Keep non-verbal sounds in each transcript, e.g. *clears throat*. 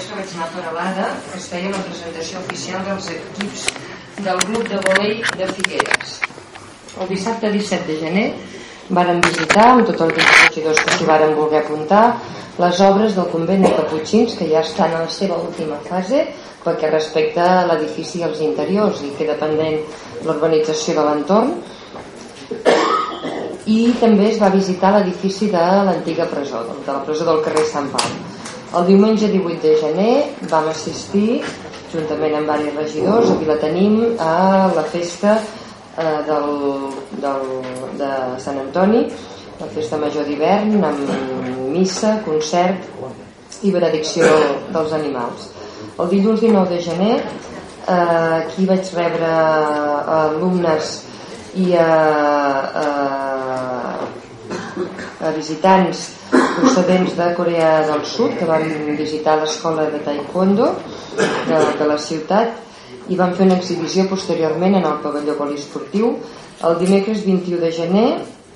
vespre vaig anar a Paralada que es feia la presentació oficial dels equips del grup de volei de Figueres el dissabte 17 de gener varen visitar amb tots els regidors que s'hi varen voler apuntar les obres del convent de Caputxins que ja estan a la seva última fase perquè respecta l'edifici i els interiors i queda pendent l'urbanització de l'entorn i també es va visitar l'edifici de l'antiga presó, de la presó del carrer Sant Pau. El diumenge 18 de gener vam assistir, juntament amb diversos regidors, aquí la tenim, a la festa eh, del, del, de Sant Antoni, la festa major d'hivern, amb missa, concert i benedicció dels animals. El dilluns 19 de gener eh, aquí vaig rebre alumnes i a, a, a visitants procedents de Corea del Sud que van visitar l'escola de taekwondo de, de la ciutat i van fer una exhibició posteriorment en el pavelló poliesportiu. El dimecres 21 de gener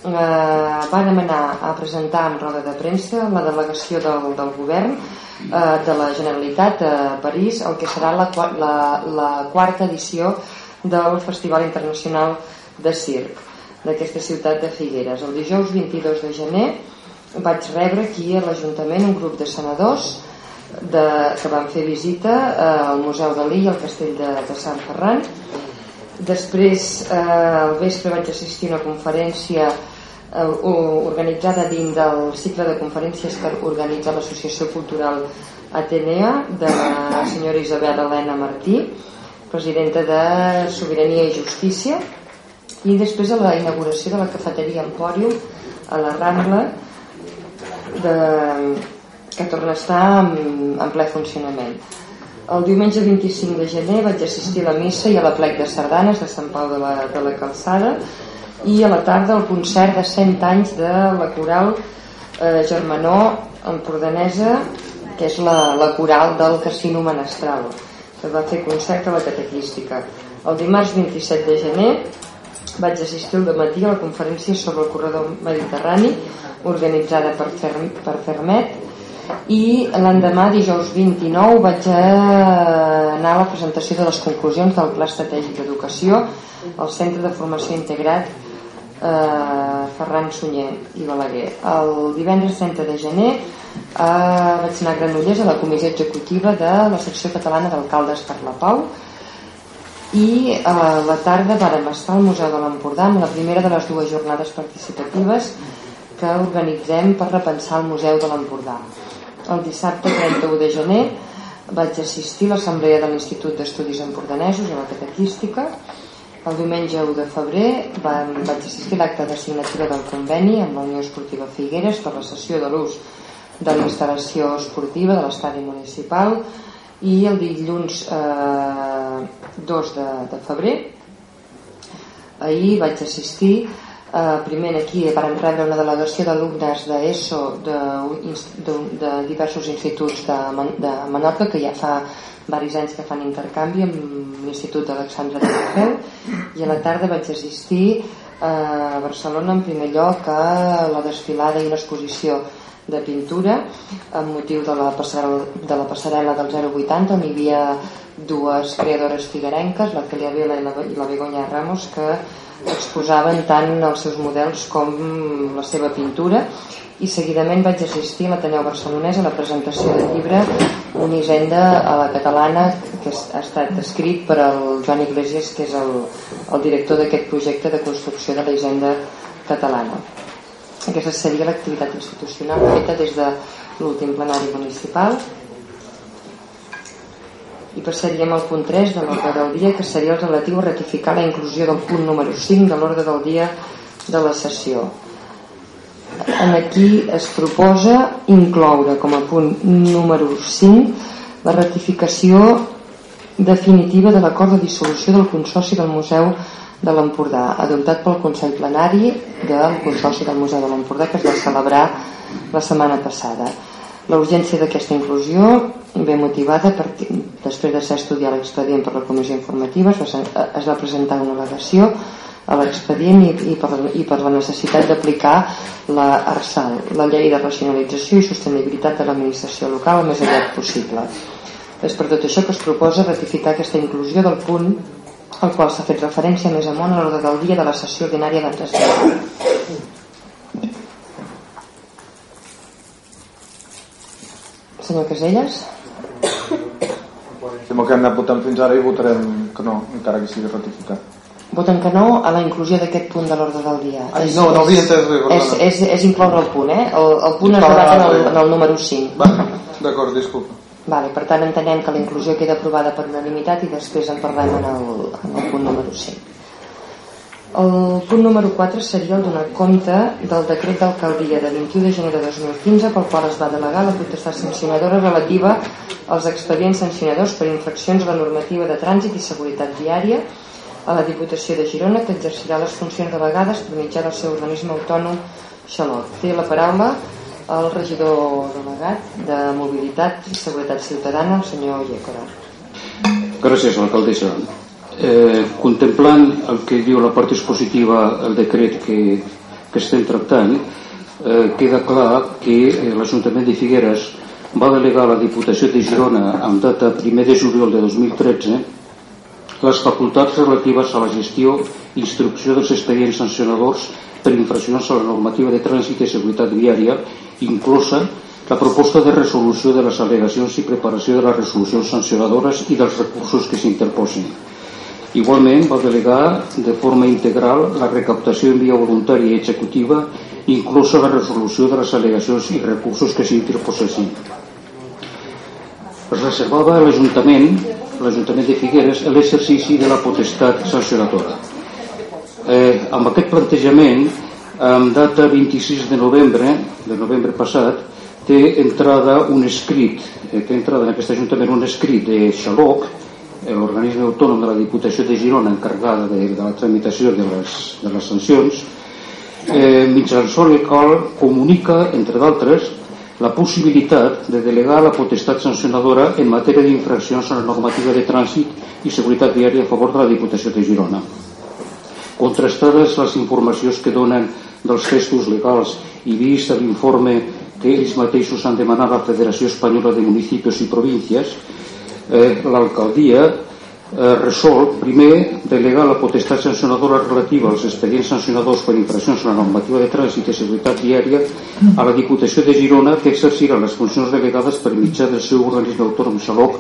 eh, van demanar a presentar en roda de premsa la delegació del, del govern eh, de la Generalitat a París el que serà la, la, la quarta edició del Festival Internacional de circ d'aquesta ciutat de Figueres. El dijous 22 de gener vaig rebre aquí a l'Ajuntament un grup de senadors de, que van fer visita al Museu Dalí i al Castell de, de Sant Ferran. Després, eh, al vespre, vaig assistir a una conferència eh, organitzada dins del cicle de conferències que organitza l'Associació Cultural Atenea de la senyora Isabel Helena Martí, presidenta de Sobirania i Justícia, i després a la inauguració de la cafeteria Emporium a la Rambla de, que torna a estar en, en ple funcionament. El diumenge 25 de gener vaig assistir a la missa i a la plec de sardanes de Sant Pau de la, de la Calçada i a la tarda el concert de 100 anys de la coral eh, Germanó Empordanesa que és la, la coral del Casino Menestral que va fer concert a la catequística. El dimarts 27 de gener vaig assistir al matí a la conferència sobre el corredor mediterrani organitzada per, Ferm, per Fermet i l'endemà, dijous 29, vaig anar a la presentació de les conclusions del Pla Estratègic d'Educació al Centre de Formació Integrat eh, Ferran Sunyer i Balaguer. El divendres 30 de gener eh, vaig anar a Granollers a la comissió executiva de la secció catalana d'alcaldes per la Pau i a la tarda vàrem estar al Museu de l'Empordà amb la primera de les dues jornades participatives que organitzem per repensar el Museu de l'Empordà. El dissabte 31 de gener vaig assistir a l'assemblea de l'Institut d'Estudis Empordanesos a la catequística. El diumenge 1 de febrer vaig assistir a l'acte de signatura del conveni amb la Unió Esportiva Figueres per la sessió de l'ús de la instal·lació esportiva de l'estadi municipal i el dilluns eh, 2 de, de febrer. Ahir vaig assistir eh, primer aquí van rebre una delegació d'alumnes d'ESO de, de, de diversos instituts de, de Menorca que ja fa varis anys que fan intercanvi amb l'Institut d'Alexandre de Rafel i a la tarda vaig assistir eh, a Barcelona en primer lloc a la desfilada i una exposició de pintura amb motiu de la de la passarel·la del 080 on hi havia dues creadores figuerenques, la Celia Vila i la, i la Begoña Ramos que exposaven tant els seus models com la seva pintura. I seguidament vaig assistir a l'Ateneu Barcelonès a la presentació del llibre Una hisenda a la catalana que ha estat escrit per el Joan Iglesias que és el, el director d'aquest projecte de construcció de la hisenda catalana aquesta seria l'activitat institucional feta des de l'últim plenari municipal. I passaríem al punt 3 de l'ordre del dia, que seria el relatiu a ratificar la inclusió del punt número 5 de l'ordre del dia de la sessió. En aquí es proposa incloure com a punt número 5 la ratificació definitiva de l'acord de dissolució del Consorci del Museu de l'Empordà, adoptat pel Consell Plenari del Consorci del Museu de l'Empordà que es va celebrar la setmana passada. La urgència d'aquesta inclusió ve motivada per, després de ser estudiat l'expedient per la Comissió Informativa es va, es va presentar una al·legació a l'expedient i, i, per, i per la necessitat d'aplicar la ARSAL, la llei de racionalització i sostenibilitat de l'administració local el més aviat possible. És per tot això que es proposa ratificar aquesta inclusió del punt al qual s'ha fet referència més amunt a l'ordre del dia de la sessió ordinària de Senyor Caselles? Sembla que hem anat votant fins ara i votarem que no, encara que sigui ratificat. Voten que no a la inclusió d'aquest punt de l'ordre del dia. Ai, no, no havia entès res. És, és, és incloure el punt, eh? El, el punt es debat en el, en el número 5. D'acord, disculpa. Vale, per tant, entenem que la inclusió queda aprovada per unanimitat i després en parlem en el, en el punt número 5. El punt número 4 seria el donar compte del decret d'alcaldia de 21 de gener de 2015 pel qual es va delegar la potestat sancionadora relativa als expedients sancionadors per infraccions a la normativa de trànsit i seguretat viària a la Diputació de Girona que exercirà les funcions delegades per mitjà del seu organisme autònom Xalot. Té la paraula el regidor delegat de Mobilitat i Seguretat Ciutadana, el senyor Llécora. Gràcies, alcaldessa. Eh, contemplant el que diu la part expositiva el decret que, que estem tractant, eh, queda clar que eh, l'Ajuntament de Figueres va delegar a la Diputació de Girona amb data 1 de juliol de 2013 les facultats relatives a la gestió i instrucció dels expedients sancionadors per infraccions a la normativa de trànsit i seguretat viària, inclosa la proposta de resolució de les al·legacions i preparació de les resolucions sancionadores i dels recursos que s'interposin. Igualment va delegar de forma integral la recaptació en via voluntària i executiva, inclosa la resolució de les al·legacions i recursos que s'interposessin. Es reservava a l'Ajuntament l'Ajuntament de Figueres l'exercici de la potestat sancionadora. Eh, amb aquest plantejament, amb data 26 de novembre, de novembre passat, té entrada un escrit, eh, té entrada en aquest Ajuntament un escrit de Xaloc, l'organisme autònom de la Diputació de Girona encarregada de, de la tramitació de les, de les sancions, eh, mitjançant el qual comunica, entre d'altres, la possibilitat de delegar la potestat sancionadora en matèria d'infraccions a la normativa de trànsit i seguretat viària a favor de la Diputació de Girona. Contrastades les informacions que donen dels textos legals i vist l'informe que ells mateixos han demanat a la Federació Espanyola de Municipis i Províncies, eh, l'alcaldia eh, resol primer delegar la potestat sancionadora relativa als expedients sancionadors per infraccions a la normativa de trànsit i seguretat diària a la Diputació de Girona que exercirà les funcions delegades per mitjà del seu organisme autònom Xaloc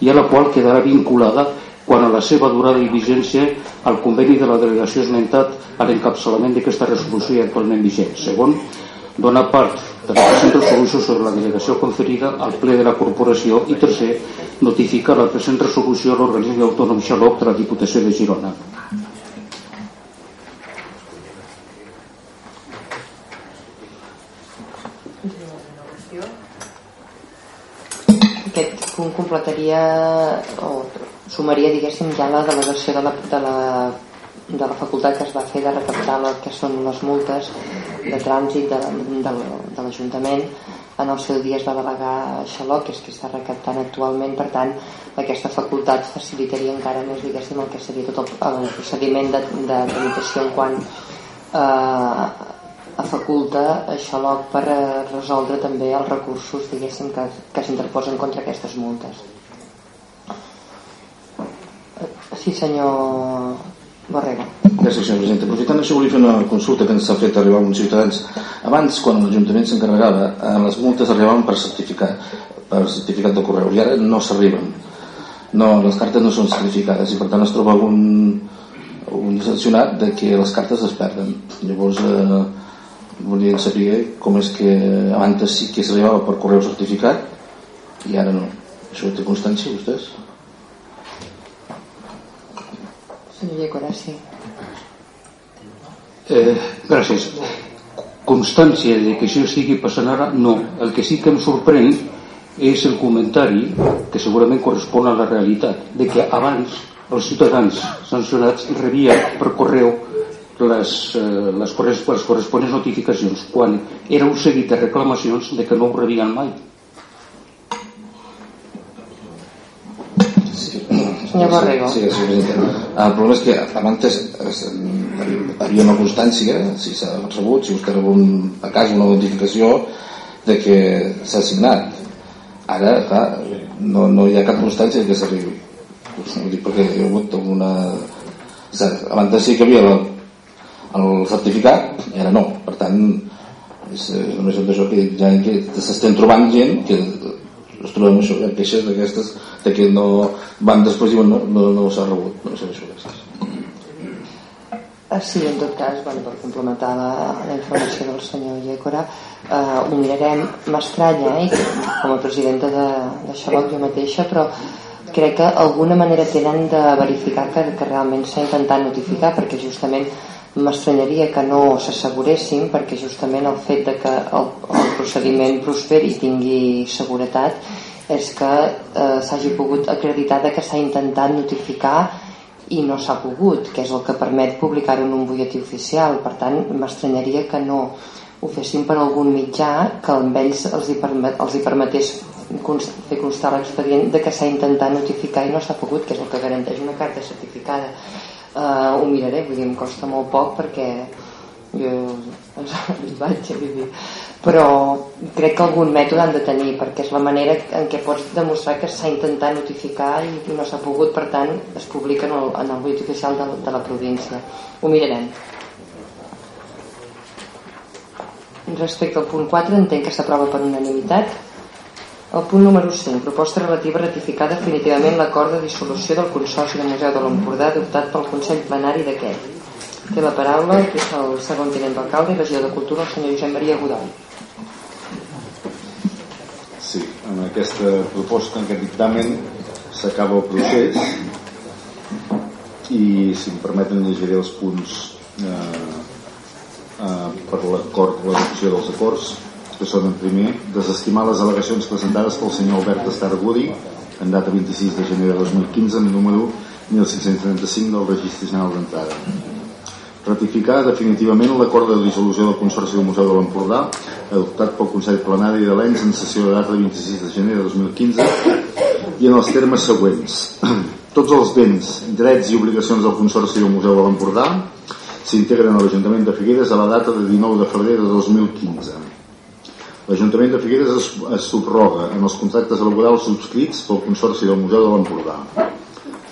i a la qual quedarà vinculada quan a la seva durada i vigència al conveni de la delegació esmentat a l'encapçalament d'aquesta resolució actualment vigent. Segon, dona part de la present resolució sobre la delegació conferida al ple de la corporació i tercer, notificar la present resolució a l'organisme autònom Xaloc de la Diputació de Girona. Aquest punt completaria o sumaria, diguéssim, ja la delegació de la, de la de la facultat que es va fer de recaptar el que són les multes de trànsit de, de, de l'Ajuntament. En el seu dia es va delegar a Xaló que és qui està recaptant actualment. Per tant aquesta facultat facilitaria encara més diguéssim el que seria tot el, el procediment de, de tramitació en quant eh, a faculta a Xaloc per a resoldre també els recursos diguéssim que, que s'interposen contra aquestes multes Sí senyor Barrera. Gràcies, senyor president. Aprofitant això, volia fer una consulta que ens ha fet arribar alguns ciutadans. Abans, quan l'Ajuntament s'encarregava, eh, les multes arribaven per certificat, per certificat de correu, i ara no s'arriben. No, les cartes no són certificades i per tant es troba un, un sancionat de que les cartes es perden. Llavors, eh, volien saber com és que abans sí que s'arribava per correu certificat i ara no. Això té constància, vostès? Senyor Llécora, sí. Eh, gràcies. Constància de que això estigui passant ara, no. El que sí que em sorprèn és el comentari, que segurament correspon a la realitat, de que abans els ciutadans sancionats rebien per correu les, eh, les, les corresponents notificacions quan era un seguit de reclamacions de que no ho rebien mai Senyor Borrego. Sí, sí, sí, el problema és que abans havia una constància si s'ha rebut, si vostè rebut un, a casa una notificació de que s'ha signat. Ara clar, no, no hi ha cap constància que s'arribi. Ho dic perquè hi ha hagut una abans sí que havia el, el certificat i ara no. Per tant és, és una això que ja que s'estem trobant gent que es trobem això, hi ha queixes d'aquestes de que no van després i diuen no, no, no s'ha rebut no sé això aquestes Ah, sí, en tot cas, bueno, per complementar la, la informació del senyor Llécora, eh, ho mirarem. M'estranya, eh, com a presidenta de, de Xaloc jo mateixa, però crec que alguna manera tenen de verificar que, que realment s'ha intentat notificar, perquè justament m'estranyaria que no s'asseguressin, perquè justament el fet de que el, el procediment prosperi i tingui seguretat és que eh, s'hagi pogut acreditar que s'ha intentat notificar i no s'ha pogut, que és el que permet publicar-ho en un butlletí oficial. Per tant, m'estranyaria que no ho fessin per algun mitjà que amb ells els hi, permet, els hi permetés fer constar l'expedient de que s'ha intentat notificar i no s'ha pogut, que és el que garanteix una carta certificada. Uh, ho miraré, vull dir, em costa molt poc perquè jo vaig a vivir però crec que algun mètode han de tenir perquè és la manera en què pots demostrar que s'ha intentat notificar i que no s'ha pogut. Per tant es publica en el, en el buit oficial de, de la província. Ho mirarem. Respecte al punt 4 entenc que s'aprova per unanimitat el punt número 5 proposta relativa a ratificar definitivament l'acord de dissolució del Consorci del Museu de l'Empordà adoptat pel Consell Plenari d'aquest té la paraula que és el segon tinent d'alcalde i regidor de Cultura el senyor Josep Maria Godall Sí, en aquesta proposta, en aquest dictamen s'acaba el procés. I si em permeten llegiré els punts eh, eh, per l'acord l'adopció dels acords en primer desestimar les al·legacions presentades pel senyor Albert Estargudi en data 26 de gener de 2015 en número 1635 del Registre General d'Entrada. Ratificar definitivament l'acord de dissolució del Consorci del Museu de l'Empordà adoptat pel Consell Plenari de l'ENS en sessió de data 26 de gener de 2015 i en els termes següents. *clears throat* Tots els béns, drets i obligacions del Consorci del Museu de l'Empordà s'integren a l'Ajuntament de Figueres a la data de 19 de febrer de 2015 l'Ajuntament de Figueres es, es subroga en els contractes laborals subscrits pel Consorci del Museu de l'Empordà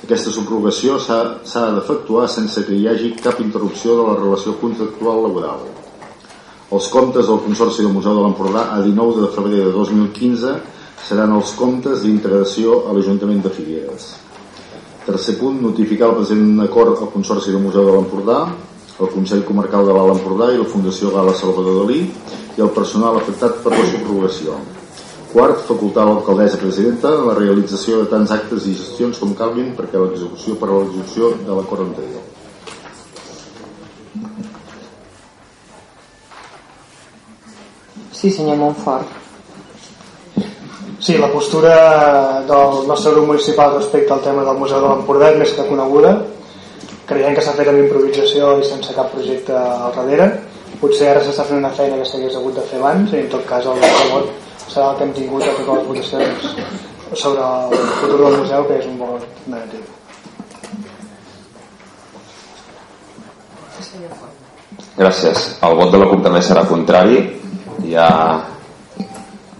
aquesta subrogació s'ha d'efectuar sense que hi hagi cap interrupció de la relació contractual laboral. Els comptes del Consorci del Museu de l'Empordà a 19 de febrer de 2015 seran els comptes d'integració a l'Ajuntament de Figueres. Tercer punt, notificar el present acord al Consorci del Museu de l'Empordà, el Consell Comarcal de l'Alt Empordà i la Fundació Gala Salvador Dalí i el personal afectat per la subrogació. Quart, facultar l'alcaldessa presidenta la realització de tants actes i gestions com calguin perquè l'execució per a l'execució de l'acord anterior. Sí, senyor Montfort. Sí, la postura del nostre grup municipal respecte al tema del Museu de l'Empordà és més que coneguda. Creiem que s'ha fet amb improvisació i sense cap projecte al darrere. Potser ara s'està fent una feina que s'hagués hagut de fer abans i en tot cas el vot serà el que hem tingut a totes les votacions sobre el futur del museu que és un vot negatiu Gràcies. El vot de la CUP també serà contrari. Ha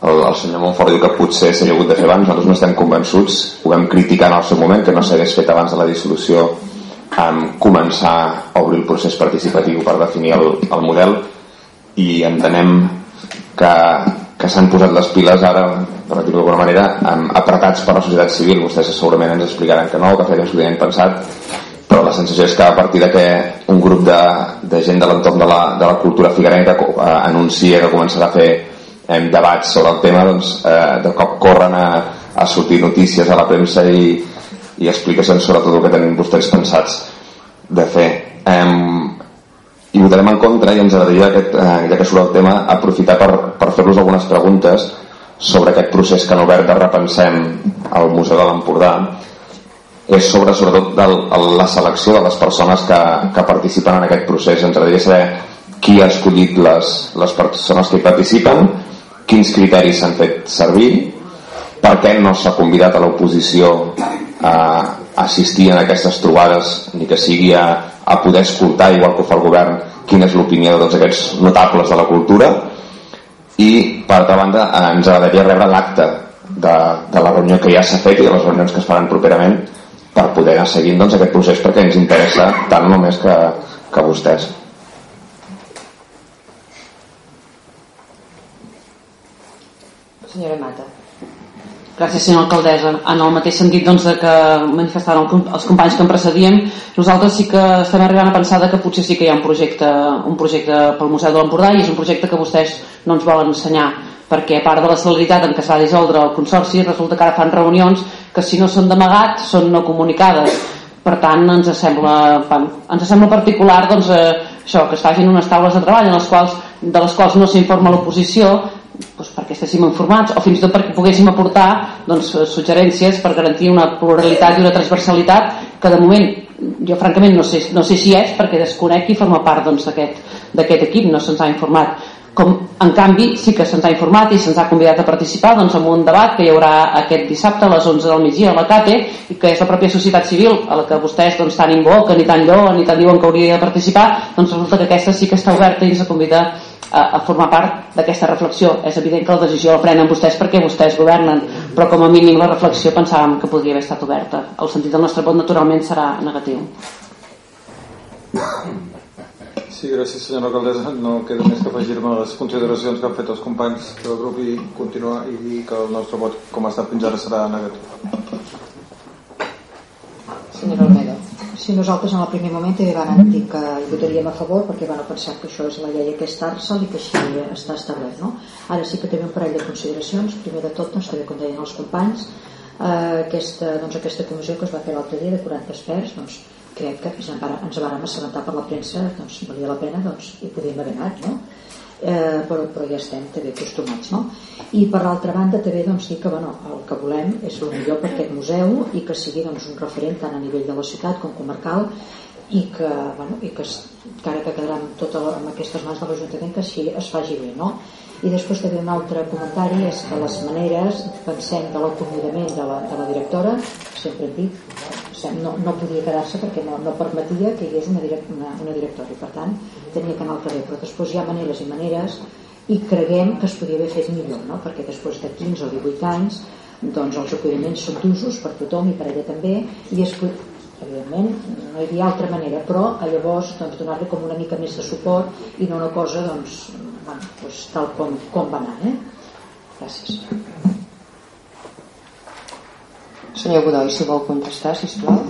el, el senyor Montfort diu que potser s'hauria hagut de fer abans, nosaltres no estem convençuts, ho vam criticar en el seu moment, que no s'hagués fet abans de la dissolució amb començar a obrir el procés participatiu per definir el, el model i entenem que que s'han posat les piles ara, per dir-ho d'alguna manera, apretats per la societat civil. Vostès segurament ens explicaran que no, que feien s'ho pensat, però la sensació és que a partir de que un grup de, de gent de l'entorn de, la, de la cultura figuerenca eh, anuncia que començarà a fer eh, debats sobre el tema, doncs eh, de cop corren a, a sortir notícies a la premsa i, i explicacions sobre tot el que tenen vostès pensats de fer. Eh, i votarem en contra i ens agradaria, aquest, eh, ja que surt el tema, aprofitar per, per fer-los algunes preguntes sobre aquest procés que han obert de Repensem al Museu de l'Empordà és sobre sobretot del, la selecció de les persones que, que participen en aquest procés ens agradaria saber qui ha escollit les, les persones que hi participen quins criteris s'han fet servir per què no s'ha convidat a l'oposició a assistir en aquestes trobades ni que sigui a, a poder escoltar, igual que ho fa el govern, quina és l'opinió de tots aquests notables de la cultura i per altra banda ens agradaria rebre l'acte de, de la reunió que ja s'ha fet i de les reunions que es faran properament per poder anar seguint doncs, aquest procés perquè ens interessa tant només que, que vostès Senyora Mata. Gràcies, senyora alcaldessa. En el mateix sentit doncs, de que manifestaven els companys que em precedien, nosaltres sí que estem arribant a pensar que potser sí que hi ha un projecte, un projecte pel Museu de l'Empordà i és un projecte que vostès no ens volen ensenyar perquè a part de la celeritat en què s'ha dissoldre el Consorci resulta que ara fan reunions que si no són d'amagat són no comunicades per tant ens sembla, ens sembla particular doncs, eh, això, que es facin unes taules de treball en les quals, de les quals no s'informa l'oposició doncs perquè estéssim informats o fins i tot perquè poguéssim aportar doncs, suggerències per garantir una pluralitat i una transversalitat que de moment jo francament no sé, no sé si és perquè desconec qui forma part d'aquest doncs, equip, no se'ns ha informat. Com en canvi sí que se'ns ha informat i se'ns ha convidat a participar doncs, en un debat que hi haurà aquest dissabte a les 11 del migdia a la CATE i que és la pròpia societat civil a la que vostès doncs, tant invoquen i tant lloen i tant diuen que hauria de participar doncs resulta que aquesta sí que està oberta i ens convida a, a formar part d'aquesta reflexió. És evident que la decisió la prenen vostès perquè vostès governen, però com a mínim la reflexió pensàvem que podria haver estat oberta. El sentit del nostre vot naturalment serà negatiu. Sí, gràcies senyora alcaldessa. No queda més que afegir-me les consideracions que han fet els companys del grup i continuar i dir que el nostre vot, com ha estat fins ara, serà negatiu. Senyora Almeida. Sí, nosaltres en el primer moment també van dir que hi votaríem a favor perquè van pensar que això és la llei aquesta Arsal i que així està establert. No? Ara sí que també un parell de consideracions. Primer de tot, doncs, també com deien els companys, eh, aquesta, doncs, aquesta comissió que es va fer l'altre dia de 40 experts, doncs, crec que ens, ens vàrem assabentar per la premsa, doncs valia la pena, doncs hi podíem haver anat, no? Eh, però, però ja estem també acostumats no? i per l'altra banda també doncs, dir que bueno, el que volem és el millor per aquest museu i que sigui doncs, un referent tant a nivell de la ciutat com comarcal i que, bueno, i que, que ara que quedarà tot el, amb aquestes mans de l'Ajuntament que així es faci bé no? i després també un altre comentari és que les maneres pensem de l'acomiadament de, la, de la directora sempre hem dit no, no podia quedar-se perquè no, no permetia que hi hagués una, direct, una, una directora i per tant tenia que anar al carrer però després hi ha maneres i maneres i creguem que es podia haver fet millor no? perquè després de 15 o 18 anys doncs els acomiadaments són d'usos per tothom i per ella també i es, evidentment no hi havia altra manera però llavors doncs, donar-li com una mica més de suport i no una cosa doncs, bueno, doncs tal com, com va anar eh? gràcies senyor Godoy si vol contestar sisplau.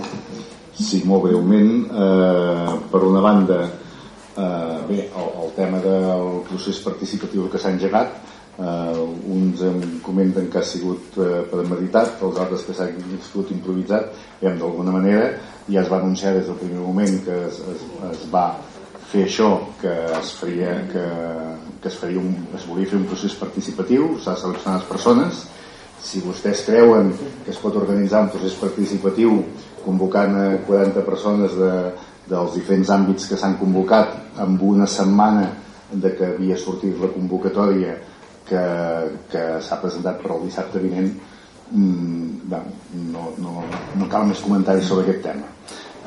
Sí, molt breument. Eh, per una banda eh, bé, el, el tema del procés participatiu que s'ha engegat eh, uns em comenten que ha sigut eh, premeditat els altres que s'ha sigut improvisat i d'alguna manera ja es va anunciar des del primer moment que es, es, es va fer això que es faria que, que es, faria un, es volia fer un procés participatiu s'ha seleccionat les persones si vostès creuen que es pot organitzar un procés participatiu convocant a 40 persones de, dels diferents àmbits que s'han convocat amb una setmana de que havia sortit la convocatòria que, que s'ha presentat per al dissabte vinent mm, no, no, no cal més comentaris sobre aquest tema.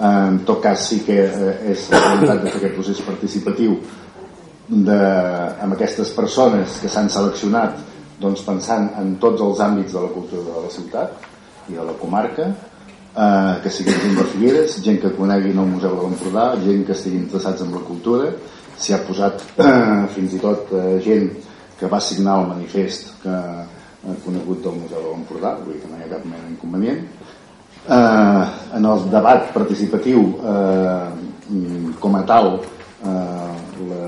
En tot cas sí que eh, és la voluntat de fer aquest procés participatiu de, amb aquestes persones que s'han seleccionat doncs pensant en tots els àmbits de la cultura de la ciutat i de la comarca eh, que siguin gent de Figueres gent que coneguin el Museu de l'Empordà gent que estiguin interessats en la cultura s'hi ha posat eh, fins i tot eh, gent que va signar el manifest que ha conegut del Museu de l'Empordà vull dir que no hi ha cap mena inconvenient eh, en el debat participatiu eh, com a tal eh, la,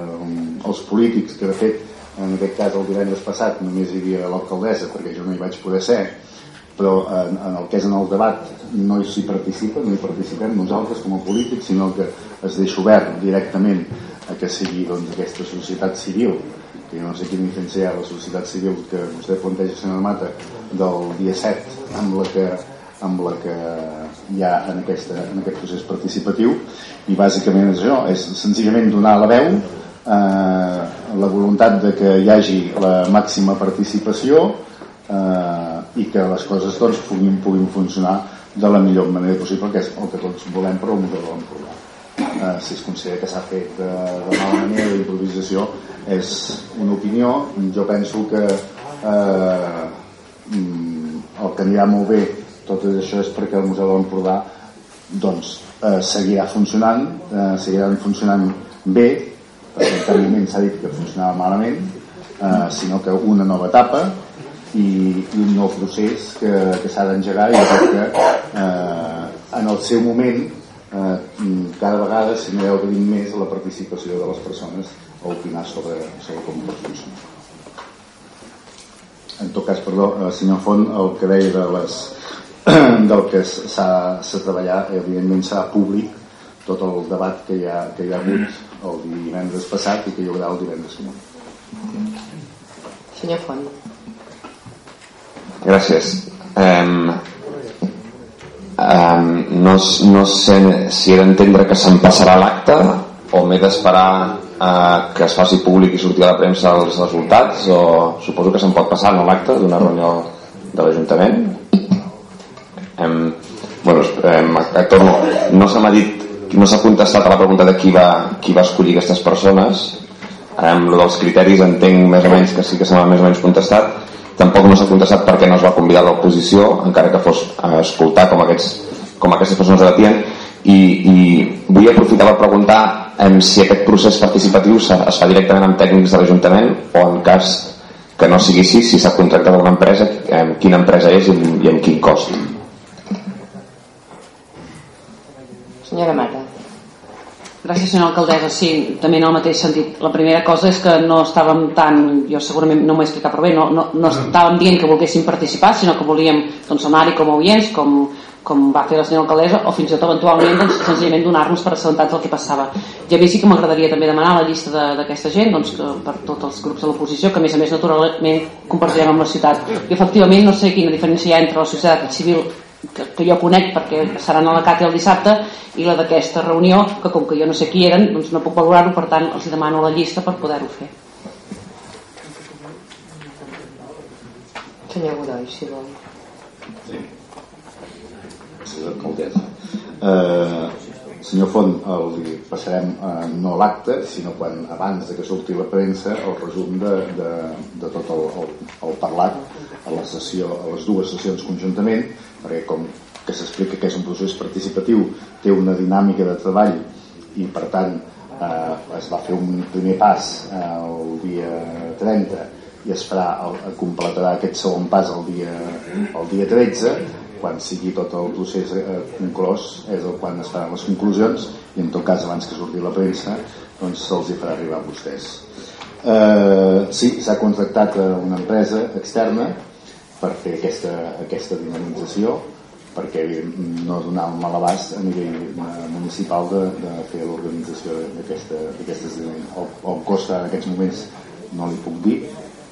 els polítics que de fet en aquest cas el divendres passat només hi havia l'alcaldessa perquè jo no hi vaig poder ser però en, en el que és en el debat no s'hi participa, no hi participem nosaltres com a polítics, sinó que es deixa obert directament a que sigui doncs, aquesta societat civil que no sé quina diferència hi ha la societat civil que vostè planteja, senyora Mata del dia 7 amb la que amb la que hi ha en, aquesta, en aquest procés participatiu. I bàsicament és això, és senzillament donar la veu eh, la voluntat de que hi hagi la màxima participació eh, i que les coses doncs, puguin, puguin funcionar de la millor manera possible que és el que tots volem per al motor de l'Empordà eh, si es considera que s'ha fet de, de mala manera d'improvisació és una opinió. Jo penso que eh, mm, el que anirà molt bé tot això és perquè el Museu de l'Empordà doncs eh, seguirà funcionant eh, seguiran funcionant bé perquè anteriorment s'ha dit que funcionava malament eh, sinó que una nova etapa i, i un nou procés que, que s'ha d'engegar i que eh, en el seu moment eh, cada vegada s'anireu tenint més la participació de les persones a opinar sobre, sobre com pot funcionar. En tot cas, perdó, eh, senyor Font el que deia de les *clears throat* del que s'ha de treballar evidentment serà públic tot el debat que hi ha, que hi ha hagut el divendres passat i que hi haurà el divendres següent. Senyor Font. Gràcies. Um, um, no, no sé si he d'entendre que se'n passarà l'acte o m'he d'esperar uh, que es faci públic i surti a la premsa els resultats o suposo que se'n pot passar no l'acte d'una reunió de l'Ajuntament? Um, bueno, um, torno, no se m'ha dit no s'ha contestat a la pregunta de qui va, qui va escollir aquestes persones amb lo dels criteris entenc més o menys que sí que se m'ha més o menys contestat tampoc no s'ha contestat perquè no es va convidar l'oposició encara que fos a escoltar com, aquests, com aquestes persones debatien i, i vull aprofitar per preguntar en si aquest procés participatiu es fa directament amb tècnics de l'Ajuntament o en cas que no sigui així, si s'ha contractat una empresa, en quina empresa és i, i en quin cost. Senyora Mata. Gràcies, senyora alcaldessa. Sí, també en el mateix sentit. La primera cosa és que no estàvem tan... Jo segurament no m'ho he explicat prou bé. No, no, no estàvem dient que volguéssim participar, sinó que volíem doncs, anar-hi com a oients, com, com va fer la senyora alcaldessa, o fins i tot eventualment doncs, senzillament donar-nos per assabentats del que passava. I a mi sí que m'agradaria també demanar la llista d'aquesta gent, doncs, que, per tots els grups de l'oposició, que a més a més naturalment compartirem amb la ciutat. I efectivament no sé quina diferència hi ha entre la societat civil que, que jo conec perquè seran a la Càtia el dissabte i la d'aquesta reunió que com que jo no sé qui eren doncs no puc valorar-ho per tant els demano la llista per poder-ho fer. Senyor Godoy si vol. Sí. sí alcaldessa eh, senyor Font el, li passarem eh, no l'acte sinó quan abans de que surti la premsa el resum de, de, de tot el, el, el parlat a la sessió, a les dues sessions conjuntament perquè com que s'explica que és un procés participatiu té una dinàmica de treball i per tant eh, es va fer un primer pas eh, el dia 30 i es farà, el, completarà aquest segon pas el dia, el dia 13 quan sigui tot el procés eh, conclòs és el quan es faran les conclusions i en tot cas abans que surti la premsa doncs se'ls hi farà arribar a vostès. Eh, sí, s'ha contractat una empresa externa per fer aquesta, aquesta dinamització perquè no donar un mal abast a nivell eh, municipal de, de fer l'organització d'aquestes el, el cost en aquests moments no li puc dir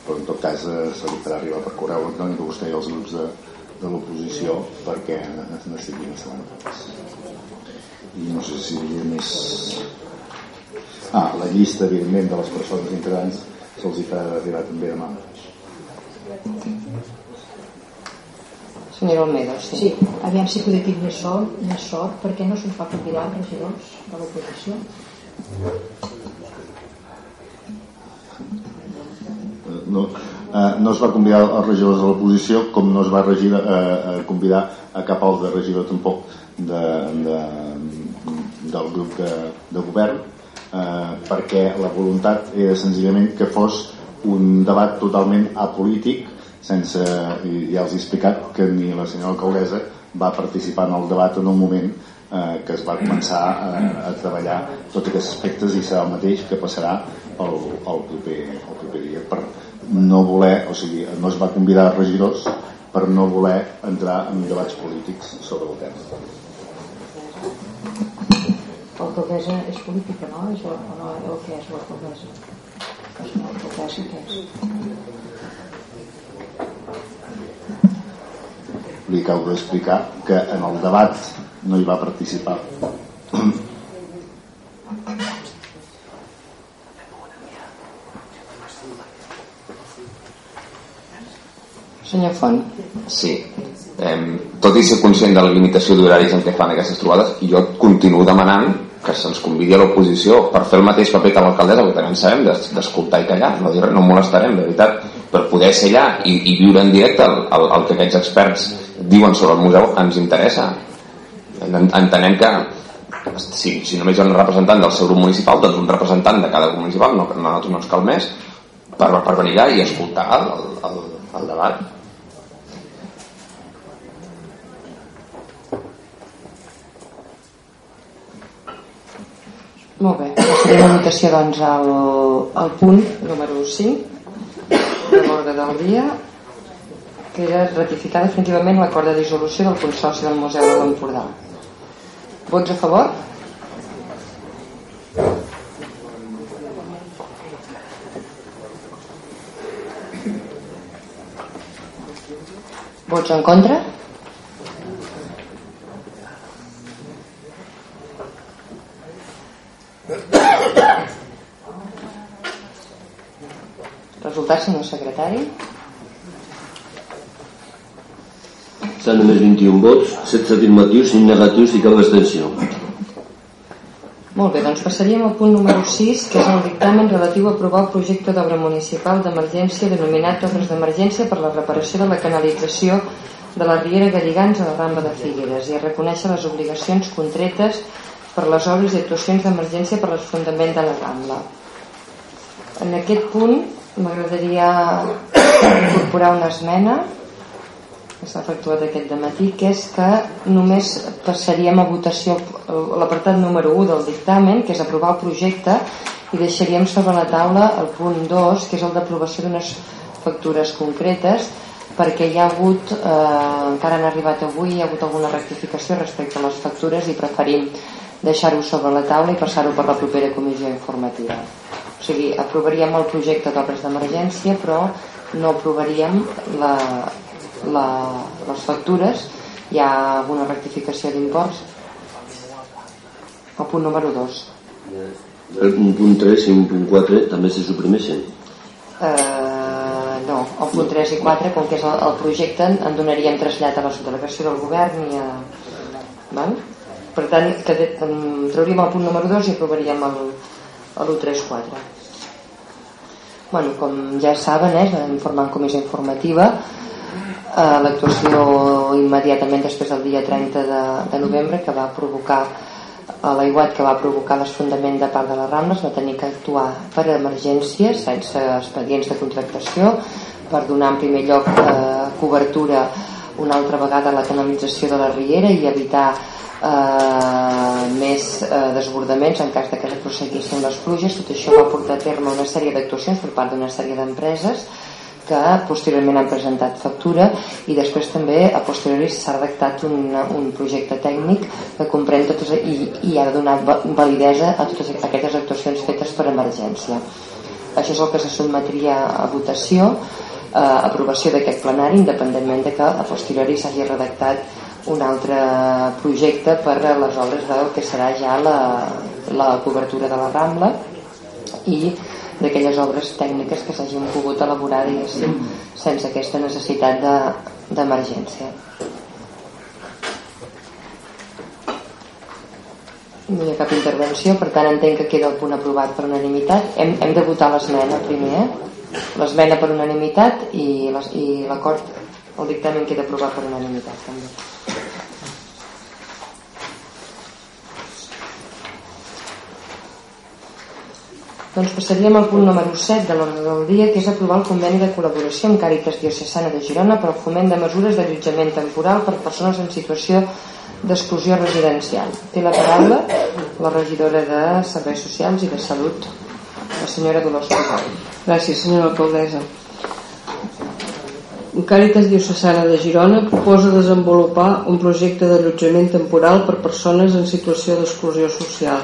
però en tot cas eh, se li farà arribar per correu electrònic a vostè i els grups de, de l'oposició perquè n'estiguin assabentats i no sé si hi ha més ah, la llista evidentment de les persones integrants se'ls hi farà arribar també demà Senyora Olmedo, sí. Sí, aviam si podem dir més sort, més sort, perquè no se'ns fa convidar els regidors de l'oposició. No, eh, no es va convidar els regidors de l'oposició com no es va regir, eh, eh, convidar a cap altre regidor tampoc de, de, del grup de, de govern eh, perquè la voluntat era senzillament que fos un debat totalment apolític sense, ja els he explicat que ni la senyora alcaldessa va participar en el debat en un moment eh, que es va començar a, a treballar tots aquests aspectes i serà el mateix que passarà el, el, proper, el proper dia per no voler, o sigui, no es va convidar regidors per no voler entrar en debats polítics sobre el tema. L'alcaldessa és política, no? És el, no el que és l'alcaldessa. L'alcaldessa què és? Li acabo d'explicar que en el debat no hi va participar Senyor Font. Sí. Eh, tot i ser conscient de la limitació d'horaris en què fan aquestes trobades, jo continuo demanant que se'ns convidi a l'oposició per fer el mateix paper que l'alcaldessa que també en sabem d'escoltar i callar no, dir, no molestarem de veritat per poder ser allà i, i viure en directe el, el, el que aquests experts diuen sobre el museu ens interessa. Entenem que si, si només hi ha un representant del seu grup municipal doncs un representant de cada grup municipal no, no, no ens cal més per, per venir allà i escoltar el, el, el debat. Molt bé, passaré la votació doncs al, al punt número 5 de l'ordre del dia que era ratificar definitivament l'acord de dissolució del Consorci del Museu de l'Empordà. Vots a favor? Vots en contra? Resultat, senyor secretari? S'han només 21 vots, 16 afirmatius, 5 negatius i cap abstenció. Molt bé, doncs passaríem al punt número 6, que és el dictamen relatiu a aprovar el projecte d'obra municipal d'emergència denominat Obres d'Emergència per la reparació de la canalització de la Riera Galligans a la Rambla de Figueres i a reconèixer les obligacions contretes per les obres i actuacions d'emergència per l'esfondament de la Rambla. En aquest punt m'agradaria incorporar una esmena que s'ha efectuat aquest matí que és que només passaríem a votació l'apartat número 1 del dictamen que és aprovar el projecte i deixaríem sobre la taula el punt 2 que és el d'aprovació d'unes factures concretes perquè hi ha hagut eh, encara han arribat avui hi ha hagut alguna rectificació respecte a les factures i preferim deixar-ho sobre la taula i passar-ho per la propera comissió informativa o sigui, aprovaríem el projecte d'obres d'emergència però no aprovaríem la, la, les factures. Hi ha alguna rectificació d'imports el punt número 2 el punt 3 i un punt 4 també se suprimeixen? Eh, no, el punt 3 i 4 com que és el, el projecte en donaríem trasllat a la subdelegació del govern i a... Val? per tant que trauríem el punt número 2 i aprovaríem l'134 bueno, com ja saben eh, informar en comissió informativa eh, l'actuació immediatament després del dia 30 de, de novembre que va provocar a l'aiguat que va provocar l'esfondament de part de les Rambles va tenir que actuar per emergència sense expedients de contractació per donar en primer lloc eh, cobertura una altra vegada a la canalització de la Riera i evitar eh, més eh, desbordaments en cas de que prosseguissin les pluges. Tot això va portar a terme una sèrie d'actuacions per part d'una sèrie d'empreses que posteriorment han presentat factura i després també a posteriori s'ha redactat un, un projecte tècnic que comprèn totes i, i ha donat validesa a totes aquestes actuacions fetes per emergència. Això és el que se sotmetria a votació eh, aprovació d'aquest plenari independentment de que a posteriori s'hagi redactat un altre projecte per a les obres del que serà ja la, la cobertura de la Rambla i d'aquelles obres tècniques que s'hagin pogut elaborar diguéssim sense aquesta necessitat d'emergència. De, no hi ha cap intervenció per tant entenc que queda el punt aprovat per unanimitat. Hem, hem de votar l'esmena primer eh? l'esmena per unanimitat i l'acord el dictamen queda aprovat per unanimitat també Doncs passaríem al punt número 7 de l'ordre del dia, que és aprovar el conveni de col·laboració amb Càritas Diocesana de Girona per al foment de mesures d'allotjament temporal per persones en situació d'exclusió residencial. Té la paraula la regidora de Serveis Socials i de Salut, la senyora Dolors Pujol. Gràcies, senyora alcaldessa. Càritas Diocesana de Girona proposa desenvolupar un projecte d'allotjament temporal per persones en situació d'exclusió social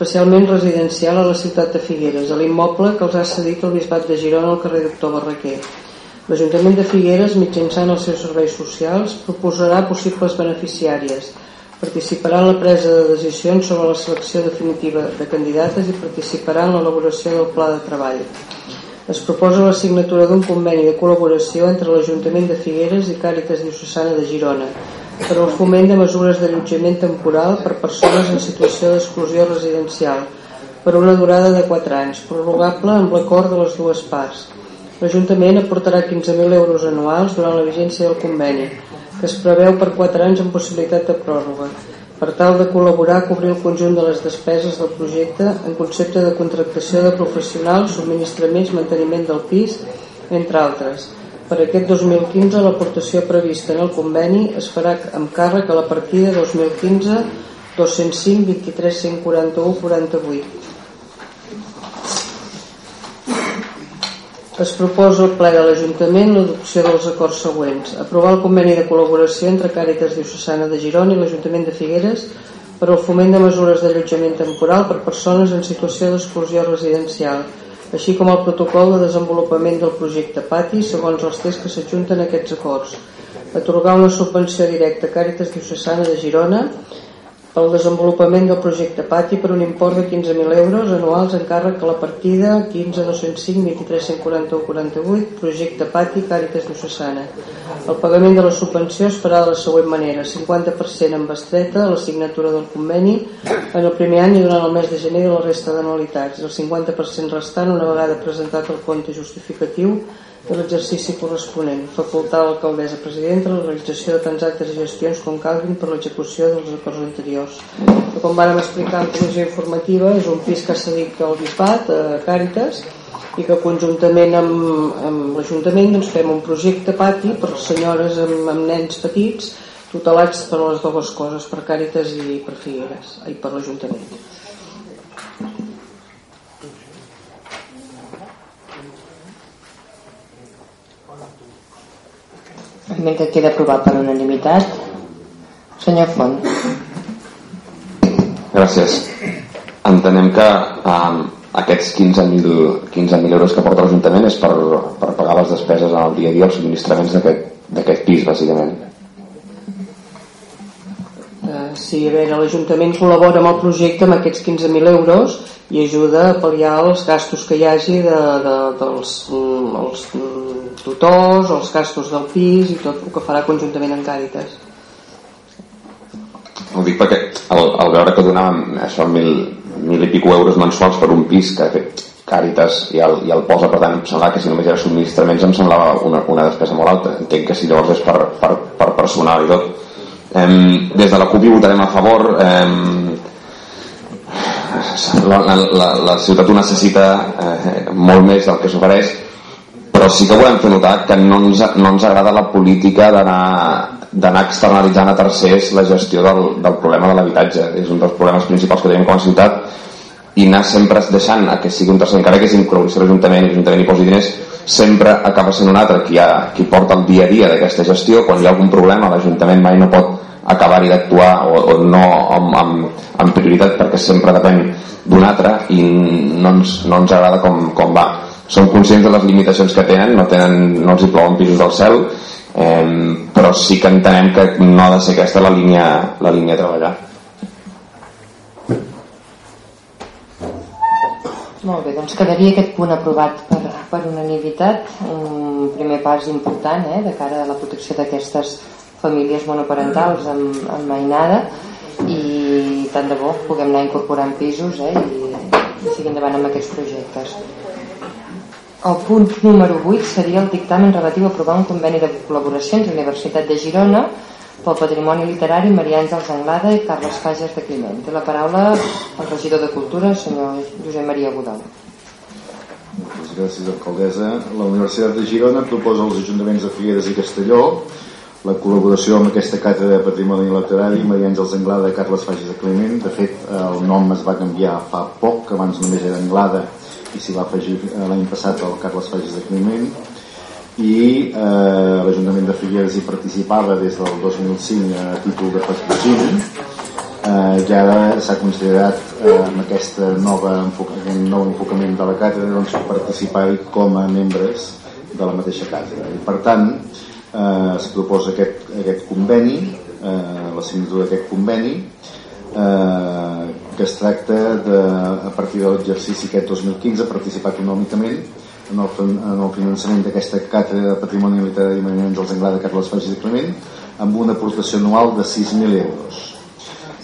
especialment residencial a la ciutat de Figueres, a l'immoble que els ha cedit el Bisbat de Girona al carrer Doctor Barraquer. L'Ajuntament de Figueres, mitjançant els seus serveis socials, proposarà possibles beneficiàries, participarà en la presa de decisions sobre la selecció definitiva de candidates i participarà en l'elaboració del pla de treball. Es proposa la signatura d'un conveni de col·laboració entre l'Ajuntament de Figueres i Càritas Diocesana de Girona, per al foment de mesures d'allotjament temporal per persones en situació d'exclusió residencial per una durada de 4 anys, prorrogable amb l'acord de les dues parts. L'Ajuntament aportarà 15.000 euros anuals durant la vigència del conveni, que es preveu per 4 anys amb possibilitat de pròrroga, per tal de col·laborar a cobrir el conjunt de les despeses del projecte en concepte de contractació de professionals, subministraments, manteniment del pis, entre altres. Per aquest 2015 l'aportació prevista en el conveni es farà amb càrrec a la partida 2015 205 23 141 48 Es proposa al ple de l'Ajuntament l'adopció dels acords següents. Aprovar el conveni de col·laboració entre Càritas Diocesana de Girona i l'Ajuntament de Figueres per al foment de mesures d'allotjament temporal per persones en situació d'exclusió residencial, així com el protocol de desenvolupament del projecte PATI segons els tests que s'adjunten a aquests acords. Atorgar una subvenció directa a Càritas Diocesana de Girona pel desenvolupament del projecte Pati per un import de 15.000 euros anuals en càrrec a la partida 15 205 23 141 48 projecte Pati Càritas Diocesana el pagament de la subvenció es farà de la següent manera. 50% en bestreta la signatura del conveni en el primer any i durant el mes de gener de la resta d'anualitats. El 50% restant una vegada presentat el compte justificatiu de l'exercici corresponent, facultar l'alcaldessa presidenta la realització de tants actes i gestions com calguin per l'execució dels acords anteriors. Però com vàrem explicar en comissió informativa, és un pis que s'ha dit al Bisbat, a Càritas, i que conjuntament amb, amb l'Ajuntament doncs, fem un projecte pati per senyores amb, amb nens petits tutelats per les dues coses, per Càritas i per Figueres, i per l'Ajuntament. Entenc que queda aprovat per unanimitat. Senyor Font. Gràcies. Entenem que um, aquests 15.000 15 euros que porta l'Ajuntament és per, per pagar les despeses en el dia a dia, els subministraments d'aquest pis, bàsicament. Sí, a veure, l'Ajuntament col·labora amb el projecte amb aquests 15.000 euros i ajuda a pal·liar els gastos que hi hagi de, de, dels els, tutors, els gastos del pis i tot el que farà conjuntament amb Càritas. Ho dic perquè al, al veure que donàvem això mil, mil i pico euros mensuals per un pis que fet Càritas i el, i el posa, per tant em semblava que si només era subministraments em semblava una, una despesa molt alta entenc que si llavors és per, per, per personal i tot em, des de la CUP hi votarem a favor em, la, la, la ciutat ho necessita eh, molt més del que s'ofereix però sí que volem fer notar que no ens, no ens agrada la política d'anar externalitzant a tercers la gestió del, del problema de l'habitatge. És un dels problemes principals que tenim com a ciutat i anar sempre deixant a que sigui un tercer encara que sigui col·laboració l'Ajuntament i l'Ajuntament hi posi diners sempre acaba sent un altre qui, ha, qui porta el dia a dia d'aquesta gestió. Quan hi ha algun problema l'Ajuntament mai no pot acabar-hi d'actuar o, o no amb, amb, amb prioritat perquè sempre depèn d'un altre i no ens, no ens agrada com, com va. Som conscients de les limitacions que tenen no, tenen, no els hi plouen pisos del cel eh, però sí que entenem que no ha de ser aquesta la línia, la línia a treballar Molt bé, doncs quedaria aquest punt aprovat per, per unanimitat, un primer pas important eh, de cara a la protecció d'aquestes famílies monoparentals amb, amb mainada i tant de bo puguem anar incorporant pisos eh, i, i seguir endavant amb aquests projectes. El punt número 8 seria el dictamen relatiu a aprovar un conveni de col·laboració entre la Universitat de Girona pel Patrimoni Literari Maria Àngels Anglada i Carles Fages de Climent. Té la paraula el regidor de Cultura, senyor Josep Maria Godal. Moltes gràcies, alcaldessa. La Universitat de Girona proposa als ajuntaments de Figueres i Castelló la col·laboració amb aquesta càtedra de patrimoni literari Maria Àngels Anglada i Carles Fages de Climent. De fet, el nom es va canviar fa poc, abans només era Anglada i s'hi va afegir eh, l'any passat el Carles Fages de Climent i eh, l'Ajuntament de Figueres hi participava des del 2005 a títol de patrocini. Eh, i ara s'ha considerat eh, amb aquesta nova aquest nou enfocament de la càtedra doncs, participar-hi com a membres de la mateixa càtedra. I per tant eh, es proposa aquest, aquest conveni eh, la signatura d'aquest conveni eh, que es tracta de, a partir de l'exercici aquest 2015 participar econòmicament en el, en el finançament d'aquesta càtedra de patrimoni literari i Maria dels Anglada Carles Fages de Clement amb una aportació anual de 6.000 euros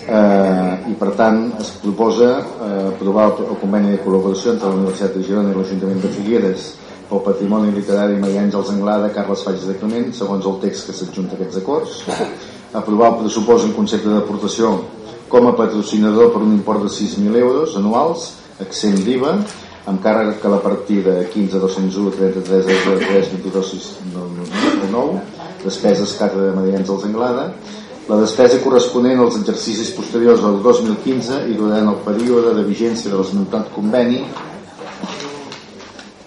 eh, i per tant es proposa eh, aprovar el, el conveni de col·laboració entre la Universitat de Girona i l'Ajuntament de Figueres pel patrimoni literari Maria Àngels Anglada, Carles Fages de Clement, segons el text que s'adjunta a aquests acords. Aprovar el pressupost en concepte d'aportació com a patrocinador per un import de 6.000 euros anuals, accent d'IVA, amb càrrec a la partida 15 201 33 03 22 6 9, despeses càtedra de Maria Àngels Anglada, la despesa corresponent als exercicis posteriors al 2015 i durant el període de vigència de l'esmentat conveni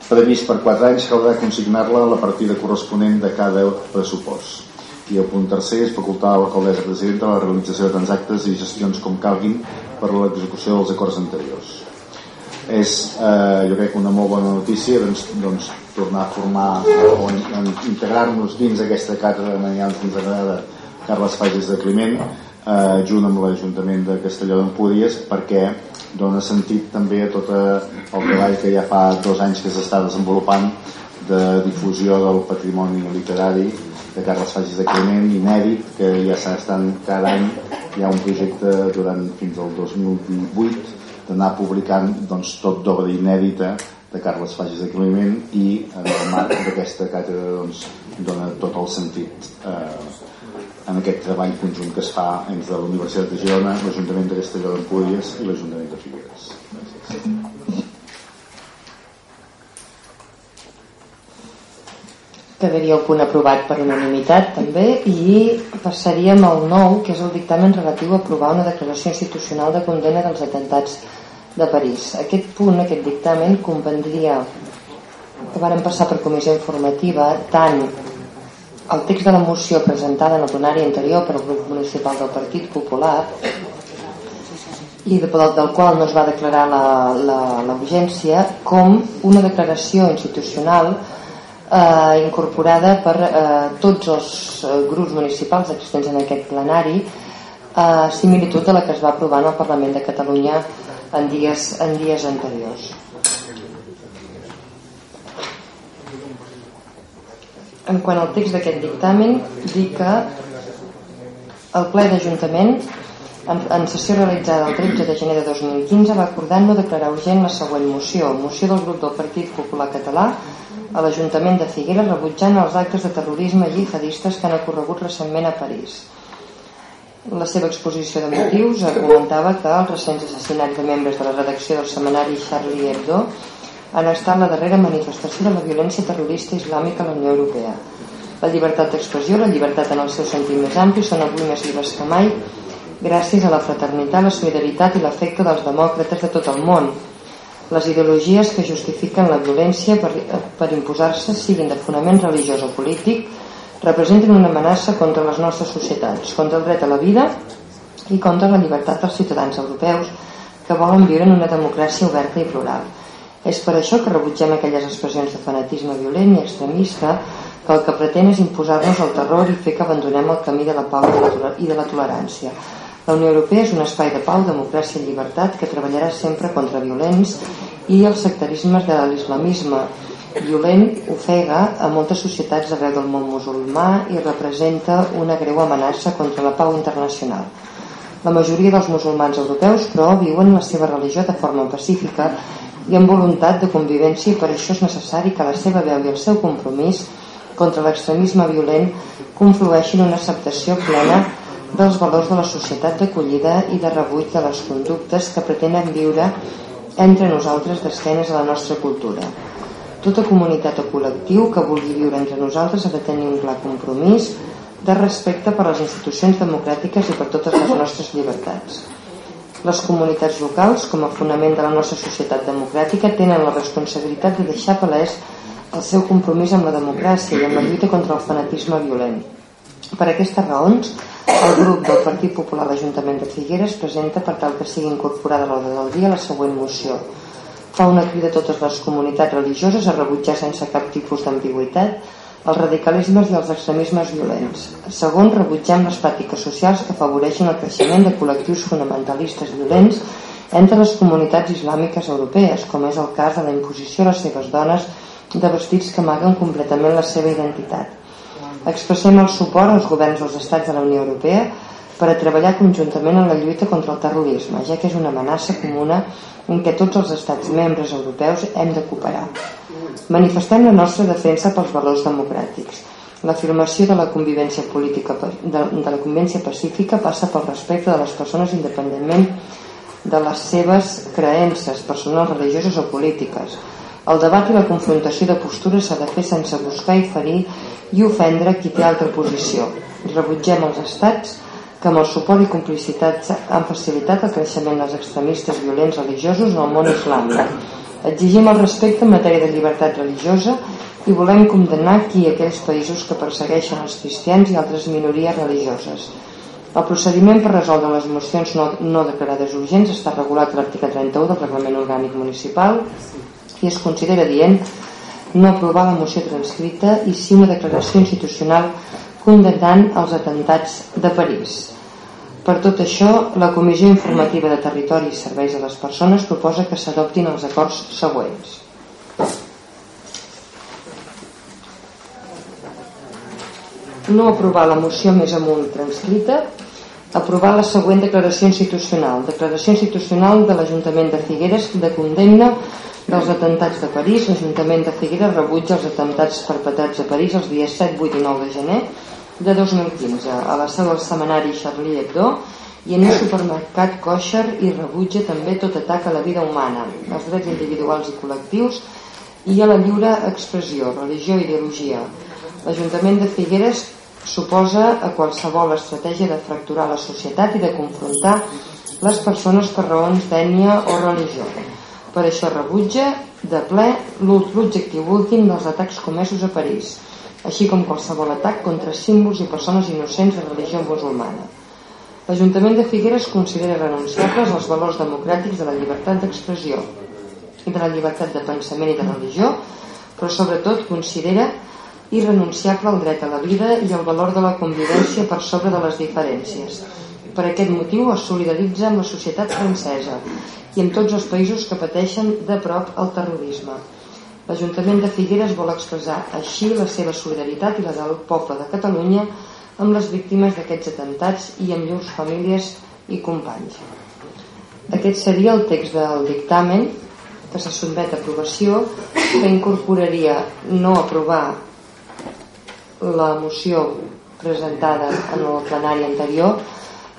previst per 4 anys caldrà consignar-la a la partida corresponent de cada pressupost. I el punt tercer és facultar a l'alcaldessa presidenta la realització de tants actes i gestions com calguin per a l'execució dels acords anteriors. És, eh, jo crec, una molt bona notícia doncs, doncs tornar a formar o integrar-nos dins aquesta càtedra de manians que ens agrada Carles Fages de Climent eh, junt amb l'Ajuntament de Castelló d'Empúries perquè dona sentit també a tot el treball que ja fa dos anys que s'està desenvolupant de difusió del patrimoni literari de Carles Fages de Climent inèdit que ja s'estan cada any hi ha un projecte durant fins al 2018 d'anar publicant doncs, tot d'obra inèdita de Carles Fages de Climent i en el marc d'aquesta càtedra doncs, dona tot el sentit eh, en aquest treball conjunt que es fa entre la Universitat de Girona, l'Ajuntament de Castelló d'Empúries i l'Ajuntament de Figueres. Gràcies. Quedaria el punt aprovat per unanimitat també i passaríem al nou, que és el dictamen relatiu a aprovar una declaració institucional de condena dels atentats de París. Aquest punt, aquest dictamen, comprendria que varen passar per comissió informativa tant el text de la moció presentada en el plenari anterior per al grup municipal del Partit Popular i del, del qual no es va declarar la, la, urgència com una declaració institucional eh, incorporada per eh, tots els eh, grups municipals existents en aquest plenari eh, similitud a la que es va aprovar en el Parlament de Catalunya en dies, en dies anteriors. En quant al text d'aquest dictamen dir que el ple d'Ajuntament en, en sessió realitzada el 13 de gener de 2015 va acordar no declarar urgent la següent moció moció del grup del Partit Popular Català a l'Ajuntament de Figueres rebutjant els actes de terrorisme jihadistes que han ocorregut recentment a París la seva exposició de motius argumentava que els recents assassinats de membres de la redacció del semanari Charlie Hebdo han estat la darrera manifestació de la violència terrorista islàmica a la Unió Europea. La llibertat d'expressió, la llibertat en el seu sentit més ampli són avui més llibres que mai gràcies a la fraternitat, la solidaritat i l'afecte dels demòcrates de tot el món. Les ideologies que justifiquen la violència per, per imposar-se, siguin de fonament religiós o polític, representen una amenaça contra les nostres societats, contra el dret a la vida i contra la llibertat dels ciutadans europeus que volen viure en una democràcia oberta i plural. És per això que rebutgem aquelles expressions de fanatisme violent i extremista que el que pretén és imposar-nos el terror i fer que abandonem el camí de la pau i de la, tolerància. La Unió Europea és un espai de pau, democràcia i llibertat que treballarà sempre contra violents i els sectarismes de l'islamisme violent ofega a moltes societats arreu del món musulmà i representa una greu amenaça contra la pau internacional. La majoria dels musulmans europeus, però, viuen la seva religió de forma pacífica i amb voluntat de convivència i per això és necessari que la seva veu i el seu compromís contra l'extremisme violent conflueixin una acceptació plena dels valors de la societat d'acollida i de rebuig de les conductes que pretenen viure entre nosaltres d'esquenes a la nostra cultura. Tota comunitat o col·lectiu que vulgui viure entre nosaltres ha de tenir un clar compromís de respecte per les institucions democràtiques i per totes les nostres llibertats. Les comunitats locals, com a fonament de la nostra societat democràtica, tenen la responsabilitat de deixar palès el seu compromís amb la democràcia i amb la lluita contra el fanatisme violent. Per aquestes raons, el grup del Partit Popular a l'Ajuntament de Figueres presenta per tal que sigui incorporada a l'ordre del dia la següent moció. Fa una crida a totes les comunitats religioses a rebutjar sense cap tipus d'ambigüitat els radicalismes i els extremismes violents. Segon, rebutgem les pràctiques socials que afavoreixen el creixement de col·lectius fonamentalistes violents entre les comunitats islàmiques europees, com és el cas de la imposició a les seves dones de vestits que amaguen completament la seva identitat. Expressem el suport als governs dels estats de la Unió Europea per a treballar conjuntament en la lluita contra el terrorisme, ja que és una amenaça comuna en què tots els estats membres europeus hem de cooperar. Manifestem la nostra defensa pels valors democràtics. L'afirmació de la convivència política de, de la convivència pacífica passa pel respecte de les persones independentment de les seves creences personals, religioses o polítiques. El debat i la confrontació de postures s'ha de fer sense buscar i ferir i ofendre qui té altra posició. Rebutgem els estats que amb el suport i complicitat han facilitat el creixement dels extremistes violents religiosos en el món islàmic. Exigim el respecte en matèria de llibertat religiosa i volem condemnar qui aquells països que persegueixen els cristians i altres minories religioses. El procediment per resoldre les mocions no, no declarades urgents està regulat a l'article 31 del Reglament Orgànic Municipal i es considera dient no aprovar la moció transcrita i sí una declaració institucional condemnant els atentats de París. Per tot això, la Comissió Informativa de Territori i Serveis a les Persones proposa que s'adoptin els acords següents. No aprovar la moció més amunt transcrita, aprovar la següent declaració institucional. Declaració institucional de l'Ajuntament de Figueres de condemna dels atentats de París. L'Ajuntament de Figueres rebutja els atentats perpetrats a París els dies 7, 8 i 9 de gener de 2015 a la seu del semanari Charlie Hebdo i en un supermercat kosher i rebutja també tot atac a la vida humana, als drets individuals i col·lectius i a la lliure expressió, religió i ideologia. L'Ajuntament de Figueres suposa a qualsevol estratègia de fracturar la societat i de confrontar les persones per raons d'ètnia o religió. Per això rebutja de ple l'objectiu últim dels atacs comesos a París així com qualsevol atac contra símbols i persones innocents de religió musulmana. L'Ajuntament de Figueres considera renunciables els valors democràtics de la llibertat d'expressió i de la llibertat de pensament i de religió, però sobretot considera irrenunciable el dret a la vida i el valor de la convivència per sobre de les diferències. Per aquest motiu es solidaritza amb la societat francesa i amb tots els països que pateixen de prop el terrorisme L'Ajuntament de Figueres vol expressar així la seva solidaritat i la del poble de Catalunya amb les víctimes d'aquests atentats i amb llurs famílies i companys. Aquest seria el text del dictamen que se sotmet a aprovació que incorporaria no aprovar la moció presentada en el plenari anterior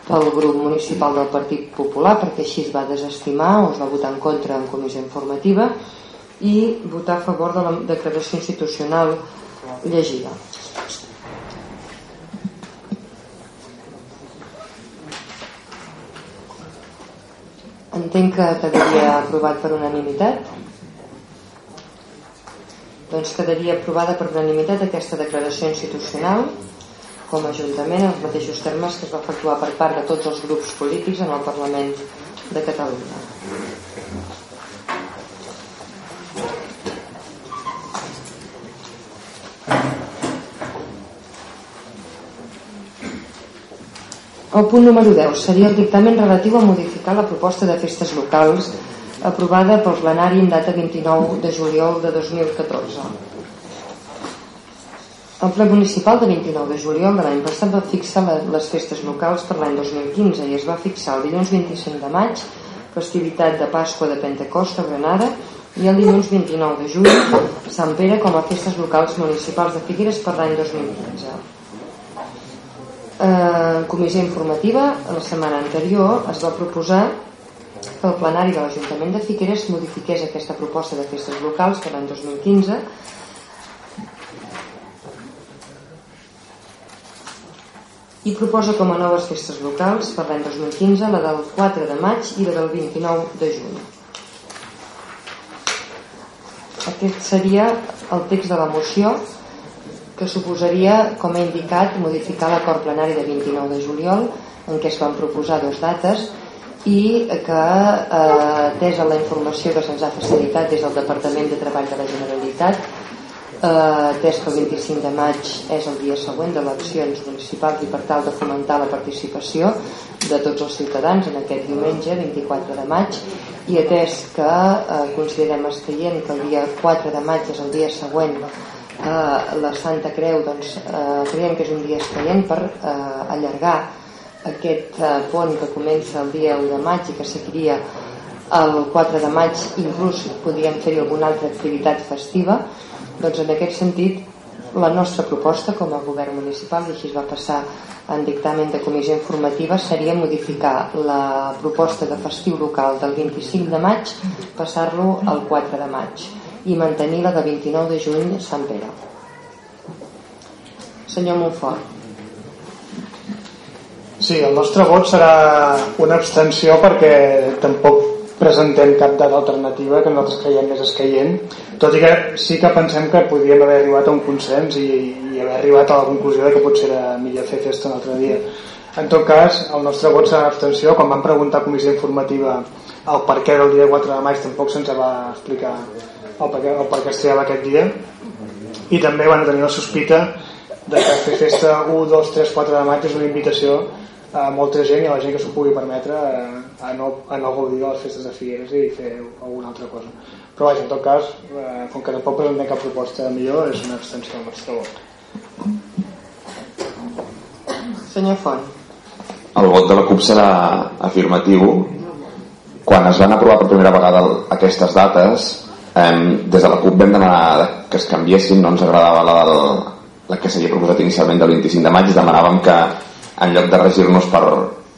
pel grup municipal del Partit Popular perquè així es va desestimar o es va votar en contra en comissió informativa i votar a favor de la declaració institucional llegida. Entenc que quedaria aprovat per unanimitat. Doncs quedaria aprovada per unanimitat aquesta declaració institucional com a Ajuntament en els mateixos termes que es va efectuar per part de tots els grups polítics en el Parlament de Catalunya. El punt número 10 seria el dictamen relatiu a modificar la proposta de festes locals aprovada pel plenari en data 29 de juliol de 2014. El ple municipal de 29 de juliol de l'any passat va fixar les festes locals per l'any 2015 i es va fixar el dilluns 25 de maig, festivitat de Pasqua de Pentecosta a Granada, i el dilluns 29 de juny, Sant Pere com a festes locals municipals de Figueres per l'any 2015 eh, comissió informativa la setmana anterior es va proposar que el plenari de l'Ajuntament de Figueres modifiqués aquesta proposta de festes locals per l'any 2015 i proposa com a noves festes locals per l'any 2015 la del 4 de maig i la del 29 de juny. Aquest seria el text de la moció que suposaria, com he indicat, modificar l'acord plenari de 29 de juliol en què es van proposar dues dates i que, eh, des de la informació que se'ns ha facilitat des del Departament de Treball de la Generalitat, eh, des que el 25 de maig és el dia següent d'eleccions municipals i per tal de fomentar la participació de tots els ciutadans en aquest diumenge 24 de maig i atès que eh, considerem escaient que el dia 4 de maig és el dia següent eh, la Santa Creu doncs, eh, creiem que és un dia escaient per eh, allargar aquest eh, pont que comença el dia 1 de maig i que seguiria el 4 de maig inclús podríem fer alguna altra activitat festiva doncs en aquest sentit la nostra proposta com a govern municipal i així es va passar en dictamen de comissió informativa seria modificar la proposta de festiu local del 25 de maig passar-lo al 4 de maig i mantenir la de 29 de juny Sant Pere. Senyor Montfort Sí, el nostre vot serà una abstenció perquè tampoc presentem cap data alternativa que nosaltres creiem més escaient. Tot i que sí que pensem que podríem haver arribat a un consens i, i haver arribat a la conclusió de que potser era millor fer festa un altre dia. En tot cas el nostre vot serà abstenció. Quan vam preguntar a comissió informativa el per què del dia 4 de maig tampoc se'ns va explicar el per què, el per què es triava aquest dia. I també bueno, tenir la sospita de que fer festa 1, 2, 3, 4 de maig és una invitació a molta gent i a la gent que s'ho pugui permetre a, a, no, a no gaudir de les festes de Figueres i fer alguna altra cosa. Però vaja, en tot cas eh, com que tampoc presentem cap proposta millor és una extensió del nostre vot. Senyor Font. El vot de la CUP serà afirmatiu. Quan es van aprovar per primera vegada aquestes dates eh, des de la CUP vam demanar que es canviessin no ens agradava la, del, la que s'havia proposat inicialment del 25 de maig demanàvem que en lloc de regir-nos per,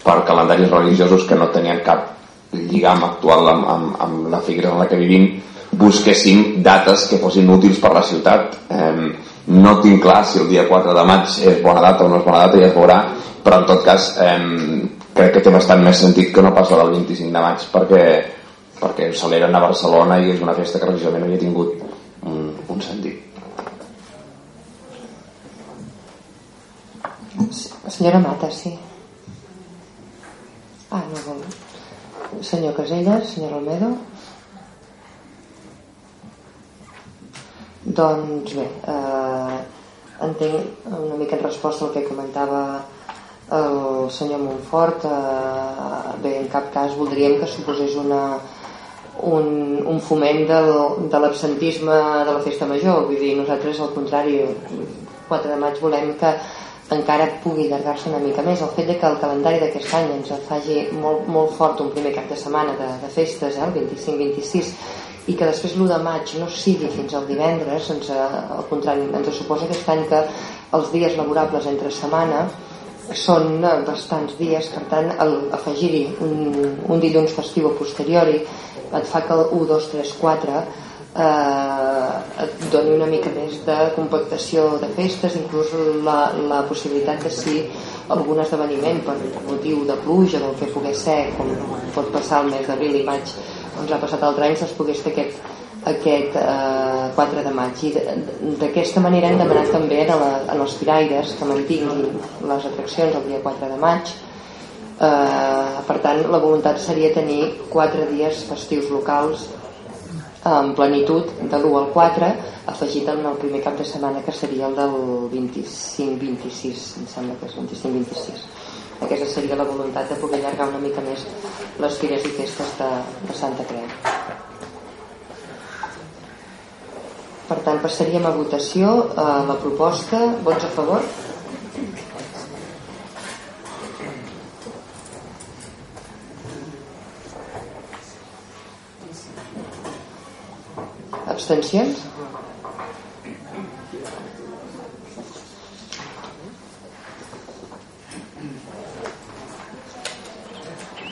per calendaris religiosos que no tenien cap lligam actual amb, amb, amb la figura en la que vivim busquéssim dates que fossin útils per la ciutat. Eh, no tinc clar si el dia 4 de maig és bona data o no és bona data ja es veurà però en tot cas eh, crec que té bastant més sentit que no passa del 25 de maig perquè, perquè celebren a Barcelona i és una festa que religiosament havia tingut un, un sentit senyora Mata, sí. Ah, no vol senyor Caselles, senyor Almedo. Doncs bé eh, entenc una mica en resposta al que comentava el senyor Montfort eh, bé, en cap cas voldríem que suposés una, un, un foment del, de l'absentisme de la festa major. Vull dir, nosaltres al contrari 4 de maig volem que encara pugui allargar-se una mica més. El fet de que el calendari d'aquest any ens faci molt, molt fort un primer cap de setmana de, de festes, eh, el 25-26 i que després l'1 de maig no sigui fins al divendres ens, al contrari, ens suposa aquest any que els dies laborables entre setmana són eh, bastants dies. Per tant afegir-hi un, un dilluns festiu a posteriori et fa que el 1, 2, 3, 4 eh, et doni una mica més de compactació de festes, inclús la, la possibilitat de si algun esdeveniment per motiu de pluja del que pogués ser, com pot passar el mes d'abril i maig ens ha passat altre any, se'ls pogués fer aquest, aquest eh, 4 de maig. I d'aquesta manera hem demanat també a, la, a els firaires que mantinguin les atraccions el dia 4 de maig. Eh, per tant la voluntat seria tenir 4 dies festius locals en plenitud de l'1 al 4 afegit en el primer cap de setmana que seria el del 25-26 em sembla que és 25-26 aquesta seria la voluntat de poder allargar una mica més les fires i festes de, de Santa Creu. Per tant passaríem a votació a la proposta. Vots a favor? Abstencions?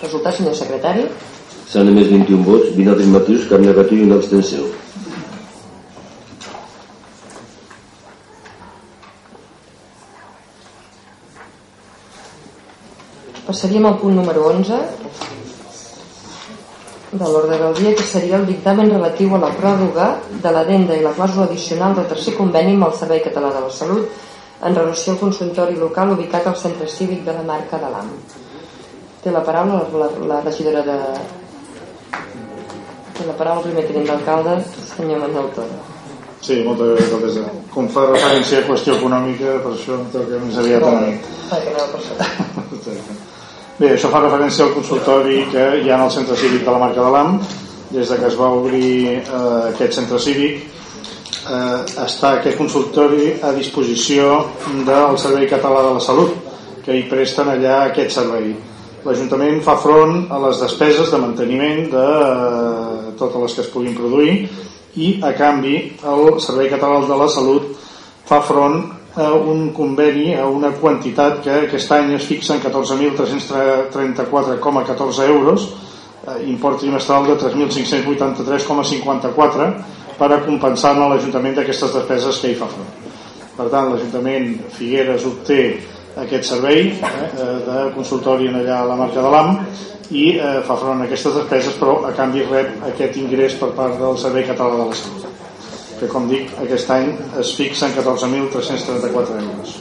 Resultat, senyor secretari? S'han emès 21 vots, 20 afirmatius, cap negatiu i una abstenció. Passaríem al punt número 11 de l'ordre del dia que seria el dictamen relatiu a la pròrroga de l'adenda i la clàusula addicional del tercer conveni amb el Servei Català de la Salut en relació al consultori local ubicat al centre cívic de la marca de l'AM. Té la paraula la, la, la regidora de... Té la paraula el primer tinent d'alcalde, senyor Manuel Toro. Sí, moltes gràcies, alcaldessa. Com fa referència a qüestió econòmica, per això em toca més aviat a mi. *laughs* Bé, això fa referència al consultori que hi ha en el centre cívic de la marca de l'AM des de que es va obrir eh, aquest centre cívic eh, està aquest consultori a disposició del Servei Català de la Salut que hi presten allà aquest servei. l'Ajuntament fa front a les despeses de manteniment de eh, totes les que es puguin produir i a canvi el Servei Català de la Salut fa front a un conveni a una quantitat que aquest any es fixa en 14.334,14 euros eh, import trimestral de 3.583,54 per a compensar a l'Ajuntament d'aquestes despeses que hi fa front. Per tant, l'Ajuntament Figueres obté aquest servei eh, de consultori allà a la marca de l'AM i eh, fa front a aquestes despeses però a canvi rep aquest ingrés per part del Servei Català de la Salut que com dic aquest any es fixa en 14.334 euros.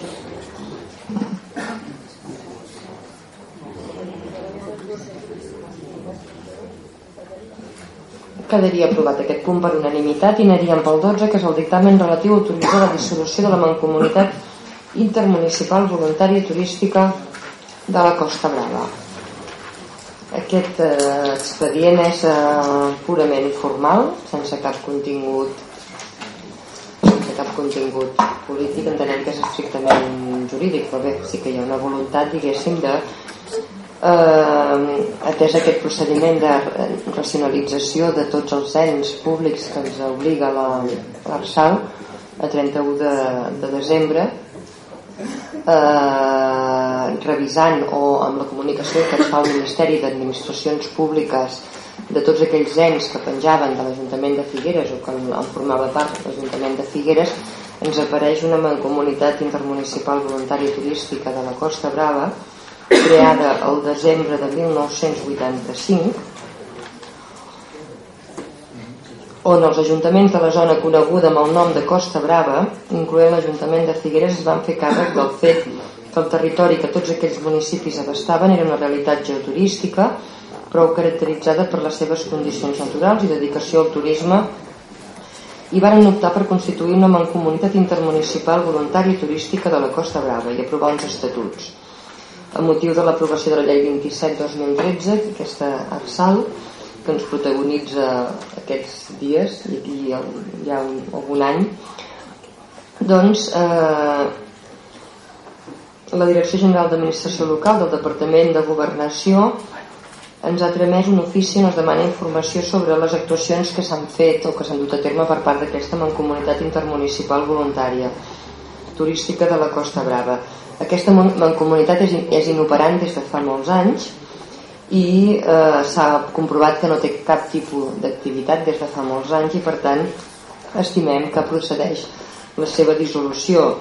Quedaria aprovat aquest punt per unanimitat i aniríem pel 12, que és el dictamen relatiu a autoritzar la dissolució de la Mancomunitat Intermunicipal Voluntària Turística de la Costa Brava. Aquest eh, expedient és eh, purament formal, sense cap contingut cap contingut polític, entenem que és estrictament jurídic, però bé, sí que hi ha una voluntat, diguéssim, de eh, atès aquest procediment de racionalització de tots els ens públics que ens obliga l'ARSAL a 31 de, de desembre eh, revisant o amb la comunicació que es fa al Ministeri d'Administracions Públiques de tots aquells ens que penjaven de l'Ajuntament de Figueres o que en formava part l'Ajuntament de Figueres ens apareix una mancomunitat intermunicipal voluntària turística de la Costa Brava creada el desembre de 1985 on els ajuntaments de la zona coneguda amb el nom de Costa Brava, incloent l'Ajuntament de Figueres, es van fer càrrec del fet que el territori que tots aquells municipis abastaven era una realitat geoturística prou caracteritzada per les seves condicions naturals i dedicació al turisme i van optar per constituir una mancomunitat intermunicipal voluntària i turística de la Costa Brava i aprovar uns estatuts. A motiu de l'aprovació de la llei 27-2013 aquesta ARSAL que ens protagonitza aquests dies i aquí hi ha, hi ha un, algun any doncs eh, la Direcció General d'Administració Local del Departament de Governació ens ha tramès un ofici on es demana informació sobre les actuacions que s'han fet o que s'han dut a terme per part d'aquesta mancomunitat intermunicipal voluntària turística de la Costa Brava. Aquesta mancomunitat és, és inoperant des de fa molts anys i eh, s'ha comprovat que no té cap tipus d'activitat des de fa molts anys i per tant estimem que procedeix la seva dissolució.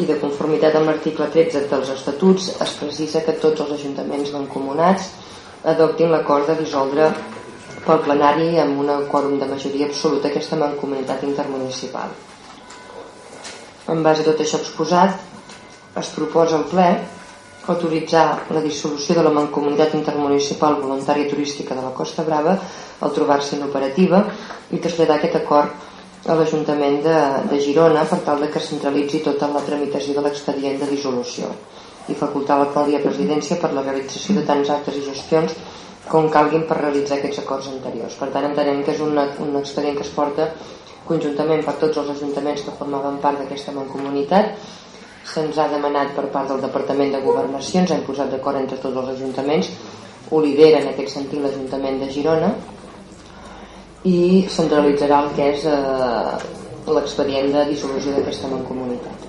I de conformitat amb l'article 13 dels estatuts es precisa que tots els ajuntaments mancomunats adoptin l'acord de dissoldre pel plenari amb un quòrum de majoria absoluta aquesta mancomunitat intermunicipal. En base a tot això exposat, es proposa al ple autoritzar la dissolució de la Mancomunitat Intermunicipal Voluntària Turística de la Costa Brava al trobar-se inoperativa i traslladar aquest acord a l'Ajuntament de, de Girona per tal de que centralitzi tota la tramitació de l'expedient de dissolució i facultar l'alcaldia presidència per la realització de tants actes i gestions com calguin per realitzar aquests acords anteriors. Per tant, entenem que és un, un expedient que es porta conjuntament per tots els ajuntaments que formaven part d'aquesta mancomunitat se'ns ha demanat per part del Departament de Governació, ens hem posat d'acord entre tots els ajuntaments, ho lidera en aquest sentit l'Ajuntament de Girona i centralitzarà el que és eh, l'expedient de dissolució d'aquesta mancomunitat.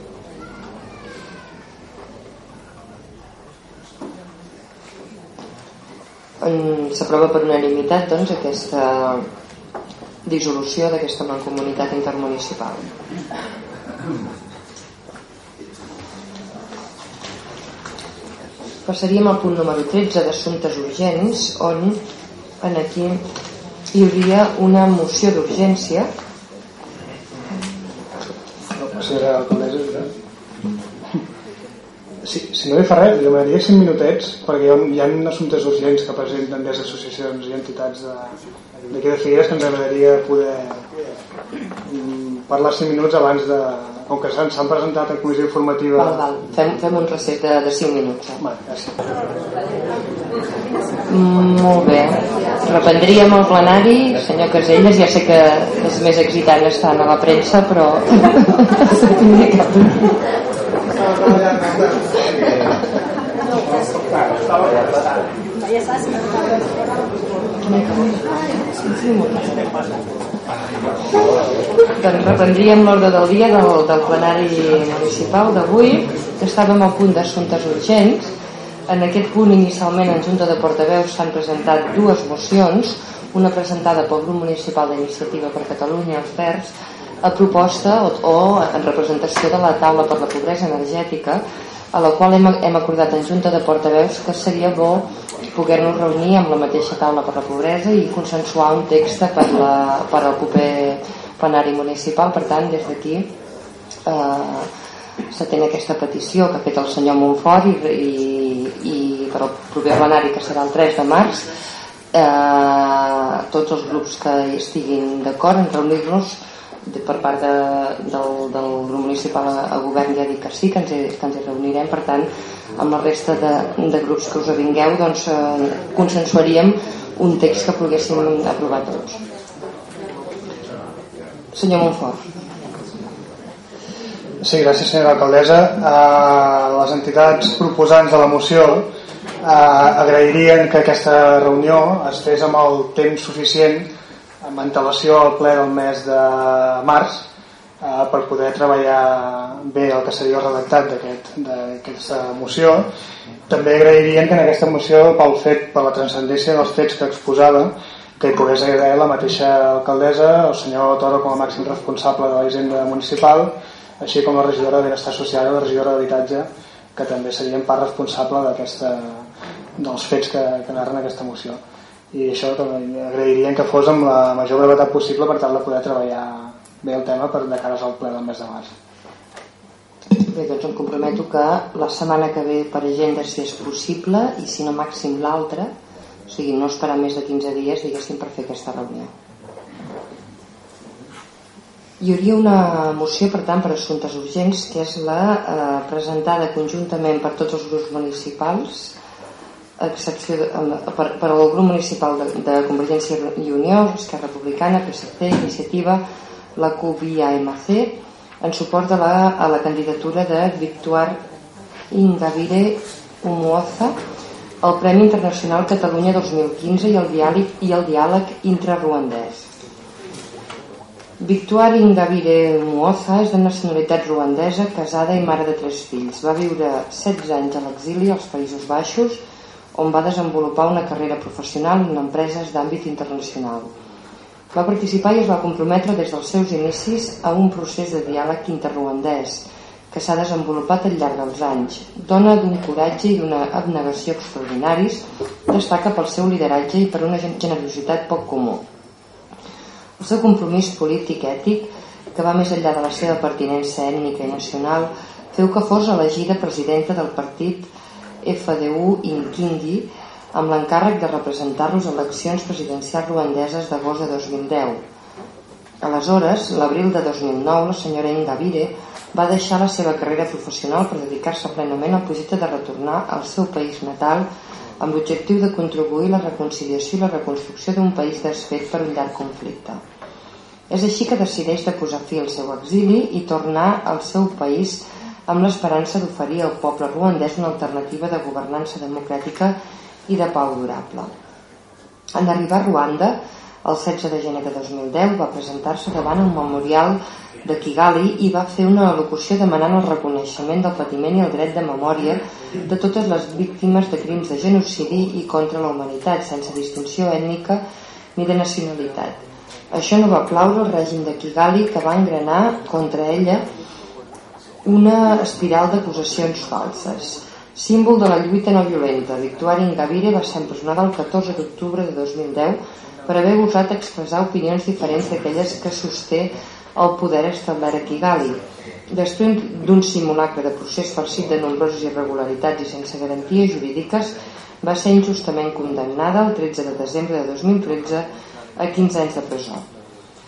S'aprova per unanimitat doncs, aquesta dissolució d'aquesta mancomunitat intermunicipal. passaríem al punt número 13 d'assumptes urgents on en aquí hi hauria una moció d'urgència senyora alcaldessa si, si no li fa res, jo m'agradaria 5 minutets perquè hi ha, hi ha assumptes urgents que presenten des d'associacions i entitats d'aquí de, de Figueres que ens agradaria poder mm, parlar 5 minuts abans de, com que s'han presentat a comissió informativa... Val, val. Fem, fem un recet de, de 5 minuts. Eh? Vale, gràcies. Mm, molt bé. reprendríem el plenari, senyor Caselles, ja sé que és més excitant estar a la premsa, però... *laughs* doncs reprendríem l'ordre del dia del, del plenari municipal d'avui que estàvem al punt d'assumptes urgents. En aquest punt inicialment en Junta de Portaveus s'han presentat dues mocions una presentada pel grup municipal d'iniciativa per Catalunya els Verds a proposta o, o en representació de la taula per la pobresa energètica a la qual hem, hem acordat en Junta de Portaveus que seria bo poder-nos reunir amb la mateixa taula per la pobresa i consensuar un text per, la, per al proper plenari municipal. Per tant des d'aquí eh, s'atén aquesta petició que ha fet el senyor Montfort i, i, i per al proper plenari que serà el 3 de març. Eh, tots els grups que estiguin d'acord en reunir-nos per part de, del, del grup municipal a, govern ja dic que sí, que ens, hi, que ens hi reunirem. Per tant amb la resta de, de grups que us avingueu doncs eh, consensuaríem un text que poguéssim aprovar tots. Senyor Montfort. Sí, gràcies senyora alcaldessa. Uh, les entitats proposants de la moció uh, agrairien que aquesta reunió es fes amb el temps suficient amb antelació al ple del mes de març uh, per poder treballar bé el que seria el redactat d'aquesta moció. També agrairien que en aquesta moció, pel fet, per la transcendència dels fets que exposava, que hi pogués agrair la mateixa alcaldessa, el senyor Toro com a màxim responsable de la hisenda municipal, així com la regidora de Benestar Social i la regidora d'Habitatge que també serien part responsable dels fets que, que narren aquesta moció i això també agrairíem que fos amb la major brevetat possible per tal de poder treballar bé el tema per de cares al ple del mes de març. Bé, doncs em comprometo que la setmana que ve per agenda si és possible i si no màxim l'altra o sigui, no esperar més de 15 dies diguéssim per fer aquesta reunió. Hi hauria una moció, per tant, per assumptes urgents, que és la eh, presentada conjuntament per tots els grups municipals, excepció de, per, per al grup municipal de, de Convergència i Unió, Esquerra Republicana, PSC, Iniciativa, la CUP i AMC, en suport a la, a la candidatura de Victuar Ingavire Umuoza al Premi Internacional Catalunya 2015 i el diàleg, i el diàleg intraruandès. Victoire Ingabire Muoza és de nacionalitat ruandesa, casada i mare de tres fills. Va viure 16 anys a l'exili als Països Baixos, on va desenvolupar una carrera professional en empreses d'àmbit internacional. Va participar i es va comprometre des dels seus inicis a un procés de diàleg interruandès que s'ha desenvolupat al llarg dels anys. Dona d'un coratge i d'una abnegació extraordinaris, destaca pel seu lideratge i per una generositat poc comú. El seu compromís polític ètic, que va més enllà de la seva pertinença ètnica i nacional, feu que fos elegida presidenta del partit FDU Inkindi amb l'encàrrec de representar-los a eleccions presidencials ruandeses d'agost de 2010. Aleshores, l'abril de 2009, la senyora Ingavire va deixar la seva carrera professional per dedicar-se plenament al projecte de retornar al seu país natal amb l'objectiu de contribuir a la reconciliació i la reconstrucció d'un país desfet per un llarg conflicte. És així que decideix de posar fi al seu exili i tornar al seu país amb l'esperança d'oferir al poble ruandès una alternativa de governança democràtica i de pau durable. En arribar a Ruanda, el 16 de gener de 2010 va presentar-se davant un memorial de Kigali i va fer una al·locució demanant el reconeixement del patiment i el dret de memòria de totes les víctimes de crims de genocidi i contra la humanitat, sense distinció ètnica ni de nacionalitat. Això no va plaure el règim de Kigali que va engranar contra ella una espiral d'acusacions falses. Símbol de la lluita no violenta, Victoria Ingabire va ser empresonada el 14 d'octubre de 2010 per haver gosat expressar opinions diferents d'aquelles que sosté el poder establert a Kigali. Després d'un simulacre de procés farcit de nombroses irregularitats i sense garanties jurídiques, va ser injustament condemnada el 13 de desembre de 2013 a 15 anys de presó.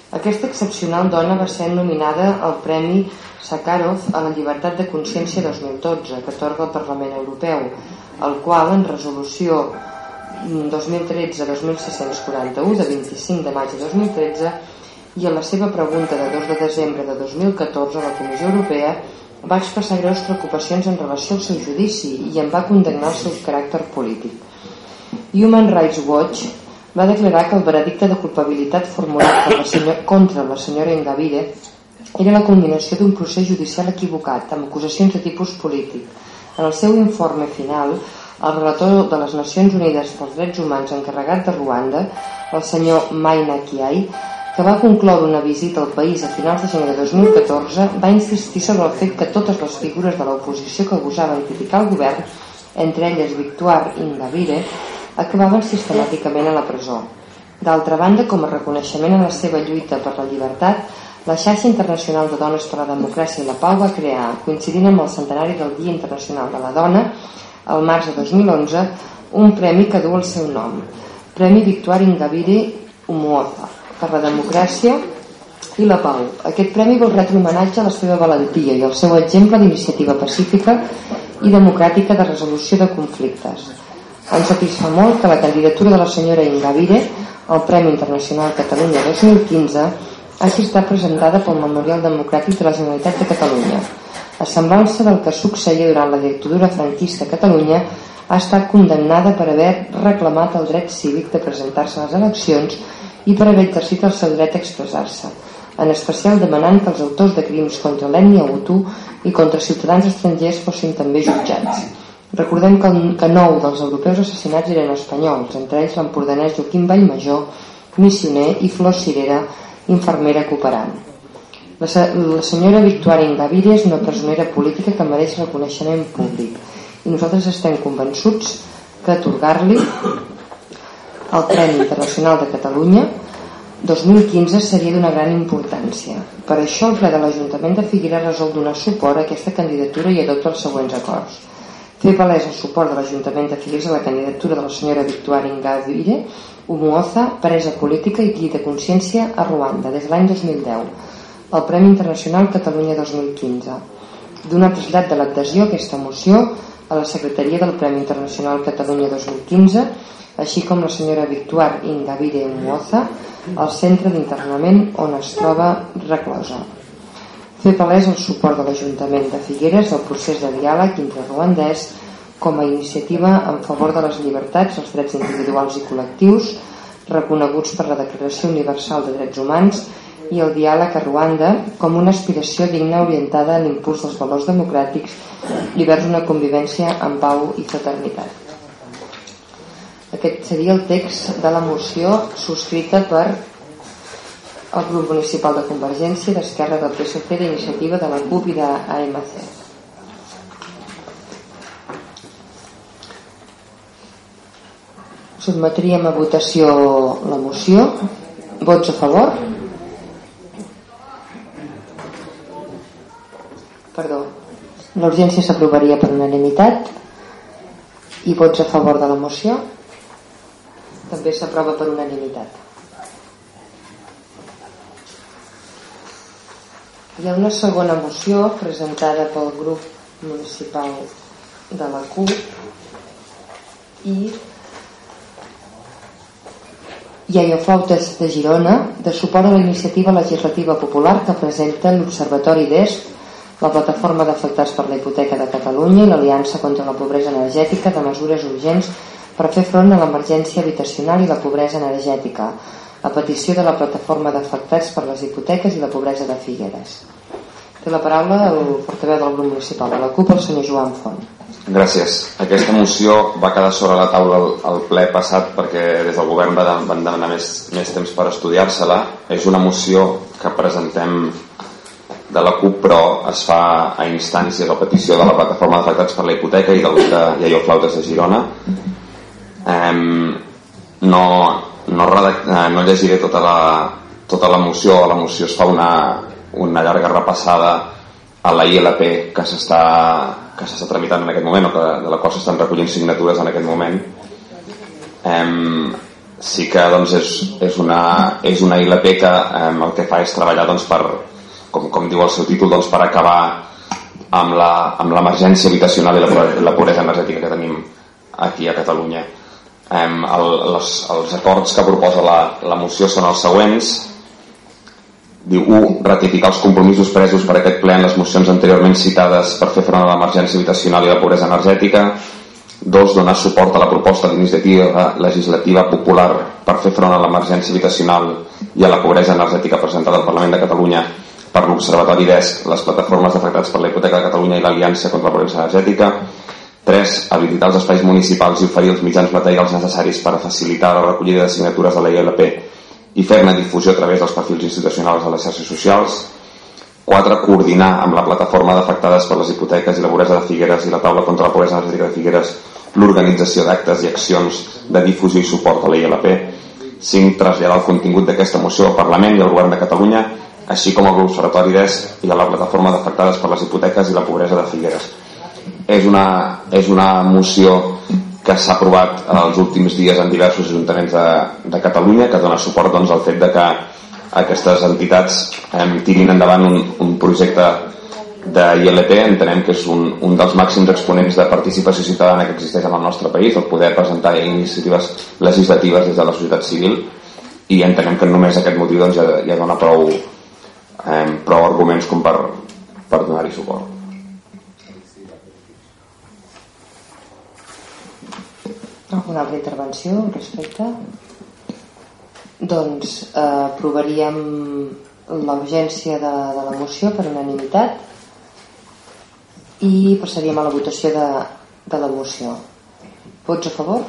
Aquesta excepcional dona va ser nominada al Premi Sakharov a la llibertat de consciència 2012 que atorga el Parlament Europeu, el qual en resolució 2013-2641 de 25 de maig de 2013 i a la seva pregunta de 2 de desembre de 2014 a la Comissió Europea va expressar greus preocupacions en relació al seu judici i en va condemnar el seu caràcter polític. Human Rights Watch va declarar que el veredicte de culpabilitat formulat per la senyor, contra la senyora Engavire era la culminació d'un procés judicial equivocat amb acusacions de tipus polític. En el seu informe final, el relator de les Nacions Unides pels Drets Humans encarregat de Ruanda, el senyor Maina Kiai, que va concloure una visita al país a finals de gener de 2014, va insistir sobre el fet que totes les figures de l'oposició que gosaven criticar el govern, entre elles Victoire Ingabire, acabaven sistemàticament a la presó. D'altra banda, com a reconeixement a la seva lluita per la llibertat, la xarxa internacional de dones per la democràcia i la pau va crear, coincidint amb el centenari del Dia Internacional de la Dona, el març de 2011 un premi que du el seu nom Premi Victoire Ingabire Umuoza per la democràcia i la pau. Aquest premi vol retre homenatge a la seva valentia i al seu exemple d'iniciativa pacífica i democràtica de resolució de conflictes. Ens satisfà molt que la candidatura de la senyora Ingabire al Premi Internacional Catalunya 2015 hagi estat presentada pel Memorial Democràtic de la Generalitat de Catalunya a semblança del que succeïa durant la dictadura franquista a Catalunya, ha estat condemnada per haver reclamat el dret cívic de presentar-se a les eleccions i per haver exercit el seu dret a expressar-se, en especial demanant que els autors de crims contra l'ètnia Hutu i contra ciutadans estrangers fossin també jutjats. Recordem que, nou dels europeus assassinats eren espanyols, entre ells l'empordanès Joaquim Vallmajor, missioner, i Flor Cirera, infermera cooperant. La, la senyora Victoria Ingaviri és una presonera política que mereix reconeixement públic i nosaltres estem convençuts que atorgar-li el Premi Internacional de Catalunya 2015 seria d'una gran importància. Per això el ple de l'Ajuntament de Figueres resol donar suport a aquesta candidatura i adopta els següents acords. Fer palès el suport de l'Ajuntament de Figueres a la candidatura de la senyora Victoria Ingavire Umuoza, presa política i guia de consciència a Ruanda des de l'any 2010 el Premi Internacional Catalunya 2015. Donar trasllat de l'adhesió a aquesta moció a la Secretaria del Premi Internacional Catalunya 2015, així com la senyora Victoire Ingavire Muoza, al centre d'internament on es troba reclosa. Fer palès el suport de l'Ajuntament de Figueres al procés de diàleg entre ruandès com a iniciativa en favor de les llibertats, els drets individuals i col·lectius reconeguts per la Declaració Universal de Drets Humans i el diàleg a Ruanda com una aspiració digna orientada a l'impuls dels valors democràtics i vers una convivència en pau i fraternitat. Aquest seria el text de la moció subscrita per el grup municipal de Convergència, d'Esquerra del PSC, d'iniciativa de la CUP i d'AMC. Sotmetríem a votació la moció. Vots a favor? Perdó. L'urgència s'aprovaria per unanimitat i vots a favor de la moció també s'aprova per unanimitat. Hi ha una segona moció presentada pel grup municipal de la CUP i Flautes de Girona de suport a la iniciativa legislativa popular que presenta l'Observatori d'Est la Plataforma d'Afectats per la Hipoteca de Catalunya i l'Aliança contra la Pobresa Energètica de mesures urgents per fer front a l'emergència habitacional i la pobresa energètica, a petició de la Plataforma d'Afectats per les Hipoteques i la Pobresa de Figueres. Té la paraula el portaveu del grup municipal de la CUP, el senyor Joan Font. Gràcies. Aquesta moció va quedar sobre la taula al, ple passat perquè des del govern van demanar més, més temps per estudiar-se-la. És una moció que presentem de la CUP però es fa a instàncies o petició de la plataforma d'afectats per la hipoteca i del grup de Iaio Flautes de Girona um, no, no, eh, no llegiré tota la, tota la moció la moció es fa una, una llarga repassada a la ILP que s'està que s'està tramitant en aquest moment o que, de la qual s'estan recollint signatures en aquest moment um, sí que doncs, és, és, una, és una ILP que um, el que fa és treballar doncs, per, com, com diu el seu títol, doncs, per acabar amb l'emergència habitacional i la, la pobresa energètica que tenim aquí a Catalunya. Um, el, les, els acords que proposa la, la moció són els següents. Diu 1. Ratificar els compromisos presos per aquest ple en les mocions anteriorment citades per fer front a l'emergència habitacional i la pobresa energètica. 2. Donar suport a la proposta d'iniciativa legislativa popular per fer front a l'emergència habitacional i a la pobresa energètica presentada al Parlament de Catalunya per l'Observatori d'ESC, les plataformes afectats per la hipoteca de Catalunya i l'Aliança contra la pobresa energètica 3. Habilitar els espais municipals i oferir els mitjans materials necessaris per a facilitar la recollida de signatures de la ILP i fer-ne difusió a través dels perfils institucionals a les xarxes socials. 4. Coordinar amb la plataforma d'afectades per les hipoteques i la pobresa de Figueres i la taula contra la pobresa energètica de Figueres l'organització d'actes i accions de difusió i suport a la ILP. 5. Traslladar el contingut d'aquesta moció al Parlament i al Govern de Catalunya, així com al l'Observatori d'ES i a la plataforma d'afectades per les hipoteques i la pobresa de Figueres és una, és una moció que s'ha aprovat els últims dies en diversos ajuntaments de, de Catalunya que dona suport doncs, al fet de que aquestes entitats eh, tirin endavant un, un projecte de ILP entenem que és un, un dels màxims exponents de participació ciutadana que existeix en el nostre país, el poder presentar iniciatives legislatives des de la societat civil i entenem que només aquest motiu doncs, ja, ja dona prou, eh, prou arguments com per, per donar-hi suport. Alguna altra intervenció al respecte? Doncs eh, aprovaríem l'urgència de, de la moció per unanimitat i passaríem a la votació de, de la moció. Vots a favor?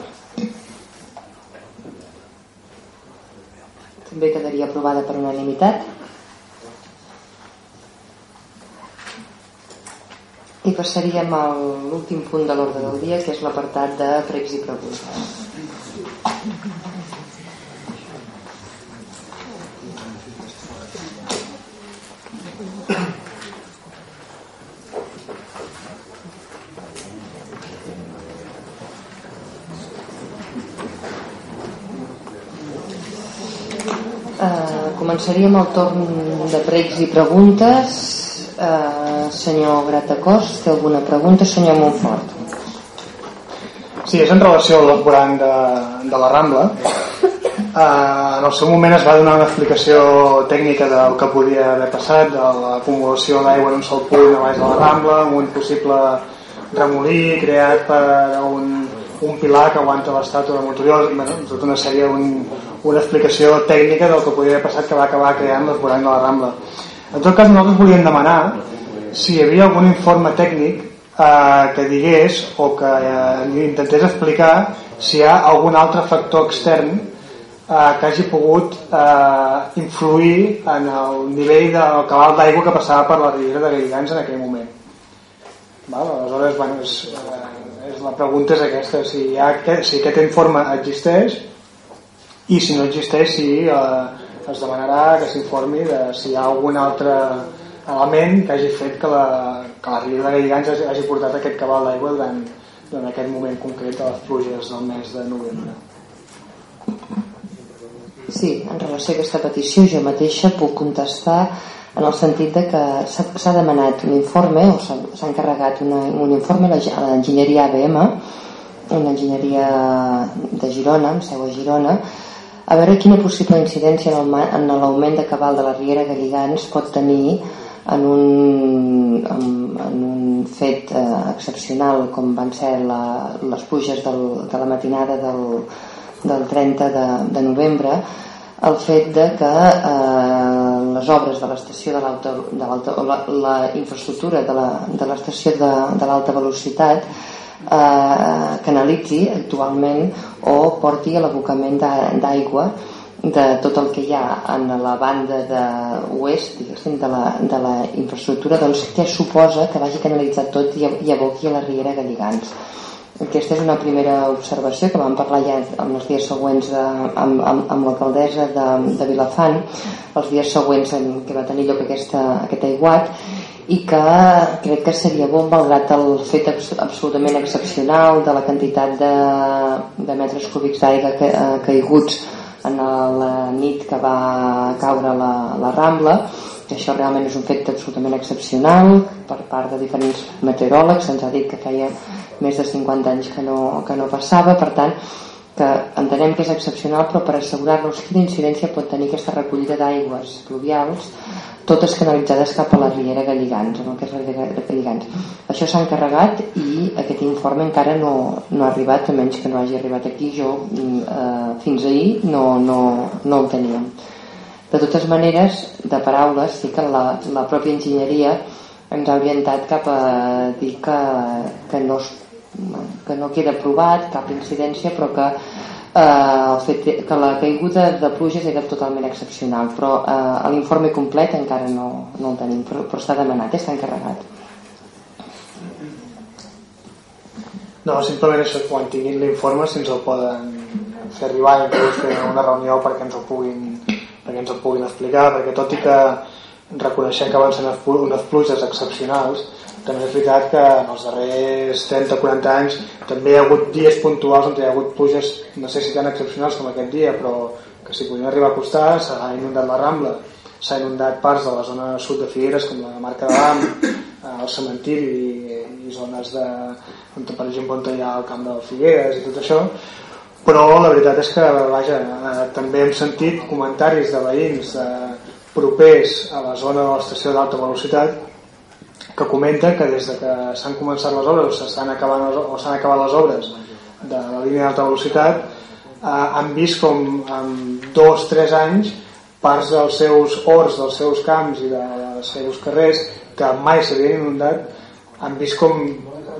També quedaria aprovada per unanimitat. I passaríem a l'últim punt de l'ordre del dia, que és l'apartat de pregs i preguntes. Uh, començaríem el torn de pregs i preguntes Eh, senyor Gratacós, té alguna pregunta? Senyor Montfort. Sí, és en relació al l'esborant de, de la Rambla. Eh, en el seu moment es va donar una explicació tècnica del que podia haver passat, de l'acumulació d'aigua en un sol punt a baix de la Rambla, amb un possible remolí creat per un, un pilar que aguanta l'estàtua de Monturiol, i bueno, tota una sèrie, un, una explicació tècnica del que podia haver passat que va acabar creant l'esborant de la Rambla. En tot cas, nosaltres volíem demanar si hi havia algun informe tècnic eh, que digués o que eh, intentés explicar si hi ha algun altre factor extern eh, que hagi pogut eh, influir en el nivell del cabal d'aigua que passava per la riera de Gaigans en aquell moment. Val? Aleshores, bueno, és, eh, és, la pregunta és aquesta, si, hi ha, si aquest informe existeix i si no existeix, si eh, es demanarà que s'informi de si hi ha algun altre element que hagi fet que la, que la riera de Gaigans hagi, hagi portat aquest cabal d'aigua durant, durant aquest moment concret de les pluges del mes de novembre. Sí, en relació a aquesta petició jo mateixa puc contestar en el sentit de que s'ha demanat un informe o s'ha encarregat una, un informe a l'enginyeria ABM una enginyeria de Girona, amb seu a Girona a veure quina possible incidència en l'augment de cabal de la Riera Galligans pot tenir en un, en, en un fet eh, excepcional com van ser la, les pluges del, de la matinada del, del 30 de, de novembre el fet de que eh, les obres de l'estació de l'alta la, la infraestructura de l'estació de l'alta velocitat eh, canalitzi actualment o porti a l'abocament d'aigua de tot el que hi ha en la banda de oest de, la, de la infraestructura doncs què suposa que vagi canalitzat tot i, i aboqui a la Riera Galligans aquesta és una primera observació que vam parlar ja en els dies següents de, amb, amb, amb l'alcaldessa de, de Vilafant els dies següents en què va tenir lloc aquesta, aquest aiguat i que crec que seria bo malgrat el fet absolutament excepcional de la quantitat de, de metres cúbics d'aigua que, eh, caiguts en la nit que va caure la, la Rambla que això realment és un fet absolutament excepcional per part de diferents meteoròlegs. Se'ns ha dit que feia més de 50 anys que no, que no passava. Per tant que entenem que és excepcional però per assegurar-nos quina incidència pot tenir aquesta recollida d'aigües pluvials totes canalitzades cap a la Riera Galligans, no? que és la Riera Galligans. Això s'ha encarregat i aquest informe encara no, no ha arribat, a menys que no hagi arribat aquí. Jo mm, eh, fins ahir no, no, no el teníem. De totes maneres, de paraules, sí que la, la pròpia enginyeria ens ha orientat cap a dir que, que, no, que no queda provat cap incidència, però que eh, el fet que la caiguda de pluges era totalment excepcional però eh, l'informe complet encara no, no el tenim però, però està demanat, està encarregat. No, simplement això, quan tinguin l'informe si ens el poden fer arribar i fer una reunió perquè ens ho puguin perquè ens ho puguin explicar perquè tot i que reconeixem que van ser unes pluges excepcionals també és veritat que en els darrers 30-40 anys també hi ha hagut dies puntuals on hi ha hagut pluges no sé si tan excepcionals com aquest dia però que si podien arribar a costar s'ha inundat la Rambla s'ha inundat parts de la zona sud de Figueres com la Marca de l'Am eh, el cementiri i, i zones de, on per exemple on hi ha el camp de Figueres i tot això però la veritat és que vaja, eh, també hem sentit comentaris de veïns eh, propers a la zona de l'estació d'alta velocitat que comenta que des de que s'han començat les obres o s'han acabat, o s'han acabat les obres de la línia d'alta velocitat eh, han vist com en dos, tres anys parts dels seus horts, dels seus camps i dels seus carrers que mai s'havien inundat han vist com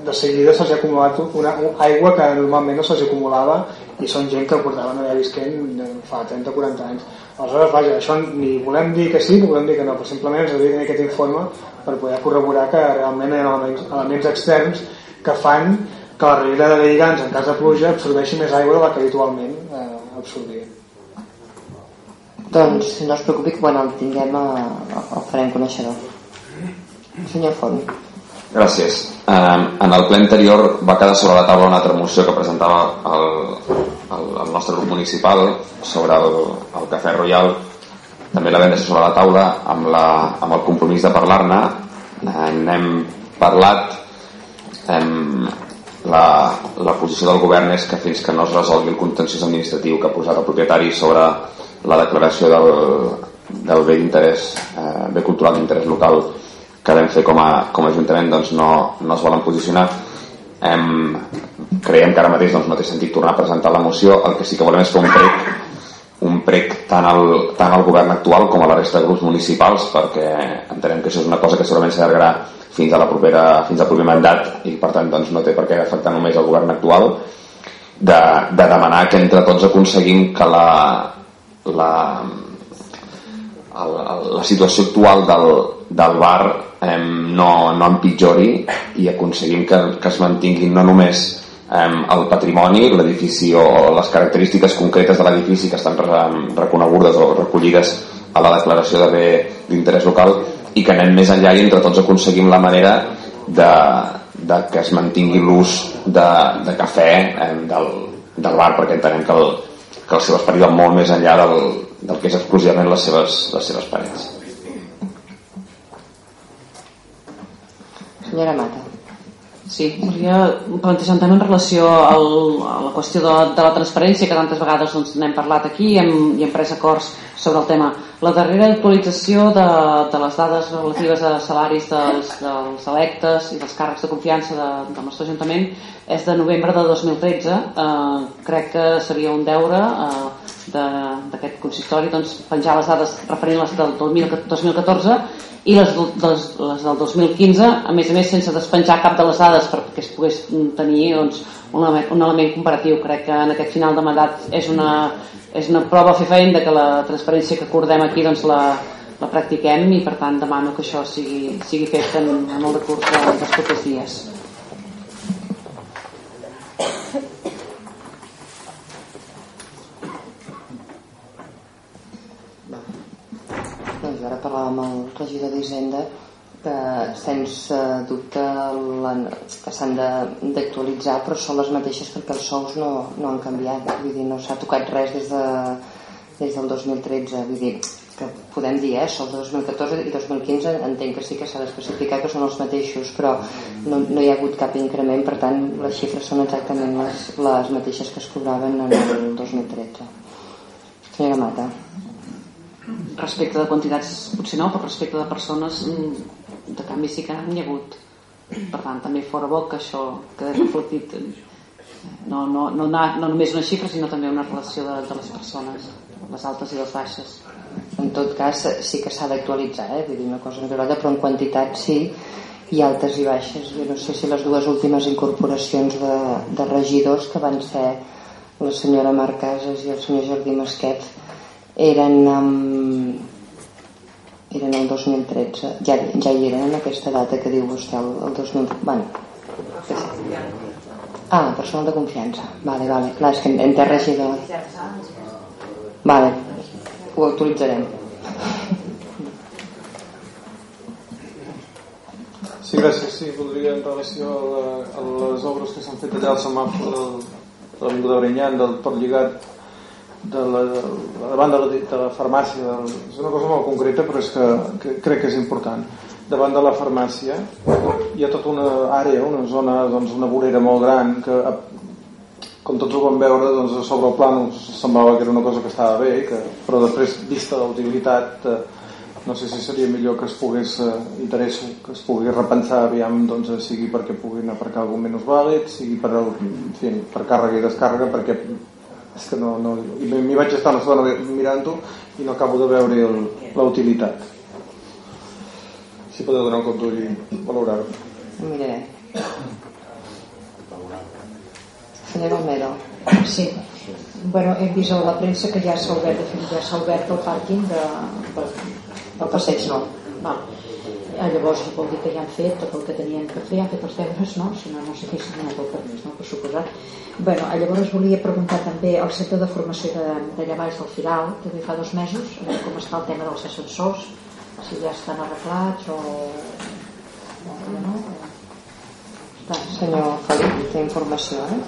de seguida se'ls ha acumulat una, aigua que normalment no se'ls acumulava i són gent que portaven allà visquent fa 30-40 anys. Aleshores vaja, això ni volem dir que sí ni volem dir que no, però simplement ens ha aquest informe per poder corroborar que realment hi ha elements, elements externs que fan que la riera de Galligans en cas de pluja absorbeixi més aigua de la que habitualment eh, absorbia. Doncs no es preocupi que quan el tinguem eh, el farem coneixedor senyor Font. Gràcies. En el ple anterior va quedar sobre la taula una altra moció que presentava el, el, el nostre grup municipal sobre el, el Cafè Royal també la vam deixar sobre la taula amb, la, amb el compromís de parlar-ne. Eh, n'hem parlat hem, la, la posició del govern és que fins que no es resolgui el contenciós administratiu que ha posat el propietari sobre la declaració del, del bé d'interès eh, bé cultural d'interès local que vam fer com a, com a Ajuntament doncs no, no es volen posicionar. Hem, creiem que ara mateix doncs, no té sentit tornar a presentar la moció. El que sí que volem és fer un prec un prec tant al, tant al govern actual com a la resta de grups municipals perquè entenem que això és una cosa que segurament s'allargarà fins a la propera fins al proper mandat i per tant doncs, no té per què afectar només el govern actual de, de demanar que entre tots aconseguim que la la, la, la situació actual del, del bar eh, no, no empitjori i aconseguim que, que es mantinguin no només el patrimoni, l'edifici o les característiques concretes de l'edifici que estan reconegudes o recollides a la declaració de bé d'interès local i que anem més enllà i entre tots aconseguim la manera de, de que es mantingui l'ús de, de cafè eh, del, del bar perquè entenem que el, que el seu esperit va molt més enllà del, del que és exclusivament les seves, les seves parets. Senyora Mata. Sí, volia plantejar tema en relació al, a la qüestió de, de la transparència que tantes vegades doncs, n'hem parlat aquí i hem, i hem pres acords sobre el tema. La darrera actualització de, de les dades relatives a salaris dels, dels electes i dels càrrecs de confiança de, del nostre Ajuntament és de novembre de 2013. Eh, crec que seria un deure eh, d'aquest consistori doncs, penjar les dades referent les del 2014 i les, les, les del 2015 a més a més sense despenjar cap de les dades perquè es pogués tenir doncs, un, element, un element comparatiu. Crec que en aquest final de mandat és una, és una prova fefaent de que la transparència que acordem aquí doncs la, la practiquem i per tant demano que això sigui, sigui fet en, en el recurs dels propers dies ara parlàvem amb el regidor d'Hisenda que sense dubte la, que s'han d'actualitzar però són les mateixes perquè els sous no, no han canviat vull dir, no s'ha tocat res des, de, des del 2013 vull dir, que podem dir, eh, sols de 2014 i 2015 entenc que sí que s'ha d'especificar que són els mateixos, però no, no hi ha hagut cap increment, per tant les xifres són exactament les, les mateixes que es cobraven en el 2013. Senyora Mata. Respecte de quantitats, potser no, però respecte de persones, mm, de canvi sí que n'hi ha hagut. Per tant, també fora bo que això quedés reflectit no, no, no, no només una xifra sinó també una relació de, de les persones les altes i les baixes en tot cas sí que s'ha d'actualitzar eh? una cosa naturalada però en quantitat sí i altes i baixes jo no sé si les dues últimes incorporacions de, de regidors que van ser la senyora Marc Casas i el senyor Jordi Masquet eren um, eren el 2013 ja, ja hi eren en aquesta data que diu vostè el, el 2000 bueno, Ah, personal de confiança. Vale, vale. Clar, és que en té regidor. Vale, ho autoritzarem. Sí, gràcies. Sí, voldria en relació a, la, a les obres que s'han fet allà al semàfor de, l'Avinguda de Brinyan, del tot lligat de la, de la de la, farmàcia. Del, és una cosa molt concreta, però és que, que crec que és important davant de la farmàcia hi ha tota una àrea, una zona, doncs, una vorera molt gran que com tots ho vam veure doncs, sobre el plano semblava que era una cosa que estava bé que, però després vista la utilitat eh, no sé si seria millor que es pogués eh, que es pugui repensar aviam, doncs, sigui perquè puguin aparcar algun menys vàlid sigui per, en fi, per càrrega i descàrrega perquè és que no, no m'hi vaig estar una estona mirant-ho i no acabo de veure la utilitat si podeu donar un compte i valorar-ho. Miraré. Senyora Romero. Sí. Bueno, hem vist a la premsa que ja s'ha obert, ja s'ha obert el pàrquing de, de, del passeig nou. Val. Ah, llavors vol dir que ja han fet tot el que tenien que fer, han fet els deures, no? Si no, no sé què s'ha donat el permís, no? Per suposar. Bueno, llavors volia preguntar també al centre de formació de, de Llavalls del Firal, també fa dos mesos, a veure com està el tema dels ascensors, si ja estan arreglats o, o no Està, senyor Felip té informació eh?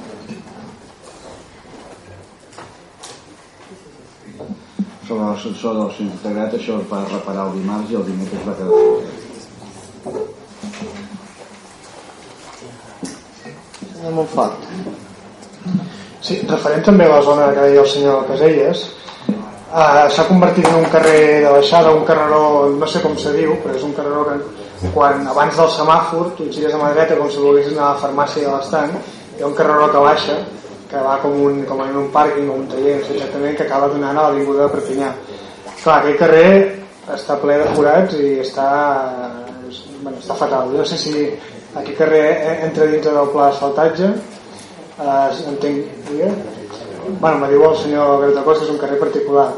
sobre l'ascensor del centre integrat això es va reparar el dimarts i el dimecres va quedar senyor Montfort Sí, referent també a la zona que deia el senyor Caselles Uh, s'ha convertit en un carrer de baixada, un carreró, no sé com se diu, però és un carreró que quan abans del semàfor tu gires a mà dreta com si volguessis anar a la farmàcia de l'estant, hi ha un carreró que baixa, que va com, un, com en un pàrquing o un taller, no sé exactament, que acaba donant a l'avinguda de Perpinyà. Clar, aquell carrer està ple de forats i està, bueno, està fatal. Jo no sé si aquest carrer entra dins del pla d'asfaltatge, uh, entenc, bueno, me diu el senyor Berta Costa és un carrer particular.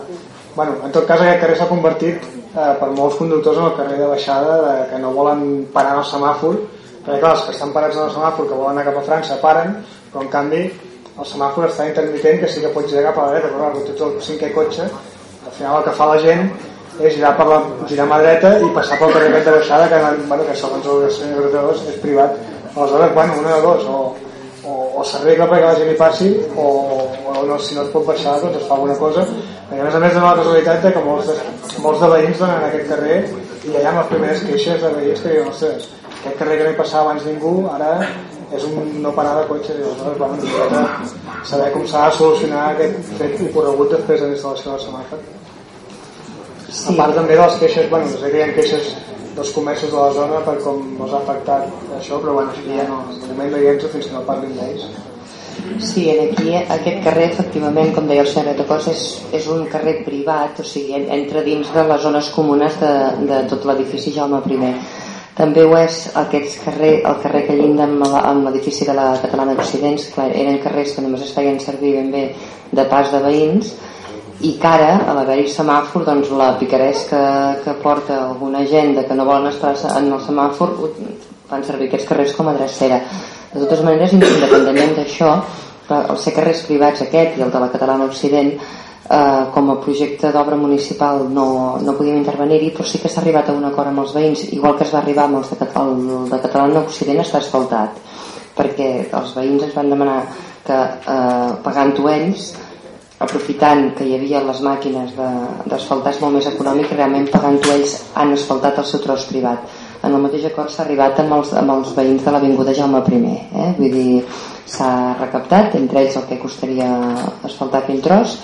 Bueno, en tot cas aquest carrer s'ha convertit eh, per molts conductors en el carrer de baixada de, que no volen parar en el semàfor. Perquè clar, els que estan parats en el semàfor que volen anar cap a França paren però en canvi el semàfor està intermitent que sí que pots girar cap a la dreta. Però clar, ets el cinquè cotxe al final el que fa la gent és girar, per la, girar mà dreta i passar pel carrer de baixada que, bueno, que segons el senyor Berta és privat. Aleshores, bueno, una de dos o o, o s'arregla perquè la gent hi passi o, o no, si no es pot baixar doncs es fa alguna cosa. A més a més dona la casualitat que molts de, molts de veïns donen en aquest carrer i allà amb les primeres queixes de veïns que diuen ostres, aquest carrer que no hi passava abans ningú ara és un no parar de cotxes i aleshores de saber com s'ha de solucionar aquest fet i corregut després de l'instal·lació del semàfor sí. a part també de les queixes bueno, no sé que hi ha queixes dels comerços de la zona per com els ha afectat això, però bueno, aquí ja no, de moment no hi entro fins que no parlin d'ells. Sí, aquí aquest carrer efectivament, com deia el senyor Tacós, és, és un carrer privat, o sigui, entra dins de les zones comunes de, de tot l'edifici Jaume I. També ho és aquest carrer, el carrer que llinda amb l'edifici de la Catalana d'Occidents, eren carrers que només es feien servir ben bé de pas de veïns, i que ara, a l'haver-hi semàfor, doncs la picaresca que porta alguna gent de que no volen estar en el semàfor fan servir aquests carrers com a drecera. De totes maneres, independentment d'això, el ser carrers privats aquest i el de la Catalana Occident, eh, com a projecte d'obra municipal no, no podíem intervenir-hi, però sí que s'ha arribat a un acord amb els veïns, igual que es va arribar amb els de, el de Catalana Occident està asfaltat, perquè els veïns ens van demanar que eh, pagant-ho ells aprofitant que hi havia les màquines d'asfaltar és molt més econòmic realment pagant-ho ells han asfaltat el seu tros privat en el mateix acord s'ha arribat amb els, amb els veïns de l'Avinguda Jaume I eh? vull dir, s'ha recaptat entre ells el que costaria asfaltar aquell tros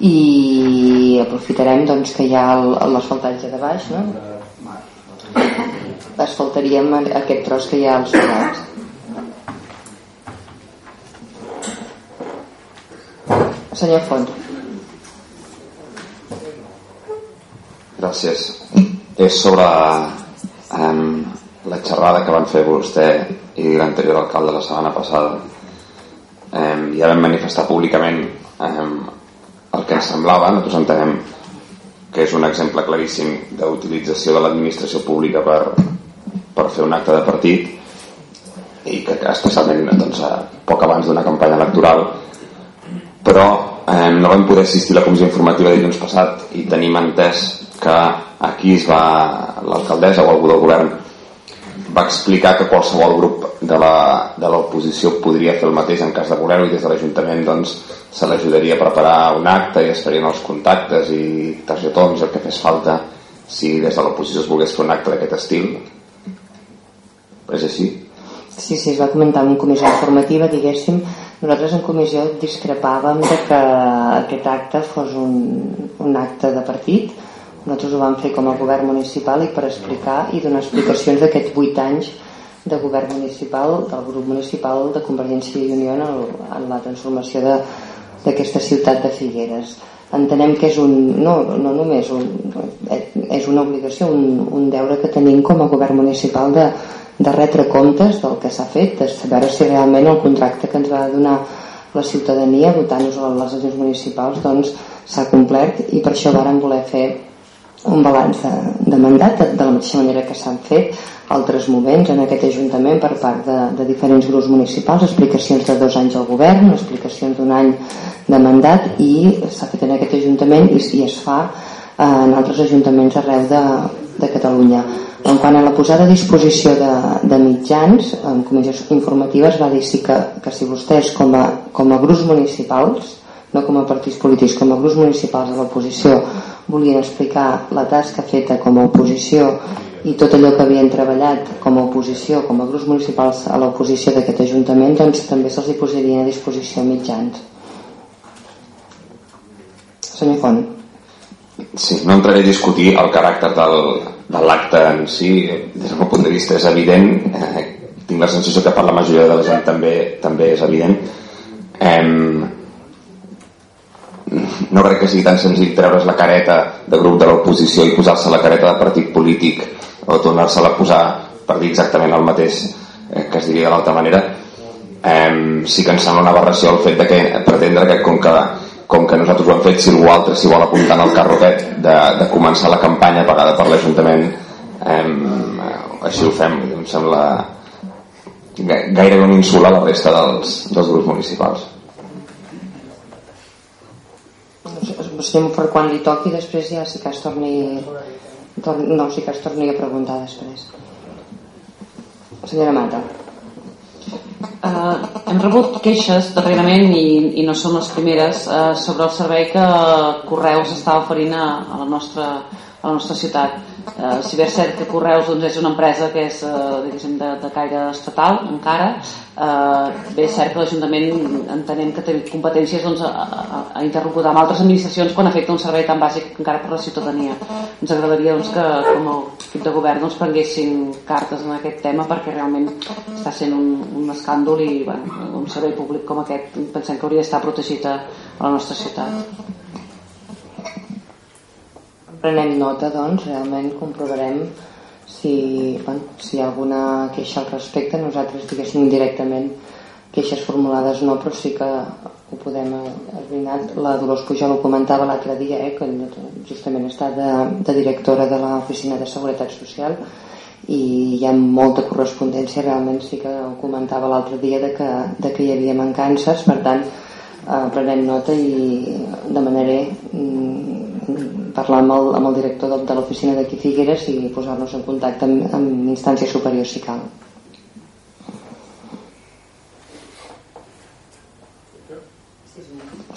i aprofitarem doncs, que hi ha l'asfaltatge de baix no? asfaltaríem aquest tros que hi ha als solars senyor Font. Gràcies. És sobre um, la xerrada que van fer vostè i l'anterior alcalde la setmana passada. Um, ja vam manifestar públicament um, el que ens semblava. Nosaltres entenem que és un exemple claríssim d'utilització de l'administració pública per, per fer un acte de partit i que especialment doncs, poc abans d'una campanya electoral però eh, no vam poder assistir a la comissió informativa dilluns passat i tenim entès que aquí es va l'alcaldessa o algú del govern va explicar que qualsevol grup de l'oposició podria fer el mateix en cas de voler-ho i des de l'Ajuntament doncs, se l'ajudaria a preparar un acte i es farien els contactes i targetons, el que fes falta si des de l'oposició es volgués fer un acte d'aquest estil és així? Sí, sí, es va comentar en comissió informativa, diguéssim, nosaltres en comissió discrepàvem de que aquest acte fos un, un acte de partit, nosaltres ho vam fer com a govern municipal i per explicar i donar explicacions d'aquests vuit anys de govern municipal, del grup municipal de Convergència i Unió en, el, en la transformació d'aquesta ciutat de Figueres. Entenem que és un, no, no només un, és una obligació, un, un deure que tenim com a govern municipal de, de retre comptes del que s'ha fet, de saber si realment el contracte que ens va donar la ciutadania votant-nos a les eleccions municipals doncs s'ha complert i per això vàrem voler fer un balanç de, de mandat de, de la mateixa manera que s'han fet altres moments en aquest Ajuntament per part de, de diferents grups municipals, explicacions de dos anys al govern, explicacions d'un any de mandat i s'ha fet en aquest Ajuntament i, i es fa eh, en altres ajuntaments arreu de, de Catalunya. En quant a la posada a disposició de, de mitjans, en comissions informatives va dir sí que, que si vostès com a, com a grups municipals, no com a partits polítics, com a grups municipals de l'oposició, volien explicar la tasca feta com a oposició i tot allò que havien treballat com a oposició, com a grups municipals a l'oposició d'aquest Ajuntament, doncs també se'ls posarien a disposició mitjans. Senyor Font. Sí, no entraré a discutir el caràcter del, de l'acte en si, des del meu punt de vista és evident, eh, tinc la sensació que per la majoria de la gent també, també és evident. Eh, no crec que sigui tan senzill treure's la careta de grup de l'oposició i posar-se la careta de partit polític o tornar-se-la a posar per dir exactament el mateix eh, que es diria de l'altra manera eh, sí que ens sembla una aberració el fet de que pretendre que com que com que nosaltres ho hem fet, si algú altre s'hi vol apuntar en el carrotet de, de començar la campanya pagada per l'Ajuntament eh, així ho fem em sembla gairebé un insult a la resta dels, dels grups municipals. No sé per quan li toqui després ja sí que es torni, no, sí que es torni a preguntar després. Senyora Mata Uh, hem rebut queixes darrerament i, i no són les primeres uh, sobre el servei que Correus està oferint a, a, la, nostra, a la nostra ciutat uh, si bé és cert que Correus doncs, és una empresa que és uh, de, de caire estatal encara. Uh, bé és cert que l'Ajuntament entenem que té competències doncs, a, a, a interlocutar amb altres administracions quan afecta un servei tan bàsic encara per la ciutadania. Ens agradaria doncs, que com a equip de govern doncs, prenguessin cartes en aquest tema perquè realment està sent un, un escàndol i bueno, un servei públic com aquest pensem que hauria d'estar protegit a, a la nostra ciutat prenem nota doncs realment comprovarem si, bueno, si hi ha alguna queixa al respecte. Nosaltres diguéssim directament queixes formulades no però sí que ho podem esbrinar. La Dolors Pujol ho comentava l'altre dia eh, que justament està de, de directora de l'Oficina de Seguretat Social i hi ha molta correspondència. Realment sí que ho comentava l'altre dia de que, de que hi havia mancances. Per tant eh, prenem nota i demanaré mm, parlar amb el, amb el director de, de l'oficina d'aquí Figueres i posar-nos en contacte amb, amb instàncies superiors si cal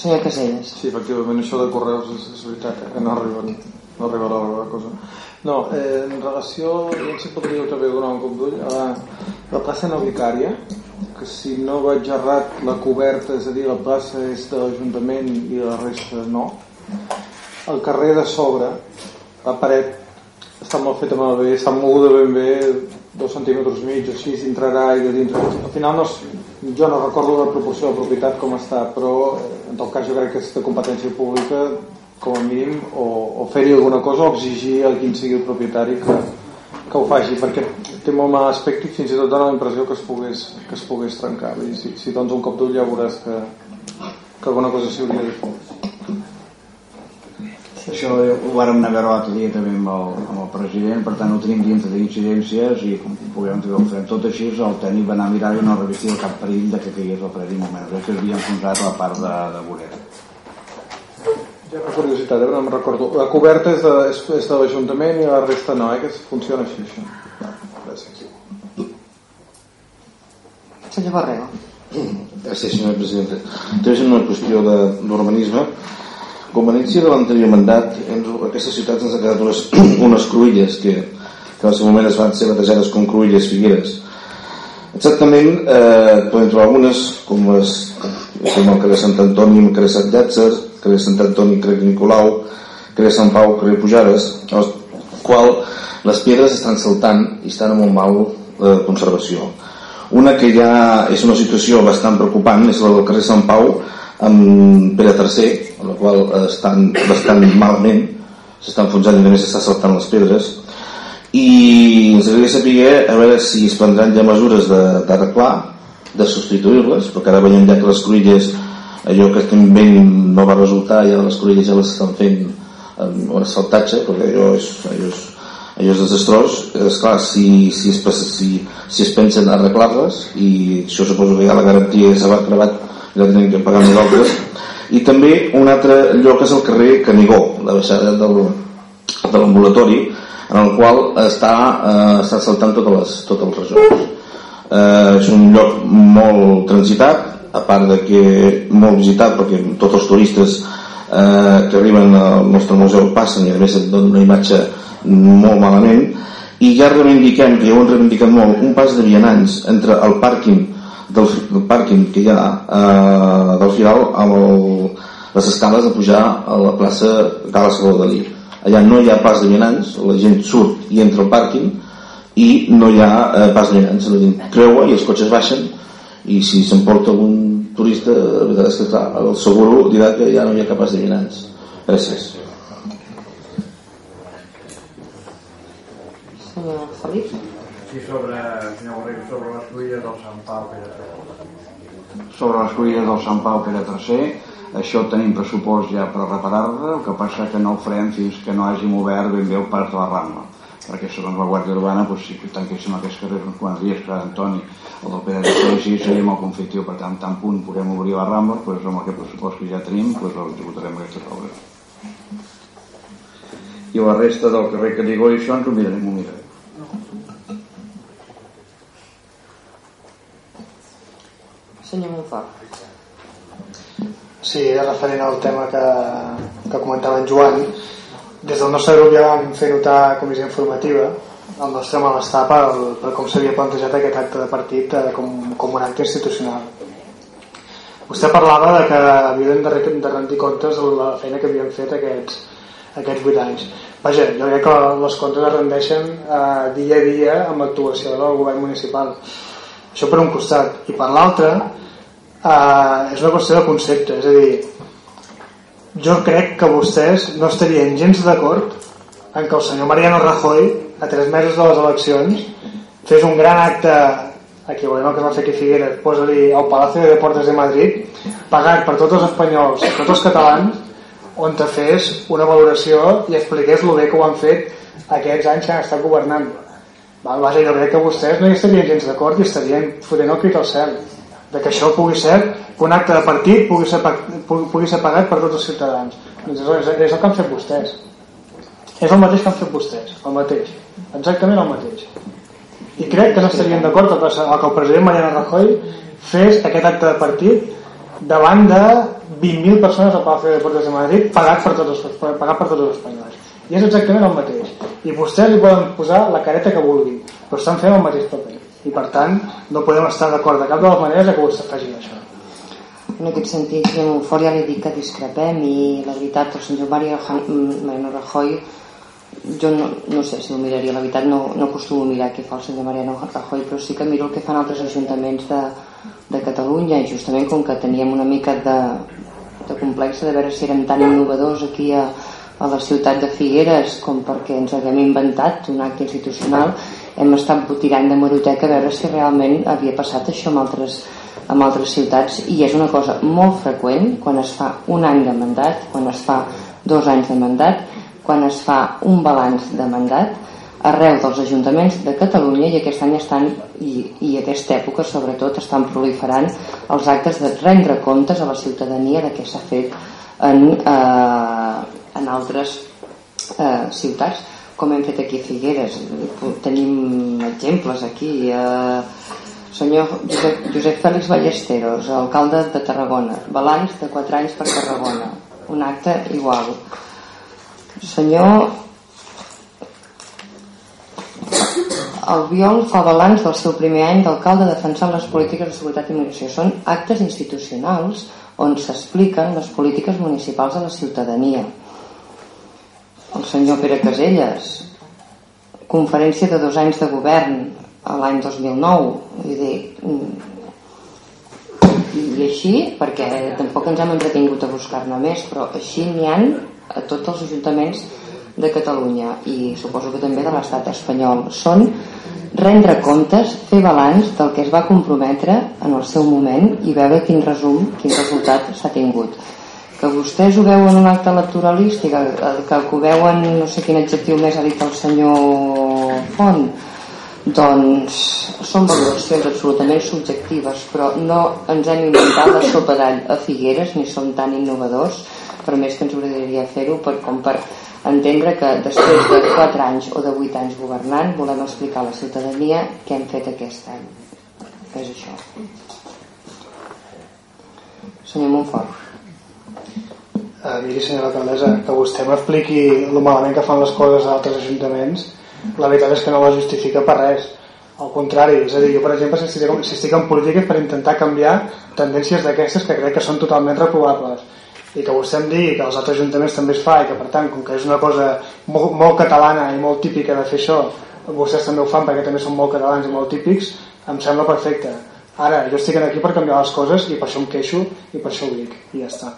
Senyor Caselles. Sí, efectivament, això de correus és, és veritat, eh, que no arriben, no arriba a la cosa. No, eh, en relació, jo si podríeu també donar un cop d'ull, a la, la plaça no vicària, que si no vaig errat la coberta, és a dir, la plaça és de l'Ajuntament i la resta no. El carrer de sobre, la paret està molt feta malbé, està moguda ben bé, dos centímetres mig o així, entrarà aire dintre. Al final no, jo no recordo la proporció de propietat com està, però en tot cas jo crec que és de competència pública com a mínim o, o fer-hi alguna cosa o exigir a quin sigui el propietari que, que ho faci perquè té molt mal aspecte i fins i tot dona la impressió que es pogués, que es pogués trencar i si, si dones un cop d'ull ja veuràs que, que alguna cosa s'hi hauria de fer això ho vàrem negar l'altre dia també amb el, amb el president, per tant no tenim dintre d'incidències i com puguem fer, ho farem tot així, el tècnic va anar a mirar i no revestia cap perill de que caigués el perill moment, és que havia enfonsat la part de, de vorera. Ja per curiositat, eh, no em recordo. La coberta és de, és, és de l'Ajuntament i la resta no, eh, que funciona així, això. Gràcies. Senyor Barrego. Gràcies, senyor president. També és una qüestió d'urbanisme. A inici de l'anterior mandat, en aquestes ciutats ens han quedat unes, *clears throat* unes cruïlles que, que en el seu moment es van ser batejades com cruïlles figueres. Exactament, eh, podem trobar algunes, com, les, com el carrer Sant Antoni, el carrer Sant Llàtzer, el carrer Sant Antoni, carrer Nicolau, carrer Sant Pau, carrer Pujades, el qual les pedres estan saltant i estan en molt mal eh, conservació. Una que ja és una situació bastant preocupant és la del carrer Sant Pau amb Pere III, amb la qual estan bastant malament, s'estan enfonsant i només s'està saltant les pedres, i ens agradaria saber a veure si es prendran ja mesures d'arreglar, de, de substituir-les, perquè ara veiem ja que les cruïlles, allò que estem veient no va resultar, ja les cruïlles ja les estan fent amb un asfaltatge, perquè allò és, allò és, allò és desastrós, és clar, si, si, es, si, si es pensen arreglar-les, i això suposo que ja la garantia s'ha la tenim que pagar nosaltres. I també un altre lloc és el carrer Canigó la baixada del, de l'ambulatori en el qual està, eh, està saltant totes les, totes les regions. Eh, és un lloc molt transitat a part de que molt visitat perquè tots els turistes eh, que arriben al nostre museu passen i a més et donen una imatge molt malament. I ja reivindiquem, que ja ho hem reivindicat molt un pas de vianants entre el pàrquing del, del pàrquing que hi ha eh, del final amb el, les escales de pujar a la plaça Gala Saló Dalí allà no hi ha pas de vianants la gent surt i entra al pàrquing i no hi ha eh, pas de vianants. La gent creua i els cotxes baixen i si s'emporta algun turista la veritat és que clar, el seguro dirà que ja no hi ha cap pas de vianants. Gràcies. Senyor Felip Sí, sobre, senyor Borrell, sobre les cruïlles del Sant Pau Pere Sobre les cruïlles del Sant Pau Pere III, això tenim pressupost ja per reparar-la, el que passa que no ho farem fins que no hàgim obert ben bé el parc de la Rambla perquè segons la Guàrdia Urbana doncs, si tanquéssim aquests carrers uns quants dies que Antoni el del Pere III sí, seria molt conflictiu per tant, tant punt podem obrir la Rambla doncs, amb aquest pressupost que ja tenim doncs, executarem aquestes obres. I la resta del carrer que digo i això ens ho mirarem, ho mirarem senyor Monfort Sí, referent al tema que, que comentava en Joan. Des del nostre grup ja vam fer notar a comissió informativa el nostre malestar per, per com s'havia plantejat aquest acte de partit eh, com, com un acte institucional. Vostè parlava de que havien de, de rendir comptes de la feina que havien fet aquests, aquests 8 anys. Vaja, jo crec que les comptes es rendeixen eh, dia a dia amb l'actuació del govern municipal això per un costat. I per l'altre eh, és una qüestió de concepte. És a dir jo crec que vostès no estarien gens d'acord en que el senyor Mariano Rajoy a tres mesos de les eleccions fes un gran acte equivalent al que va fer aquí Figueres posa-li al Palacio de Deportes de Madrid pagat per tots els espanyols i tots els catalans on te fes una valoració i expliqués el bé que ho han fet aquests anys que han estat governant Val, vaja, jo crec que vostès no hi estarien gens d'acord i estarien fotent el crit al cel de que això pugui ser que un acte de partit pugui ser, pugui ser pagat per tots els ciutadans. Doncs és, és, és el que han fet vostès. És el mateix que han fet vostès el mateix, exactament el mateix. I crec que no estarien d'acord que, que el president Mariano Rajoy fes aquest acte de partit davant de 20.000 persones al Palacio de Deportes de Madrid pagat per tots els, pagat per tots els espanyols i és exactament el mateix. I vostès li poden posar la careta que vulguin però estan fent el mateix paper. I per tant no podem estar d'acord de cap de les maneres que vostès facin això. En aquest sentit, senyor Monfort, ja li dic que discrepem i la veritat, el senyor Mario Mariano Rajoy jo no, no sé si ho miraria, la veritat no, no acostumo a mirar què fa el senyor Mariano Rajoy però sí que miro el que fan altres ajuntaments de, de Catalunya i justament com que teníem una mica de, de complexa de veure si eren tan innovadors aquí a, a la ciutat de Figueres com perquè ens haguem inventat un acte institucional hem estat tirant de maroteca a veure si realment havia passat això amb altres, amb altres ciutats. I és una cosa molt freqüent quan es fa un any de mandat quan es fa dos anys de mandat quan es fa un balanç de mandat arreu dels ajuntaments de Catalunya i aquest any estan i, i aquesta època sobretot estan proliferant els actes de rendre comptes a la ciutadania de què s'ha fet en, eh, en altres eh, ciutats com hem fet aquí a Figueres tenim exemples aquí eh, senyor Josep, Josep Fèlix Ballesteros alcalde de Tarragona balanç de 4 anys per Tarragona un acte igual senyor Albiol fa balanç del seu primer any d'alcalde defensant les polítiques de seguretat i immigració. Són actes institucionals on s'expliquen les polítiques municipals a la ciutadania. El senyor Pere Caselles, conferència de dos anys de govern a l'any 2009. Vull dir, i així, perquè tampoc ens hem entretingut a buscar-ne més, però així n'hi han a tots els ajuntaments de Catalunya i suposo que també de l'estat espanyol són rendre comptes, fer balanç del que es va comprometre en el seu moment i veure quin resum, quin resultat s'ha tingut que vostès ho veuen un acte electoralístic que, que ho veuen no sé quin adjectiu més ha dit el senyor Font doncs són valoracions absolutament subjectives però no ens hem inventat la sopa d'all a Figueres ni som tan innovadors per més que ens agradaria fer-ho per, com per entendre que després de 4 anys o de 8 anys governant volem explicar a la ciutadania què hem fet aquest any. Que és això. Senyor Montfort uh, miri senyora alcaldessa que vostè m'expliqui el malament que fan les coses a altres ajuntaments la veritat és que no la justifica per res. Al contrari, és a dir, jo per exemple si estic, si estic en política per intentar canviar tendències d'aquestes que crec que són totalment reprovables. I que vostè em digui que els altres ajuntaments també es fa i que per tant, com que és una cosa molt, molt catalana i molt típica de fer això vostès també ho fan perquè també són molt catalans i molt típics em sembla perfecte ara, jo estic aquí per canviar les coses i per això em queixo i per això ho dic i ja està.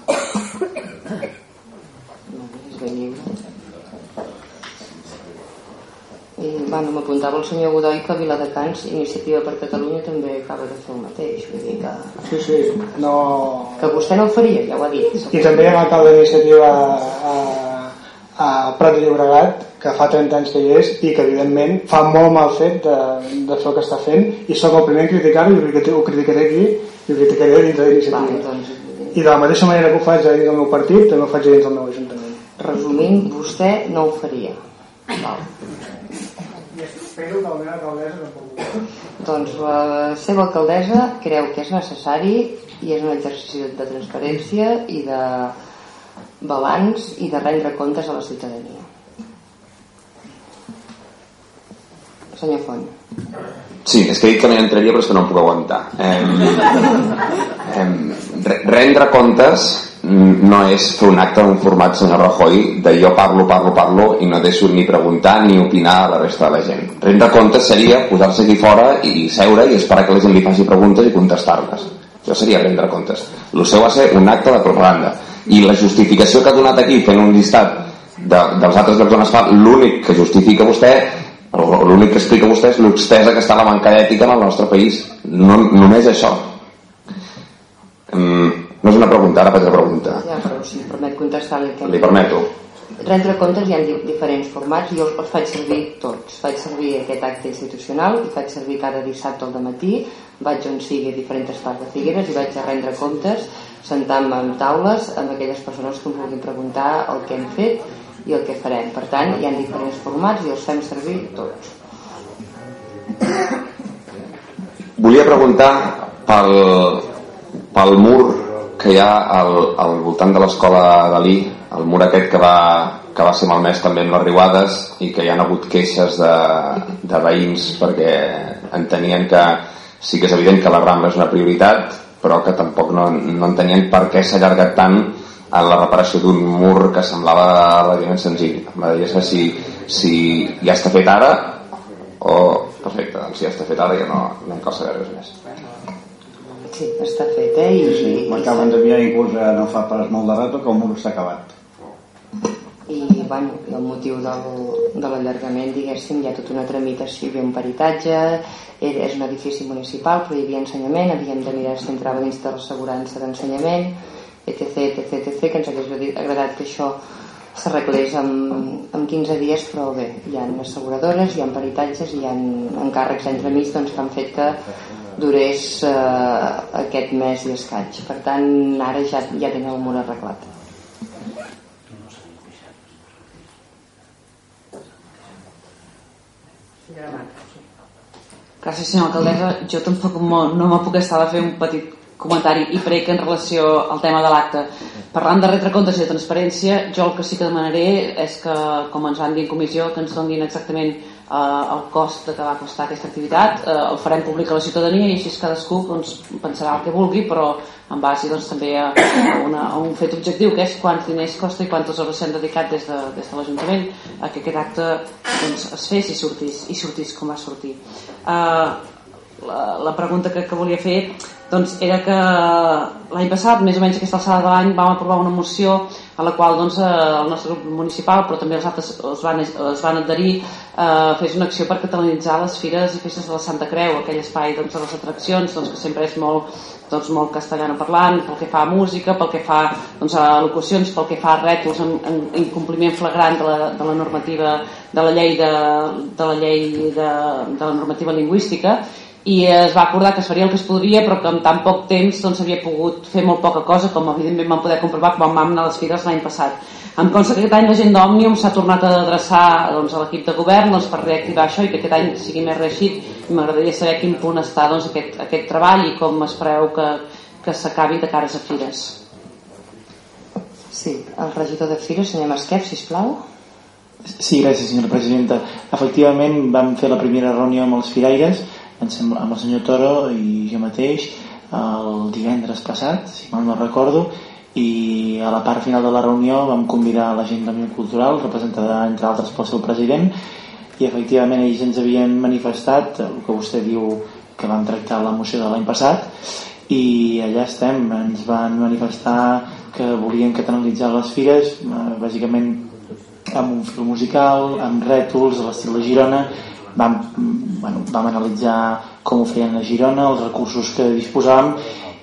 I bueno, m'apuntava el senyor Godoy que a Viladecans Iniciativa per Catalunya també acaba de fer el mateix vull dir que, sí, sí, no... que vostè no ho faria, ja ho ha dit. I també hi ha l'alcalde d'Iniciativa a, a Prat de Llobregat que fa 30 anys que hi és i que evidentment fa molt mal fet de, de fer el que està fent. I sóc el primer en criticar-ho i ho criticaré aquí i ho criticaré dins de l'Iniciativa doncs... i de la mateixa manera que ho faig dins del meu partit també ho faig dins del meu ajuntament. Resumint, vostè no ho faria. Val. Espero que la meva alcaldessa tampoc Doncs la seva alcaldessa creu que és necessari i és un exercici de transparència i de balanç i de rendre comptes a la ciutadania. Senyor Font. Sí, és que he dit que no hi entraria però és que no em puc aguantar. Eh, *laughs* eh, rendre comptes no és fer un acte d'un format senyor Rajoy de jo parlo, parlo, parlo i no deixo ni preguntar ni opinar a la resta de la gent. Rendre comptes seria posar-se aquí fora i seure i esperar que la gent li faci preguntes i contestar-les. Això seria rendre comptes. El seu va ser un acte de propaganda. I la justificació que ha donat aquí fent un llistat de, dels altres llocs on es fa, l'únic que justifica vostè l'únic que explica vostè és l'extesa que està la manca d'ètica en el nostre país. No, només això. Um, no és una pregunta, ara faig la pregunta. Ja, però si em permet contestar-li. Li permeto. Rendre comptes hi ha diferents formats i jo els faig servir tots. Faig servir aquest acte institucional i faig servir cada dissabte al matí vaig on sigui a diferents parts de Figueres i vaig a rendre comptes sentant-me en taules amb aquelles persones que em vulguin preguntar el que hem fet i el que farem. Per tant, hi ha diferents formats i els fem servir tots. Volia preguntar pel, pel mur que hi ha al, al voltant de l'escola Dalí, el mur aquest que va, que va ser malmès també amb les riuades i que hi han hagut queixes de, de veïns perquè entenien que sí que és evident que la Rambla és una prioritat però que tampoc no, no entenien per què s'ha allargat tant en la reparació d'un mur que semblava relativament senzill m'agradaria saber si, si ja està fet ara o perfecte, doncs si ja està fet ara ja no, no cal saber res més Sí, està fet, eh? I, Sí, m'acaben d'enviar inclús no fa pas molt de rato que el mur s'ha acabat. I bueno, el motiu del, de l'allargament diguéssim hi ha tota una tramitació hi havia un peritatge és un edifici municipal però hi havia ensenyament havíem de mirar si entrava dins de l'assegurança d'ensenyament etc, etc, etc que ens hagués agradat que això s'arreglés en, en 15 dies però bé, hi ha asseguradores hi ha peritatges, hi ha encàrrecs entremig doncs, que han fet que durés eh, aquest mes i escaig. Per tant ara ja, ja tenen el mur arreglat Gràcies, senyora alcaldessa. Jo tampoc no me puc estar de fer un petit comentari i prec en relació al tema de l'acte. Parlant de retracomptes i de transparència, jo el que sí que demanaré és que, com ens van dir en comissió, que ens donin exactament eh, el cost que va costar aquesta activitat. Eh, el farem públic a la ciutadania i així cadascú doncs, pensarà el que vulgui, però en base doncs, també a, una, a un fet objectiu, que és quants diners costa i quantes hores s'han dedicat des de, des de l'Ajuntament a que aquest acte doncs, es fes i sortís, i sortís com va sortir. Eh, la, la pregunta que, que volia fer doncs, era que l'any passat, més o menys aquesta alçada de l'any, vam aprovar una moció a la qual doncs, eh, el nostre grup municipal, però també els altres es van, es van adherir, eh, fes una acció per catalanitzar les fires i festes de la Santa Creu, aquell espai doncs, de les atraccions, doncs, que sempre és molt, doncs, molt castellano parlant, pel que fa a música, pel que fa doncs, a locucions, pel que fa a rètols en, en, en compliment flagrant de la, de la normativa de la llei de, de la llei de, de la normativa lingüística i es va acordar que es faria el que es podria però que en tan poc temps doncs havia pogut fer molt poca cosa com evidentment vam poder comprovar quan vam anar a les fires l'any passat em consta que aquest any la gent d'Òmnium s'ha tornat a adreçar doncs, a l'equip de govern doncs, per reactivar això i que aquest any sigui més reeixit i m'agradaria saber quin punt està doncs, aquest, aquest treball i com es preveu que, que s'acabi de cares a fires Sí, el regidor de Fires, senyor Masquef, sisplau. Sí, gràcies senyora presidenta. Efectivament vam fer la primera reunió amb els firaires amb el senyor Toro i jo mateix el divendres passat, si mal no recordo, i a la part final de la reunió vam convidar la gent d'Òmnium Cultural, representada entre altres pel seu president, i efectivament ells ens havien manifestat el que vostè diu que vam tractar la moció de l'any passat i allà estem, ens van manifestar que volien catalanitzar les fires eh, bàsicament amb un fil musical, amb rètols a l'estil de Girona vam, bueno, vam analitzar com ho feien a Girona, els recursos que disposàvem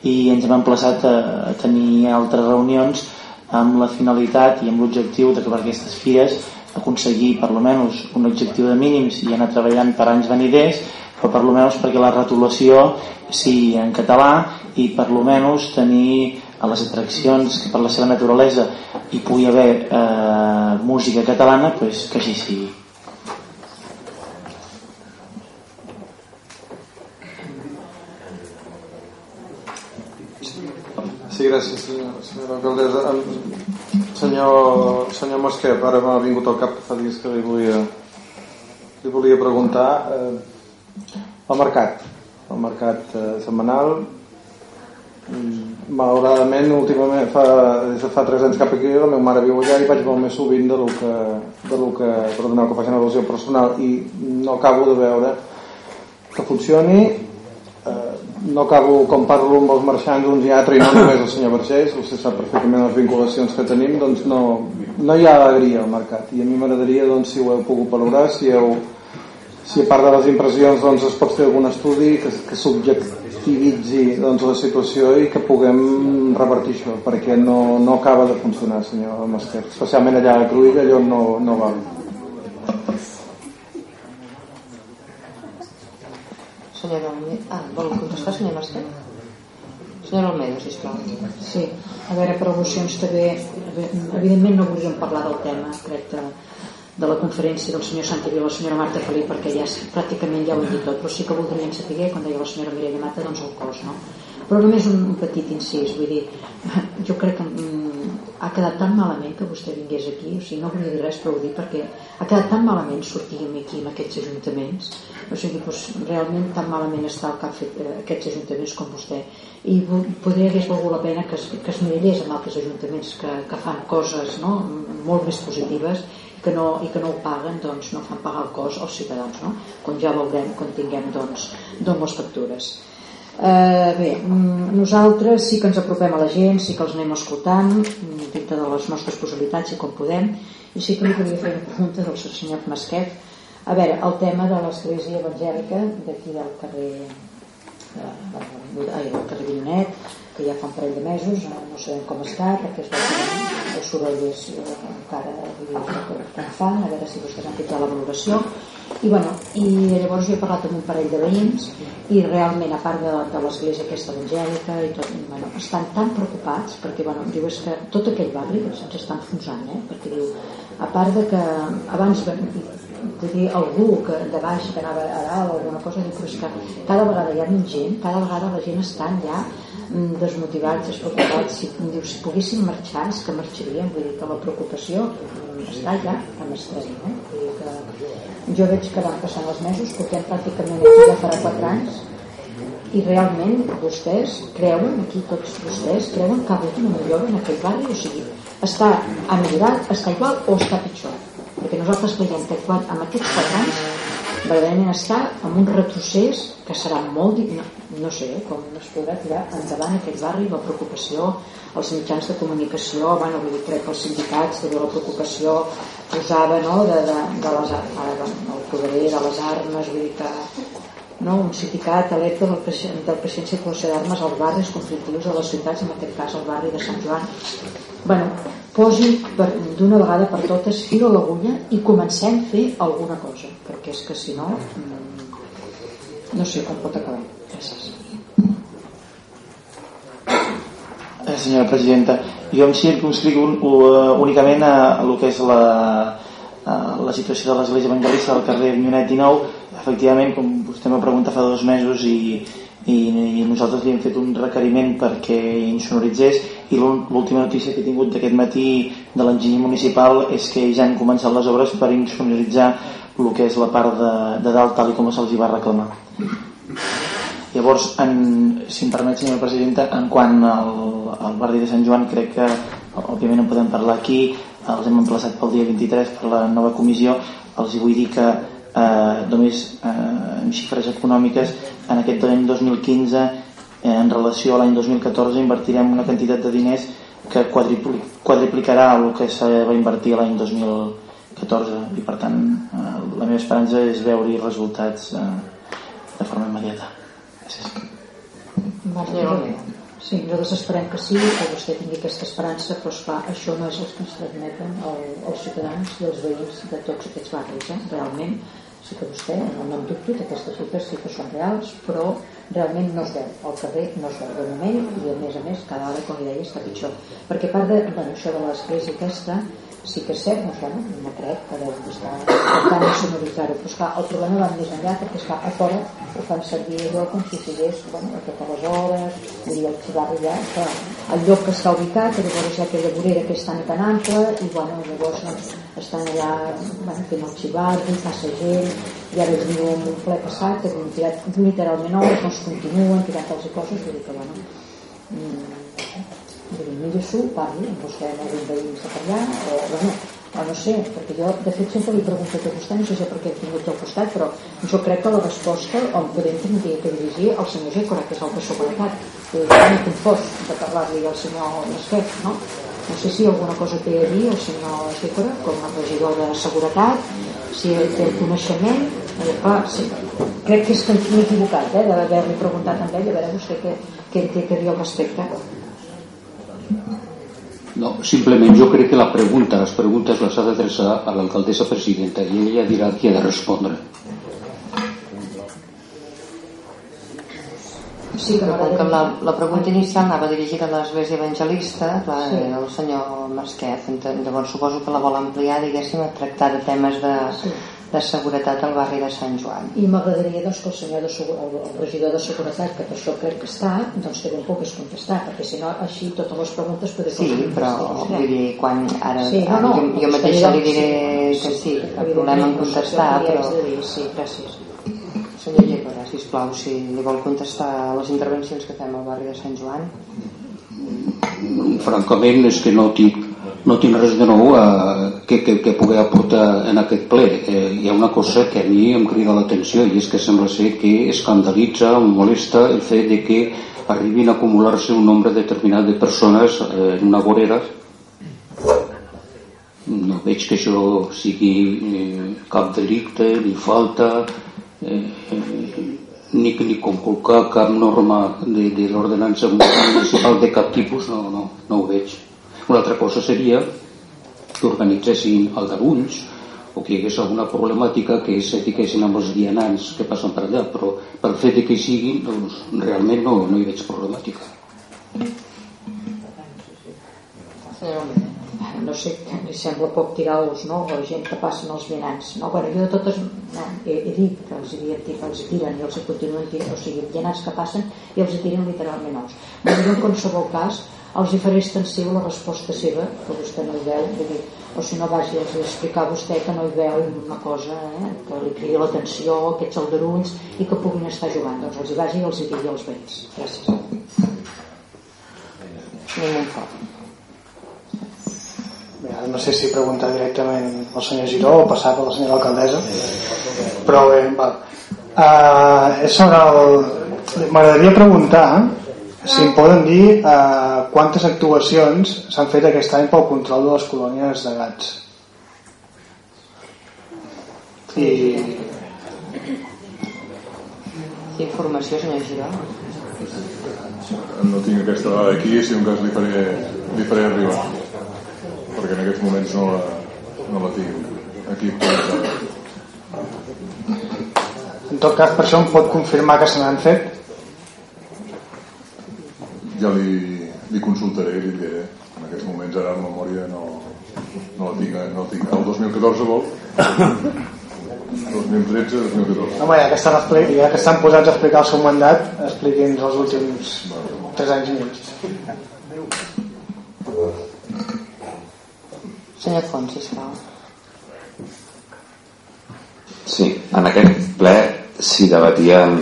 i ens hem emplaçat a, a tenir altres reunions amb la finalitat i amb l'objectiu de que per aquestes fires aconseguir per almenys un objectiu de mínims i anar treballant per anys veniders però per almenys perquè la retolació sigui en català i per almenys tenir a les atraccions que per la seva naturalesa hi pugui haver eh, música catalana pues, que així sigui Sí, gràcies, senyora, senyora alcaldessa. Senyor, senyor Mosquet, ara m'ha vingut al cap fa dies que li volia, li volia preguntar eh, el mercat, el mercat eh, setmanal malauradament últimament fa, des de fa 3 anys cap aquí la meva mare viu allà i vaig molt més sovint de lo que, de lo que perdoneu que faci una relació personal i no acabo de veure que funcioni eh, no acabo, com parlo amb els marxants uns i altres i no només el senyor Vergés vostè sap perfectament les vinculacions que tenim doncs no, no hi ha alegria al mercat. I a mi m'agradaria doncs, si ho heu pogut valorar si, heu, si a part de les impressions doncs, es pot fer algun estudi que, que subjectivitzi doncs, la situació i que puguem revertir això perquè no, no acaba de funcionar senyor Masquer especialment allà a Cruïlla allò no, no va Senyora Almeida. Ah, vol contestar, senyor Masquet? Senyora Almeida, sisplau. Sí, a veure, per al·lusions també, evidentment no volíem parlar del tema, crec que de la conferència del senyor Santi i la senyora Marta Felip perquè ja pràcticament ja ho hem dit tot però sí que voldríem saber, quan deia la senyora Mireia Mata doncs el cos no? però només un, un petit incís vull dir, jo crec que mm, ha quedat tan malament que vostè vingués aquí o sigui, no volia dir res però ho dic perquè ha quedat tan malament sortir aquí en aquests ajuntaments o sigui, doncs, realment tan malament està el que han fet eh, aquests ajuntaments com vostè i podria hagués valgut la pena que es, que es mirés amb altres ajuntaments que, que fan coses no? molt més positives que no, i que no ho paguen doncs no fan pagar el cost als ciutadans no? quan ja veurem quan tinguem doncs, doncs les factures Eh, bé, mm, nosaltres sí que ens apropem a la gent, sí que els anem escoltant mm, dintre de les nostres possibilitats i com podem i sí que li volia fer una pregunta del senyor Masquet. A veure, el tema de l'església evangèlica d'aquí del carrer de, de, ai, del carrer Villonet que ja fa un parell de mesos no sabem com està perquè es veu el soroll és eh, encara que fan, a veure si vostès han fet la valoració i, bueno, i llavors jo he parlat amb un parell de veïns i realment a part de, de l'església aquesta evangèlica i tot, bueno, estan tan preocupats perquè bueno, diu és que tot aquell barri se'ns està enfonsant eh? perquè diu, a part de que abans vull dir, algú que de baix que anava a dalt o alguna cosa però és que cada vegada hi ha menys gent cada vegada la gent està ja mm, desmotivats, despreocupats. Si, diu, si poguéssim marxar és que marxaríem. Vull dir que la preocupació està ja a l'extrem eh? vull dir que jo veig que van passant els mesos portem pràcticament aquí ja farà 4 anys i realment vostès creuen, aquí tots vostès creuen que ha hagut una millora en aquell barri o sigui, està ha millorat, està igual o està pitjor perquè nosaltres veiem que quan, amb aquests 4 anys verdaderament està amb un retrocés que serà molt no, no sé com es podrà tirar endavant aquest barri la preocupació, els mitjans de comunicació bueno, vull dir, crec que els sindicats també la preocupació posava no, de, de, de les, el poder de les armes vull dir que no, un sindicat alerta del, creixent, del circulació d'armes als barris conflictius de les ciutats, en aquest cas el barri de Sant Joan. bueno, posi d'una vegada per totes fil a l'agulla i comencem a fer alguna cosa, perquè és que si no, mm, no sé com pot acabar. Gràcies. Eh, senyora presidenta, jo em circunscric un, uh, únicament a, a el que és la, la situació de l'Església Evangelista del carrer Mionet 19 efectivament, com vostè m'ha preguntat fa dos mesos i, i, i nosaltres li hem fet un requeriment perquè insonoritzés i l'última notícia que he tingut d'aquest matí de l'enginyer municipal és que ja han començat les obres per insonoritzar el que és la part de, de dalt tal com se'ls va reclamar. Llavors en, si em permet senyora presidenta en quant al, al barri de Sant Joan crec que òbviament en podem parlar aquí. Els hem emplaçat pel dia 23 per la nova comissió. Els vull dir que eh, només eh, en xifres econòmiques en aquest any 2015 eh, en relació a l'any 2014 invertirem una quantitat de diners que quadripli, quadriplicarà el que se va invertir l'any 2014 i per tant eh, la meva esperança és veure resultats eh, de forma immediata Gràcies. Sí, nosaltres esperem que sí, que vostè tingui aquesta esperança, però esclar, això no és el que ens transmeten el, els ciutadans i els veïns de tots aquests barris, eh? realment sí que vostè, no, no em dubto que aquestes xifres sí que són reals, però realment no es veu, al carrer no es veu de moment i a més a més cada hora, com li deia, està pitjor. Perquè part de, bueno, això de l'església aquesta sí que és cert, doncs, bueno, no crec que deu intentant sonoritzar-ho però esclar, el problema va més enllà perquè esclar, a fora ho fan servir allò com si sigués bueno, a totes les hores dir, el xivarri ja que el lloc que està ubicat que llavors hi ha aquella vorera que és tan tan ampla i bueno, llavors doncs, estan allà bueno, fent el xivarri, passa gent i ara es diu un ple passat que han tirat literalment hores, doncs continuen tirant els i coses, vull dir que bueno mm, miri s'ho, parli amb vostè amb algun veí allà o, bueno, o no sé, perquè jo de fet sempre li pregunto a vostè, no sé si perquè he tingut al costat, però jo crec que la resposta on podem tenir que dirigir al senyor Gécora, que és el de seguretat que no confós de parlar-li al senyor Masquet, no? No sé si alguna cosa té a dir el senyor Gécora com a regidor de seguretat, si té el coneixement, eh, clar, sí, crec que és que m'he equivocat eh, d'haver-li preguntat a ell, a veure vostè què, què té a dir al respecte. No, simplement jo crec que la pregunta, les preguntes les ha d'adreçar a l'alcaldessa presidenta i ella dirà qui ha de respondre. Sí, però com que la, la pregunta inicial anava dirigida a l'Església Evangelista, clar, sí. el senyor Masquet, llavors suposo que la vol ampliar, diguéssim, a tractar de temes de, sí. De seguretat al barri de Sant Joan. I m'agradaria doncs, que el senyor de, el, el regidor de Seguretat, que per això crec que està, doncs també em pogués contestar, perquè si no, així totes les preguntes podré Sí, però vull dir, quan ara, Sí, no, no, jo, jo mateixa li diré que sí, que evidentment, problema en això contestar, però... dir, sí, gràcies. Senyor Llepera, sisplau, si li vol contestar a les intervencions que fem al barri de Sant Joan. francament és que no tinc, no tinc res de nou a, que, que, que pugui aportar en aquest ple. Eh, hi ha una cosa que a mi em crida l'atenció i és que sembla ser que escandalitza o molesta el fet de que arribin a acumular-se un nombre determinat de persones eh, en una vorera. No veig que això sigui eh, cap delicte ni falta eh, eh, ni, ni conculcar cap norma de, de l'ordenança municipal de cap tipus no, no, no ho veig una altra cosa seria que organitzessin aldarulls o que hi hagués alguna problemàtica que s'etiquessin amb els vianants que passen per allà però pel fet que hi siguin doncs, realment no, no hi veig problemàtica no sé, sembla poc tirar-los, no? La gent que passen els vianants. No? Bueno, jo de totes no, he, he dit que els, havia, els tiren i els continuen tirant, o sigui, vianants que passen i els tiren literalment ous. Però en qualsevol cas els hi faré extensiu la resposta seva, que vostè no hi veu, dir, o si no vagi a explicar a vostè que no hi veu una cosa eh, que li cridi l'atenció, aquests aldarulls i que puguin estar jugant, doncs els hi vagi i els hi digui als veïns. Gràcies. Bé, no sé si preguntar directament al senyor Giró o passar per la senyora alcaldessa però bé, va uh, és sobre el m'agradaria preguntar si em poden dir uh, quantes actuacions s'han fet aquest any pel control de les colònies de gats i Informació, senyor Giró. no tinc aquesta dada aquí si un cas li faré, li faré arribar perquè en aquests moments no la, no la tinc aquí actualitzada. en tot cas per això em pot confirmar que se n'han fet ja li, li consultaré i li diré en aquests moments ara en memòria no, no la tinc, no la tinc. el 2014 vol 2013 2014 Home, ja que, estan ja que estan posats a explicar el seu mandat expliqui'ns els últims 3 anys i mig Senyor Font, sisplau. Sí, en aquest ple s'hi debatien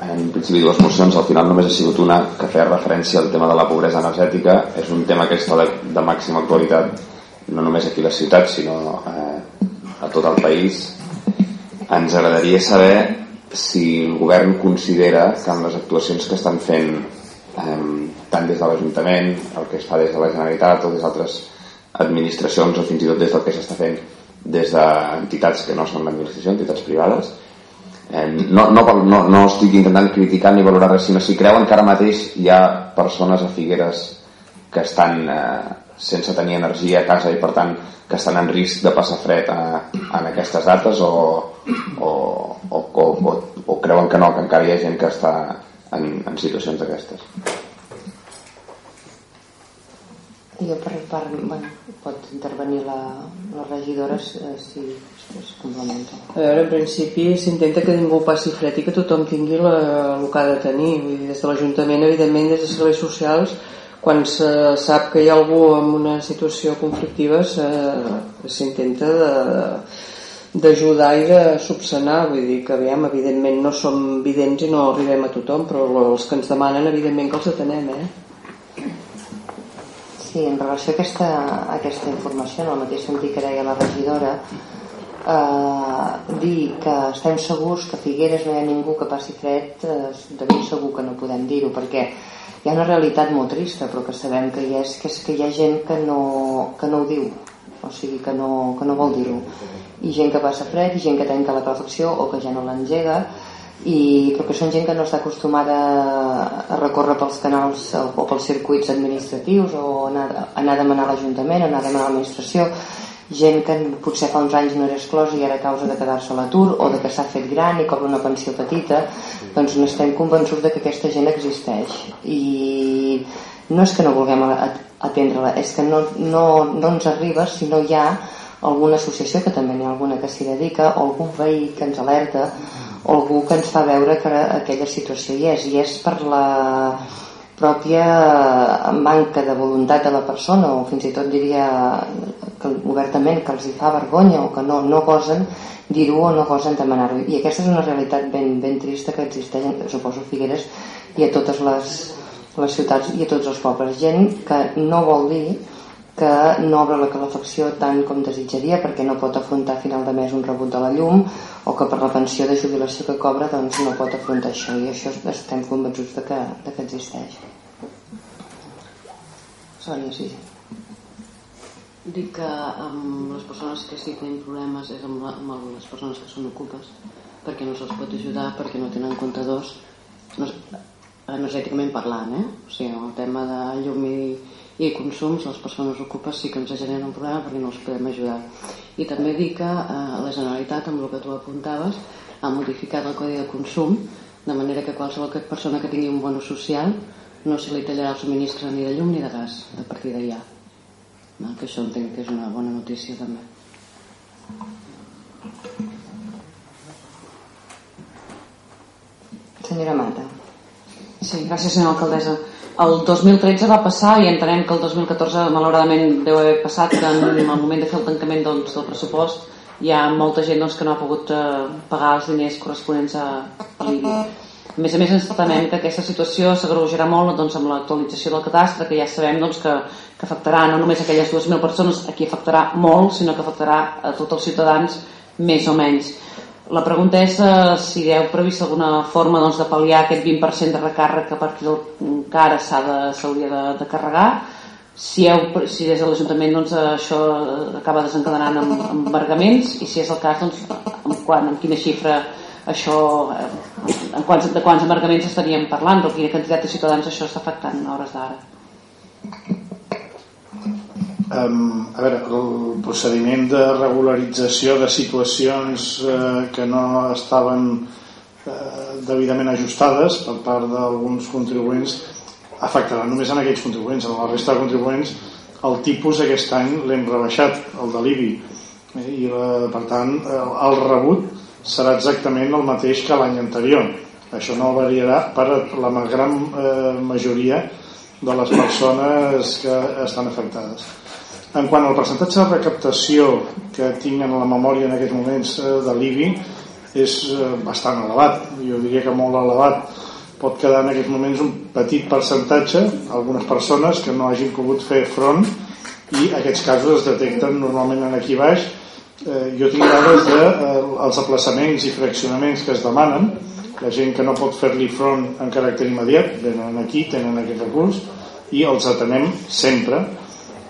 en principi dues mocions, al final només ha sigut una que feia referència al tema de la pobresa energètica, és un tema que està de, de màxima actualitat no només aquí a la ciutat sinó eh, a tot el país. Ens agradaria saber si el govern considera que en les actuacions que estan fent eh, tant des de l'Ajuntament, el que es fa des de la Generalitat o des d'altres administracions o fins i tot des del que s'està fent des d'entitats que no són l'administració, entitats privades eh, no, no, no, no estic intentant criticar ni valorar res, sinó si creuen que ara mateix hi ha persones a Figueres que estan eh, sense tenir energia a casa i per tant que estan en risc de passar fred a, en aquestes dates o, o, o, o, o, o creuen que no, que encara hi ha gent que està en, en situacions d'aquestes Jo per, per, bueno, pot intervenir la, la regidora eh, si. A veure, en principi s'intenta que ningú passi fred i que tothom tingui la, el que ha de tenir. Vull dir, des de l'Ajuntament, evidentment, des de serveis socials, quan se sap que hi ha algú en una situació conflictiva s'intenta de, d'ajudar i de subsanar vull dir que aviam, evidentment no som vidents i no arribem a tothom però els que ens demanen evidentment que els atenem eh? Sí, en relació a aquesta, a aquesta informació, en el mateix sentit que deia la regidora, eh, dir que estem segurs que Figueres no hi ha ningú que passi fred, eh, de ben segur que no podem dir-ho, perquè hi ha una realitat molt trista, però que sabem que hi és, que és que hi ha gent que no, que no ho diu, o sigui, que no, que no vol dir-ho. I gent que passa fred, i gent que tanca la calefacció o que ja no l'engega, i però que són gent que no està acostumada a recórrer pels canals o, pels circuits administratius o anar, anar a demanar l'Ajuntament, anar a demanar a l'administració gent que potser fa uns anys no era exclosa i ara a causa de quedar-se a l'atur o de que s'ha fet gran i cobra una pensió petita doncs n'estem convençuts de que aquesta gent existeix. I no és que no vulguem atendre-la és que no, no, no ens arriba si no hi ha alguna associació que també n'hi ha alguna que s'hi dedica o algun veí que ens alerta o algú que ens fa veure que aquella situació hi és. I és per la pròpia manca de voluntat de la persona o fins i tot diria que, obertament que els hi fa vergonya o que no, no gosen dir-ho o no gosen demanar-ho. I aquesta és una realitat ben, ben trista que existeix suposo Figueres i a totes les, les ciutats i a tots els pobles. Gent que no vol dir que no obre la calefacció tant com desitjaria perquè no pot afrontar a final de mes un rebut de la llum o que per la pensió de jubilació que cobra doncs no pot afrontar això. I això estem convençuts de que, de que existeix. Sònia, sí. Dic que amb les persones que sí tenen problemes és amb, la, amb les persones que són ocupes perquè no se'ls pot ajudar perquè no tenen comptadors. No, energèticament parlant eh? o sigui, el tema de llum i, i consums, les persones ocupes sí que ens generen un problema perquè no els podem ajudar. I també dir que eh, la Generalitat, amb el que tu apuntaves, ha modificat el codi de consum de manera que qualsevol persona que tingui un bonus social no se li tallarà el subministre ni de llum ni de gas a partir d'allà. No? Que això entenc que és una bona notícia també. Senyora Mata. Sí, gràcies senyora alcaldessa el 2013 va passar i entenem que el 2014 malauradament deu haver passat que en el moment de fer el tancament doncs, del pressupost hi ha molta gent doncs, que no ha pogut eh, pagar els diners corresponents a l'IBI. A més a més ens temem que aquesta situació s'agreujarà molt doncs, amb l'actualització del catastre que ja sabem doncs, que, que afectarà no només aquelles 2.000 persones a qui afectarà molt sinó que afectarà a tots els ciutadans més o menys. La pregunta és eh, si heu previst alguna forma doncs, de pal·liar aquest 20% de recàrrec a partir del que ara s'hauria de, de, de carregar, si, heu, si des de l'Ajuntament doncs, això acaba desencadenant amb, amb embargaments i si és el cas doncs, amb, quan, amb quina xifra això, eh, en quants, de quants embargaments estaríem parlant o quina quantitat de ciutadans això està afectant a hores d'ara. Um, a veure, el procediment de regularització de situacions eh, que no estaven eh, debidament ajustades per part d'alguns contribuents afectarà només en aquells contribuents. En la resta de contribuents el tipus aquest any l'hem rebaixat el de l'IBI eh, i la, per tant el rebut serà exactament el mateix que l'any anterior. Això no variarà per la gran eh, majoria de les persones que estan afectades en quant al percentatge de recaptació que tinc en la memòria en aquests moments eh, de l'IBI és eh, bastant elevat, jo diria que molt elevat. Pot quedar en aquests moments un petit percentatge, algunes persones que no hagin pogut fer front i aquests casos es detecten normalment en aquí baix. Eh, jo tinc dades de, eh, els aplaçaments i fraccionaments que es demanen, la gent que no pot fer-li front en caràcter immediat, venen aquí, tenen aquest recurs i els atenem sempre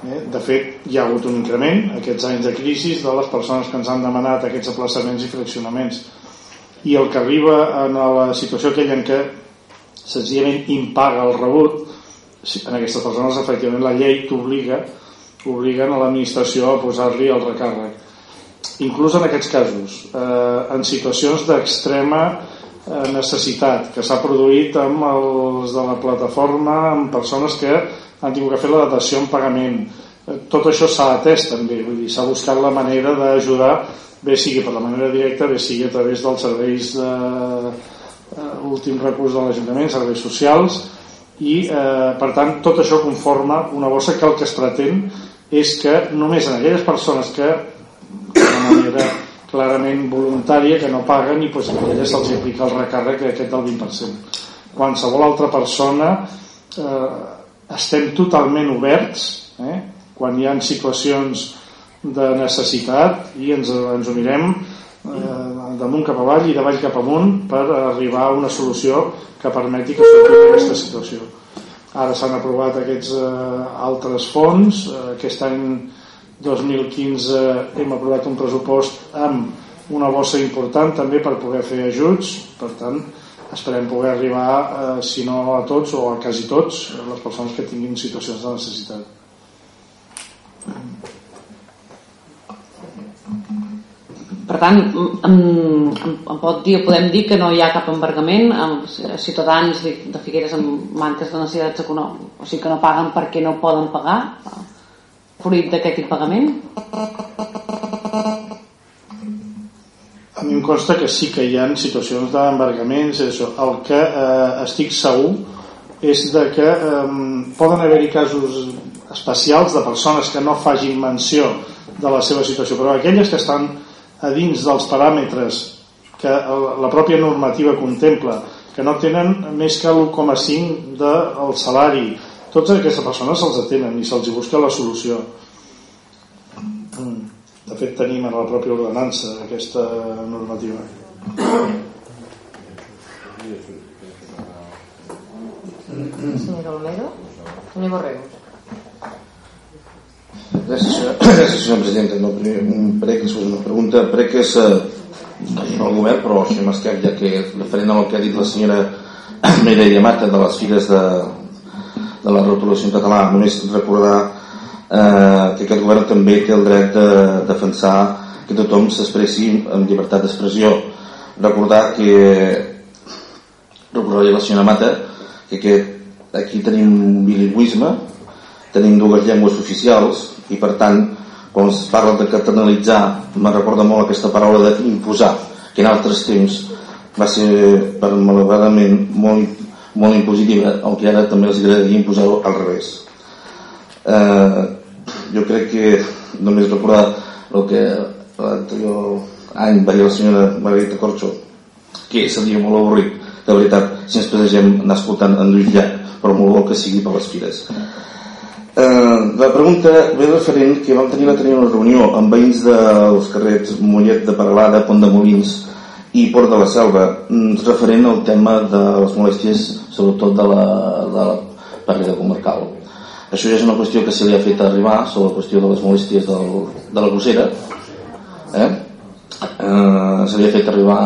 Eh? De fet, hi ha hagut un increment aquests anys de crisi de les persones que ens han demanat aquests aplaçaments i fraccionaments. I el que arriba en la situació aquella en què senzillament impaga el rebut, en aquestes persones efectivament la llei t'obliga obliguen a l'administració a posar-li el recàrrec. Inclús en aquests casos, eh, en situacions d'extrema eh, necessitat que s'ha produït amb els de la plataforma, amb persones que han tingut que fer la datació en pagament. Eh, tot això s'ha atès també. Vull dir, s'ha buscat la manera d'ajudar bé sigui per la manera directa bé sigui a través dels serveis de uh, últim recurs de l'Ajuntament serveis socials i eh, per tant tot això conforma una bossa que el que es pretén és que només en aquelles persones que de manera clarament voluntària que no paguen i pues, a elles se'ls aplica el recàrrec aquest del 20% qualsevol altra persona eh, estem totalment oberts eh? quan hi ha situacions de necessitat i ens, ens mirem eh, damunt cap avall i davall cap amunt per arribar a una solució que permeti que sortim d'aquesta situació. Ara s'han aprovat aquests eh, altres fons. Eh, aquest any 2015 hem aprovat un pressupost amb una bossa important també per poder fer ajuts. Per tant esperem poder arribar, eh, si no a tots o a quasi tots, a les persones que tinguin situacions de necessitat. Per tant, em, em, em pot dir, podem dir que no hi ha cap embargament amb ciutadans de Figueres amb manques de necessitats econòmiques, o sigui que no paguen perquè no poden pagar fruit d'aquest impagament? Consta que sí que hi ha situacions d'embargaments el que eh, estic segur és de que eh, poden haver-hi casos especials de persones que no fagin menció de la seva situació però aquelles que estan a dins dels paràmetres que la pròpia normativa contempla que no tenen més que l'1,5 del salari totes aquestes persones se'ls atenen i se'ls busca la solució de fet tenim en la pròpia ordenança aquesta normativa Senyor Olmedo Senyor Borrego Gràcies, senyor, gràcies, senyor president. No, primer, un prec, una pregunta. Prec és eh, el govern, però si m'esquem, ja que referent al que ha dit la senyora Mireia Mata de les fires de, de la rotulació en català, només recordar eh, que aquest govern també té el dret de defensar que tothom s'expressi amb llibertat d'expressió. Recordar que recordar la senyora Mata que aquest, aquí tenim un bilingüisme tenim dues llengües oficials i per tant quan es parla de catalanitzar me recorda molt aquesta paraula d'imposar que en altres temps va ser per malauradament molt, molt impositiva aunque ara també els agradaria imposar-ho al revés eh, jo crec que només recordar el que l'anterior any va dir la senyora Margarita Corcho que seria molt avorrit de veritat si ens presegem anar escoltant en Lluís Llach però molt bo que sigui per les fires. Eh, la pregunta ve referent que vam tenir, tenir una reunió amb veïns dels carrers Mollet de Paralada, Pont de Molins i Port de la Selva mm, referent al tema de les molèsties sobretot de la, de la parrilla comarcal això ja és una qüestió que se li ha fet arribar sobre la qüestió de les molèsties del, de la gossera eh? Eh, se li ha fet arribar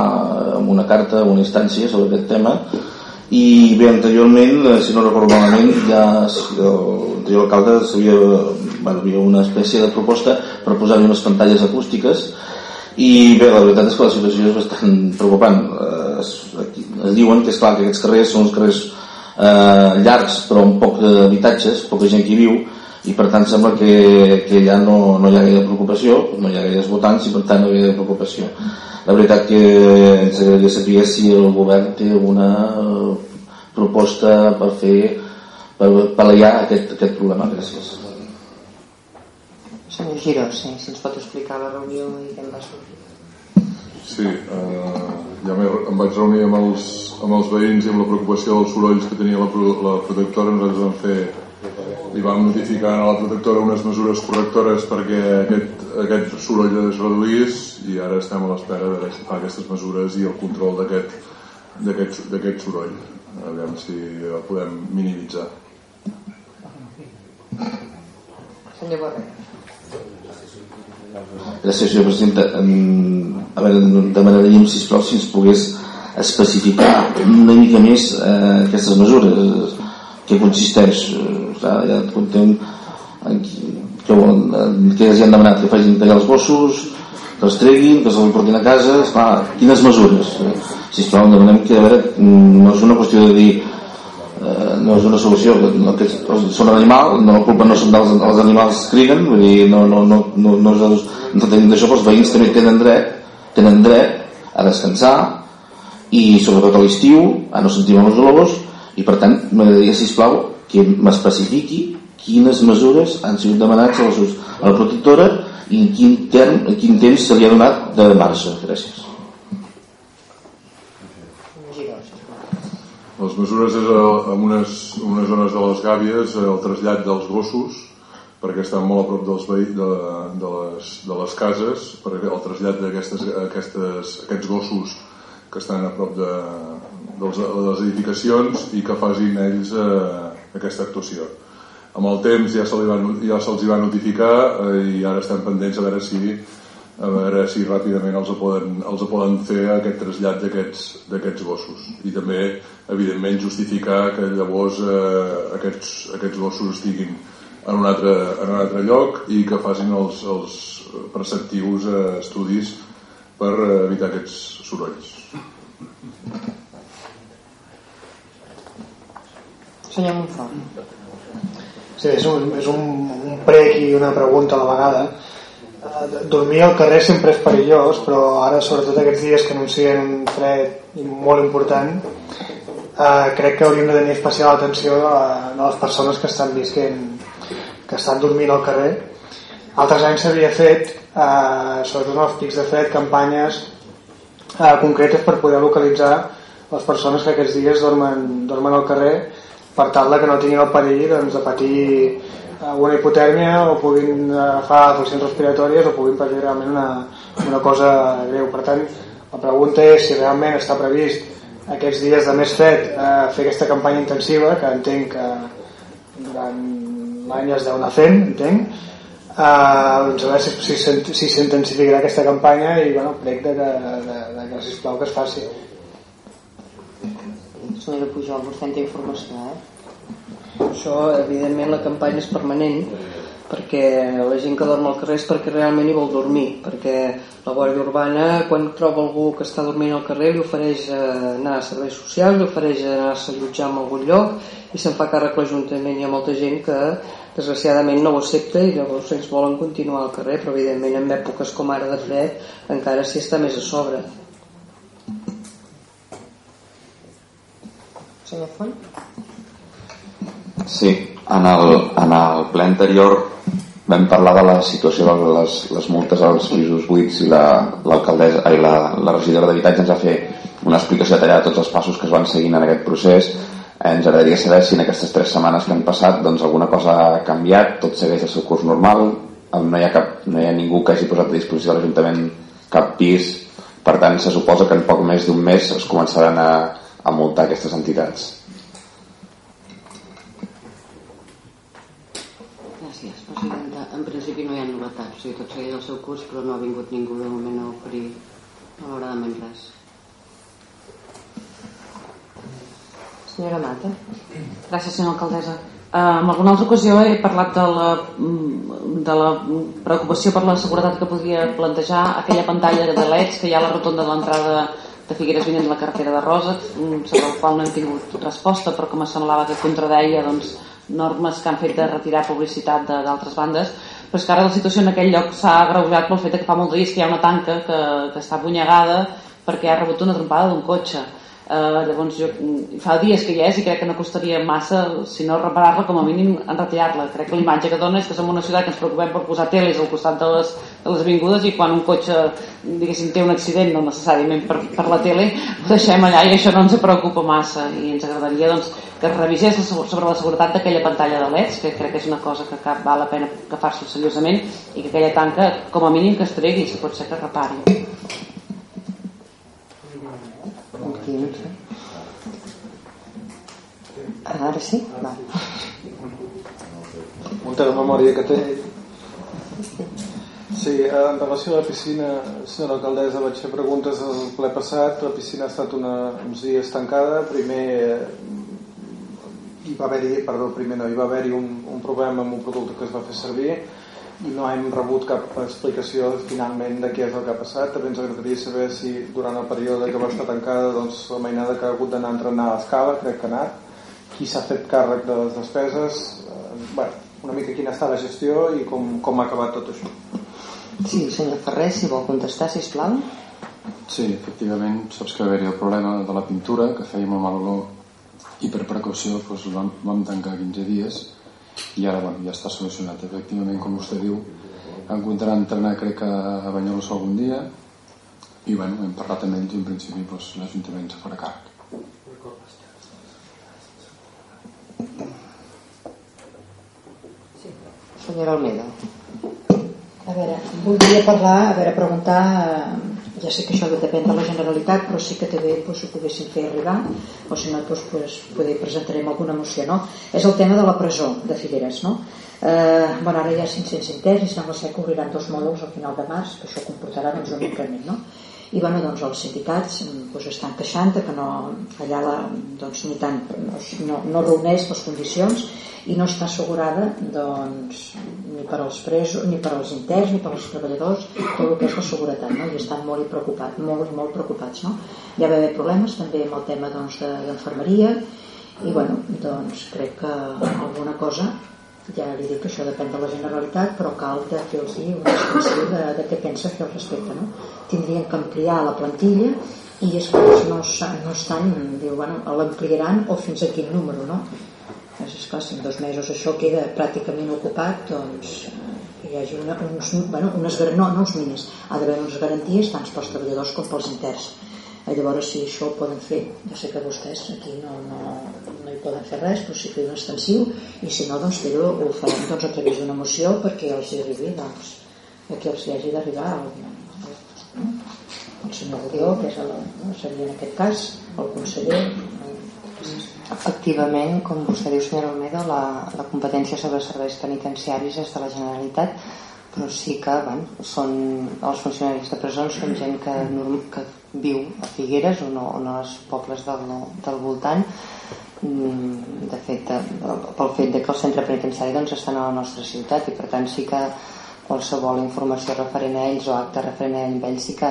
amb una carta, una instància sobre aquest tema i bé, anteriorment, eh, si no recordo malament, ja l'anterior alcalde sabia, bueno, havia una espècie de proposta per posar-hi unes pantalles acústiques i bé, la veritat és que la situació és bastant preocupant. Eh, es, es diuen que és clar que aquests carrers són uns carrers eh, llargs però amb poc d'habitatges, poca gent que hi viu i per tant sembla que, que ja no, no hi ha gaire preocupació, no hi ha gaire votants i per tant no hi ha gaire preocupació. La veritat que ens agradaria saber si el govern té una proposta per fer per pal·liar aquest, aquest problema. Gràcies. Senyor Giró, sí, si ens pot explicar la reunió i què en va sortir Sí, eh, ja em vaig reunir amb els, amb els veïns i amb la preocupació dels sorolls que tenia la, la protectora. Nosaltres vam fer i vam notificar a la protectora unes mesures correctores perquè aquest, aquest soroll es reduís i ara estem a l'espera de si fa aquestes mesures i el control d'aquest soroll a veure si el podem minimitzar. Senyor Borrell Gràcies, senyor presidenta. A veure, demanaríem, sisplau, si ens pogués especificar una mica més eh, aquestes mesures què consisteix ja, ja contem que, que els han demanat que facin tallar els gossos que els treguin, que se'ls portin a casa esclar, quines mesures sisplau, demanem que a veure, no és una qüestió de dir eh, no és una solució no, que són animal, no, culpa no són dels, dels animals que criden vull dir, no, no, no, no, no, no, no tenim d'això però els veïns també tenen dret tenen dret a descansar i sobretot a l'estiu a no sentir els olors i per tant m'agradaria sisplau que m'especifiqui quines mesures han sigut demanats a la, a la protectora i en quin, term, en quin temps se li ha donat de marxa gràcies les mesures és en unes, unes zones de les gàbies el trasllat dels gossos perquè estan molt a prop dels veï, de, de, les, de les cases perquè el trasllat d'aquestes aquestes, aquests gossos que estan a prop de, dels, de les edificacions i que facin ells eh, aquesta actuació. Amb el temps ja se'ls va, ja se va notificar eh, i ara estem pendents a veure si a veure si ràpidament els poden, els poden fer aquest trasllat d'aquests gossos i també evidentment justificar que llavors eh, aquests, aquests gossos estiguin en un, altre, en un altre lloc i que facin els, els preceptius eh, estudis per evitar aquests sorolls Senyor Monfort. Sí, és un, és un, un prec i una pregunta a la vegada. Eh, dormir al carrer sempre és perillós però ara sobretot aquests dies que anuncien un fred molt important eh, crec que hauríem de tenir especial atenció a, a les persones que estan visquent que estan dormint al carrer. Altres anys s'havia fet eh, sobretot en els pics de fred campanyes eh, concretes per poder localitzar les persones que aquests dies dormen, dormen al carrer per tal que no tinguin el perill doncs, de patir una hipotèrmia o puguin agafar afeccions respiratòries o puguin patir realment una, una cosa greu. Per tant, la pregunta és si realment està previst aquests dies de més fred eh, fer aquesta campanya intensiva, que entenc que durant l'any es deu anar fent, entenc, eh, doncs a veure si s'intensificarà si aquesta campanya i bueno, crec de, de, de, de que sisplau que es faci. Senyora Pujol, vostè en té informació, eh? Això, evidentment, la campanya és permanent perquè la gent que dorm al carrer és perquè realment hi vol dormir perquè la Guàrdia Urbana quan troba algú que està dormint al carrer li ofereix eh, anar a serveis socials li ofereix anar-se a allotjar en algun lloc i se'n fa càrrec l'Ajuntament hi ha molta gent que desgraciadament no ho accepta i llavors ells volen continuar al carrer però evidentment en èpoques com ara de fred encara s'hi està més a sobre Senyor Font? Sí, en el, en el ple anterior vam parlar de la situació de les, les multes als pisos buits i la, i la, la regidora d'habitatge ens va fer una explicació detallada de tots els passos que es van seguint en aquest procés. Ens agradaria saber si en aquestes tres setmanes que han passat doncs alguna cosa ha canviat tot segueix el seu curs normal no hi ha, cap, no hi ha ningú que hagi posat a disposició de l'Ajuntament cap pis. Per tant se suposa que en poc més d'un mes es començaran a, a multar aquestes entitats en principi no hi ha novetats, o sigui, tot segueix el seu curs, però no ha vingut ningú de moment a oferir malauradament res. Senyora Mata. Gràcies, senyora alcaldessa. Uh, en alguna altra ocasió he parlat de la, de la preocupació per la seguretat que podria plantejar aquella pantalla de leds que hi ha a la rotonda de l'entrada de Figueres vinent de la carretera de Rosa, sobre el qual no hem tingut resposta, però com semblava que contradeia doncs, normes que han fet de retirar publicitat d'altres bandes però és que ara la situació en aquell lloc s'ha agreujat pel fet que fa molts dies que hi ha una tanca que, que està bunyegada perquè ha rebut una trompada d'un cotxe. Uh, llavors jo, fa dies que hi és i crec que no costaria massa si no reparar-la com a mínim en retirar-la. Crec que l'imatge que dona és que som una ciutat que ens preocupem per posar teles al costat de les, de les avingudes i quan un cotxe diguéssim té un accident no necessàriament per, per la tele ho deixem allà i això no ens preocupa massa. I ens agradaria doncs, que es revisés sobre la seguretat d'aquella pantalla de leds que crec que és una cosa que cap val la pena que faci seriosament i que aquella tanca com a mínim que es tregui si pot ser que repari Ara sí? Va. Un de memòria que té Sí, en relació a la piscina, senyora alcaldessa, vaig fer preguntes al ple passat. La piscina ha estat una, uns dies tancada. Primer hi va haver-hi, perdó, primer no, hi va haver-hi un, un problema amb un producte que es va fer servir i no hem rebut cap explicació finalment de què és el que ha passat. També ens agradaria saber si durant el període que va estar tancada doncs, la mainada que ha hagut d'anar a entrenar a l'escala, crec que ha anat, qui s'ha fet càrrec de les despeses, eh, bueno, una mica quina està la gestió i com, com ha acabat tot això. Sí, senyor Ferrer, si vol contestar, si plau. Sí, efectivament, saps que va haver-hi el problema de la pintura, que feia molt mal olor, i per precaució doncs, vam, vam tancar 15 dies, i ara bueno, ja està solucionat. Efectivament com vostè diu em comptarà entrenar crec que a Banyoles algun dia i bueno, hem parlat amb ells i en principi doncs, l'Ajuntament se farà càrrec Senyora Almeda a veure, voldria parlar a veure, preguntar eh, ja sé que això depèn de la Generalitat però sí que també doncs, ho poguessin fer arribar o si no doncs, doncs, poder presentarem alguna moció no? és el tema de la presó de Figueres no? eh, bueno, ara hi ha 500 interns i sembla ser que obriran dos mòduls al final de març que això comportarà doncs, un increment no? I bueno, doncs els sindicats doncs, estan queixant que no, allà la, doncs, ni tant, no, no reuneix les condicions i no està assegurada doncs, ni per als presos, ni per als interns, ni per als treballadors tot el que és la seguretat no? i estan molt preocupats, molt, molt preocupats no? hi va haver problemes també amb el tema doncs, d'enfermeria i bueno, doncs crec que alguna cosa ja li dic que això depèn de la Generalitat però cal de fer-los una expressió de, de què pensa fer al respecte no? tindrien que ampliar la plantilla i és que no, no estan diu, bueno, l'ampliaran o fins a quin número no? és clar, si en dos mesos això queda pràcticament ocupat doncs que hi hagi una, uns, bueno, unes, no, no uns mínims ha d'haver unes garanties tant pels treballadors com pels interns i llavors si això ho poden fer jo sé que vostès aquí no, no, poden fer res però sí fer un extensiu i si no doncs fer-ho ho farem doncs, a través d'una moció perquè els hi arribi doncs, aquí els hi hagi d'arribar el, el senyor Gudió que és el, no, seria en aquest cas el conseller Efectivament, com vostè diu, senyora Olmedo, la, la competència sobre serveis penitenciaris és de la Generalitat, però sí que bueno, són els funcionaris de presons són gent que, que viu a Figueres o no, o no als pobles del, del voltant de fet, pel fet de que el centre penitenciari doncs, està a la nostra ciutat i per tant sí que qualsevol informació referent a ells o acte referent a ells sí que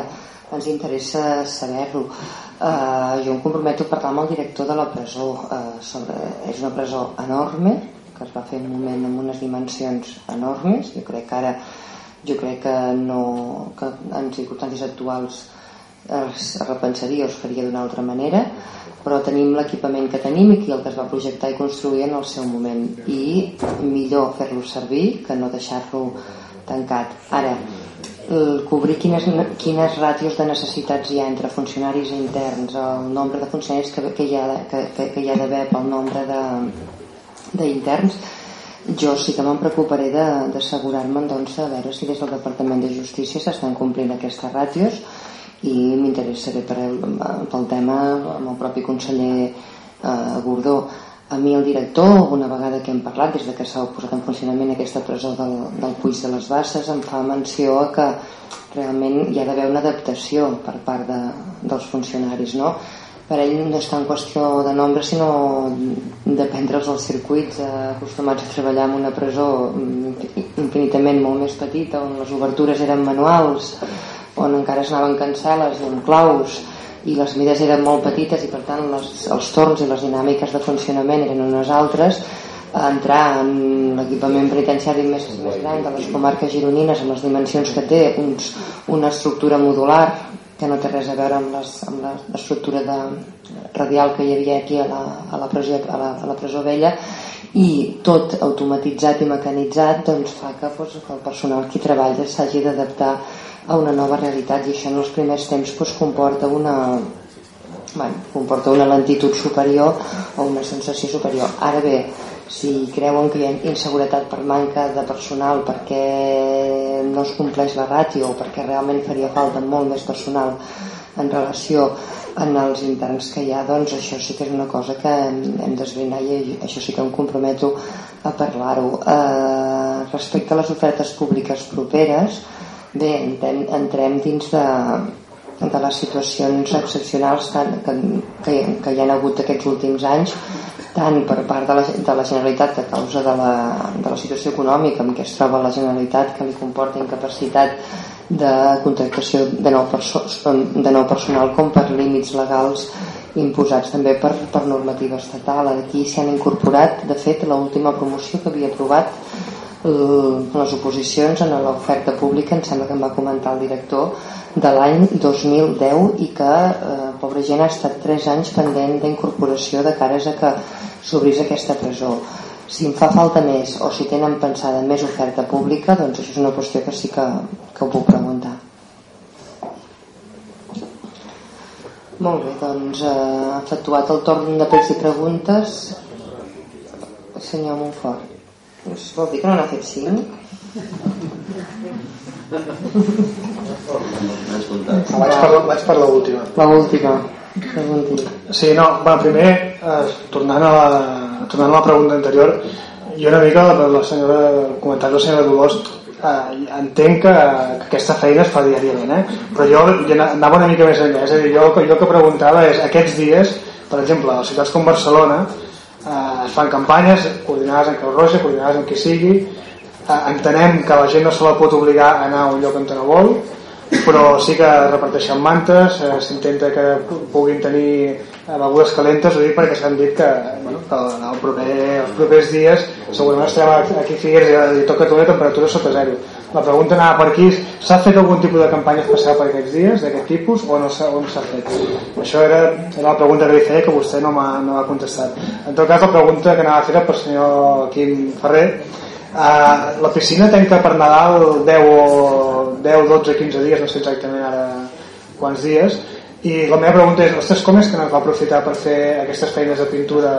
ens interessa saber-lo. Uh, jo em comprometo a parlar amb el director de la presó. Uh, sobre, és una presó enorme, que es va fer un moment amb unes dimensions enormes. Jo crec que ara jo crec que, no, que en circumstàncies actuals es repensaria o es faria d'una altra manera però tenim l'equipament que tenim i el que es va projectar i construir en el seu moment. I millor fer-lo servir que no deixar-lo tancat. Ara cobrir quines, quines ràtios de necessitats hi ha entre funcionaris interns, el nombre de funcionaris que, que hi ha, que, que ha d'haver pel nombre d'interns, jo sí que me'n preocuparé d'assegurar-me doncs, a veure si des del Departament de Justícia s'estan complint aquestes ràtios i m'interessaré per pel tema amb el propi conseller eh, Gordó a mi el director, una vegada que hem parlat des de que s'ha posat en funcionament aquesta presó del, del Puig de les Basses em fa menció a que realment hi ha d'haver una adaptació per part de, dels funcionaris no? per ell no està en qüestió de nombre sinó de prendre'ls els circuits eh, acostumats a treballar en una presó infinitament molt més petita on les obertures eren manuals on encara es anaven cancel·les i amb claus i les mides eren molt petites i per tant les, els torns i les dinàmiques de funcionament eren unes altres. Entrar en l'equipament penitenciari més, més gran de les comarques gironines amb les dimensions que té uns, una estructura modular que no té res a veure amb, les, amb l'estructura de, radial que hi havia aquí a la, a la, presó, a la, a la presó vella i tot automatitzat i mecanitzat doncs fa que, doncs, que el personal que treballa s'hagi d'adaptar a una nova realitat i això en els primers temps doncs, comporta una bueno, comporta una lentitud superior o una sensació superior. Ara bé, si creuen que hi ha inseguretat per manca de personal perquè no es compleix la ràtio o perquè realment faria falta molt més personal en relació en els interns que hi ha doncs això sí que és una cosa que hem d'esbrinar i això sí que em comprometo a parlar-ho. Eh, respecte a les ofertes públiques properes Bé, entrem, entrem dins de, de les situacions excepcionals que, que, que, que hi ha hagut aquests últims anys tant per part de la, de la Generalitat a causa de la, de la situació econòmica en què es troba la Generalitat que li comporta incapacitat de contractació de nou, perso de nou personal com per límits legals imposats també per, per normativa estatal. Aquí s'hi han incorporat de fet l'última promoció que havia aprovat les oposicions en l'oferta pública, em sembla que em va comentar el director, de l'any 2010 i que, eh, pobra gent, ha estat 3 anys pendent d'incorporació de cares a que s'obrís aquesta presó. Si em fa falta més o si tenen pensada més oferta pública, doncs això és una qüestió que sí que, que ho puc preguntar. Molt bé, doncs eh, efectuat el torn de pels i preguntes senyor Montfort pues, vol dir que no n'ha fet cinc? vaig per, vaig per l'última. L'última. Sí, no, bueno, primer, eh, tornant, a la, tornant a la pregunta anterior, jo una mica, la, la senyora, el comentari de la senyora Dolors, eh, entenc que, que aquesta feina es fa diàriament, eh? però jo, jo anava una mica més enllà, és a dir, jo, jo que preguntava és, aquests dies, per exemple, a ciutats com Barcelona, eh, es fan campanyes coordinades amb Creu Roja, coordinades amb qui sigui eh, entenem que la gent no se la pot obligar a anar a un lloc on no vol però sí que reparteixen mantes eh, s'intenta que puguin tenir begudes calentes, dic perquè s'han dit que, bueno, que el proper, els propers dies segurament estarem aquí a Figueres i toca tota temperatura sota zero. La pregunta anava per aquí, s'ha fet algun tipus de campanya especial per aquests dies, d'aquest tipus, o no s'ha fet? Això era, era la pregunta que li feia que vostè no m'ha no contestat. En tot cas, la pregunta que anava a fer per senyor Quim Ferrer, Uh, la piscina tanca per Nadal 10 o 10, 12, 15 dies, no sé exactament ara quants dies, i la meva pregunta és, ostres, com és que no es va aprofitar per fer aquestes feines de pintura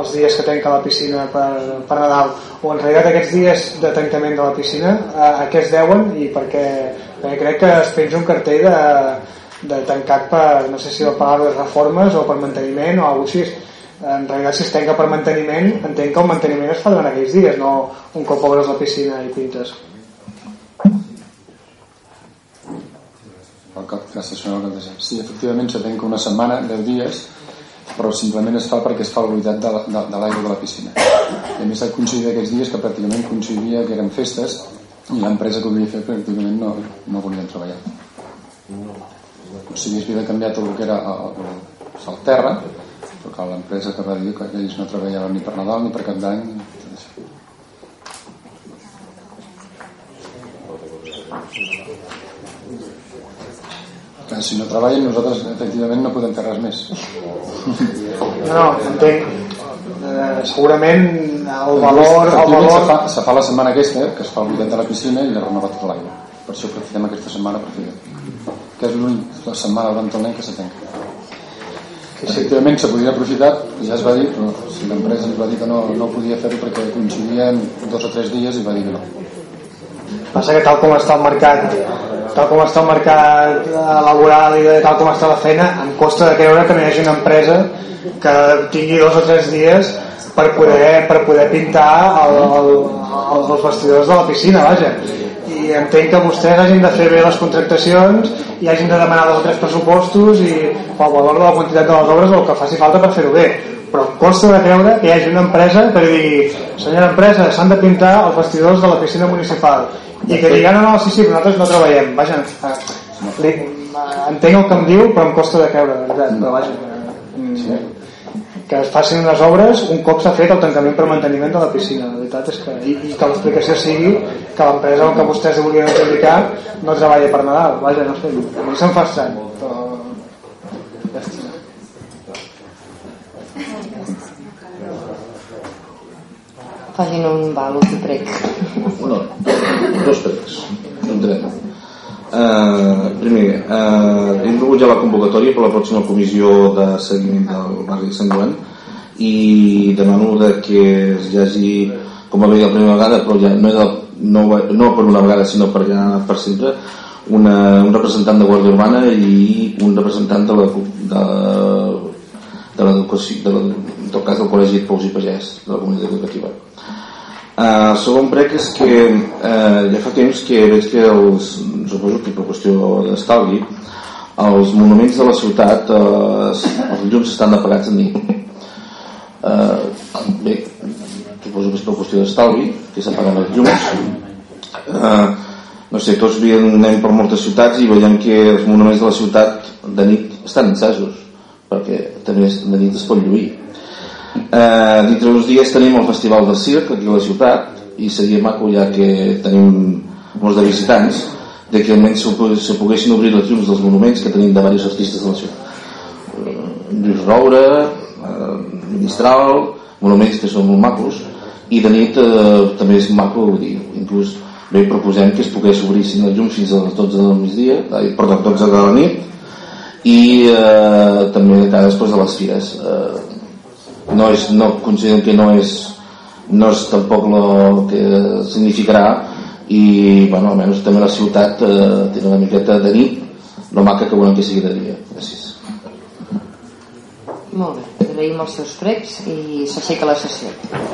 els dies que tanca la piscina per, per Nadal? O en realitat aquests dies de tancament de la piscina, a, a què es deuen i per què? Perquè crec que es penja un cartell de, de tancat per, no sé si el pagar les reformes o per manteniment o alguna cosa així en realitat si es tanca per manteniment entenc que el manteniment es fa durant aquells dies no un cop obres la piscina i pintes Gràcies, senyor alcaldessa. Sí, efectivament se tanca una setmana, 10 dies, però simplement es fa perquè es fa la unitat de, de, de l'aigua de la piscina. I a més ha coincidit aquests dies que pràcticament coincidia que eren festes i l'empresa que ho havia fet pràcticament no, no volien treballar. O sigui, es havia canviat tot el que era el, el, el terra perquè l'empresa que va dir que ells no treballaven ni per Nadal ni per cap d'any si no treballen nosaltres efectivament no podem fer res més. No, no, entenc. Eh, segurament el valor, el valor... Se, fa, se fa la setmana aquesta que es fa el buidat de la piscina i es renova tot l'aigua per això aprofitem aquesta setmana per fer que és l'única setmana durant tot l'any que se tanca. Efectivament se podia aprofitar ja es va dir però si l'empresa ens va dir que no, no podia fer-ho perquè coincidien dos o tres dies i va dir que no passa que tal com està el mercat tal com està el mercat laboral i tal com està la feina em costa de creure que no hi hagi una empresa que tingui dos o tres dies per poder, per poder pintar el, el, el, els vestidors de la piscina vaja. I entenc que vostès hagin de fer bé les contractacions i hagin de demanar dos o tres pressupostos i el valor de la quantitat de les obres o el que faci falta per fer-ho bé. Però costa de creure que hi hagi una empresa que digui, senyora empresa, s'han de pintar els vestidors de la piscina municipal i que digui, no, no, sí, sí, nosaltres no treballem. Vaja, li, entenc el que em diu però em costa de creure de veritat, però vaja. Sí. Que es facin unes obres un cop s'ha fet el tancament per manteniment de la piscina la veritat és que, i, i que l'explicació sigui que l'empresa que vostès volien explicar no treballa per Nadal vaja, no sé, a mi se'm fa estrany però facin un val, un prec no, dos precs entrem Uh, primer, uh, hem rebut ja la convocatòria per la pròxima comissió de seguiment del barri de Sant Joan. I demano de que hi hagi, com va haver la primera vegada, però ja no, era, no, no per una vegada sinó per, ja, per sempre, una, un representant de Guàrdia Urbana i un representant de la, de, de l'educació, de en tot cas del Col·legi de Pous i Pagès, de la comunitat educativa. Uh, el segon prec és que uh, ja fa temps que veig que els, suposo que per qüestió d'estalvi els monuments de la ciutat uh, els llums estan apagats a nit uh, bé suposo que és per qüestió d'estalvi que s'apaguen els llums. Uh, no sé, tots anem per moltes ciutats i veiem que els monuments de la ciutat de nit estan encesos perquè també de nit es pot lluir Eh, dintre uns dies tenim el Festival del Circ aquí a la ciutat i seria maco ja que tenim molts de visitants de que almenys se, poguessin obrir els llums dels monuments que tenim de diversos artistes de la ciutat. Eh, Lluís Roure eh, Ministral monuments que són molt macos i de nit eh, també és maco dir, inclús bé proposem que es pogués obrir els llums fins a les 12 del migdia eh, perdó, 12 de la nit i eh, també després de les fires. Eh, no, és, no consideren que no és no és tampoc el que significarà i bueno, almenys també la ciutat eh, té una miqueta de nit no maca que volem que sigui de dia. Gràcies. Molt bé, agraïm els seus pregs i s'aixeca la sessió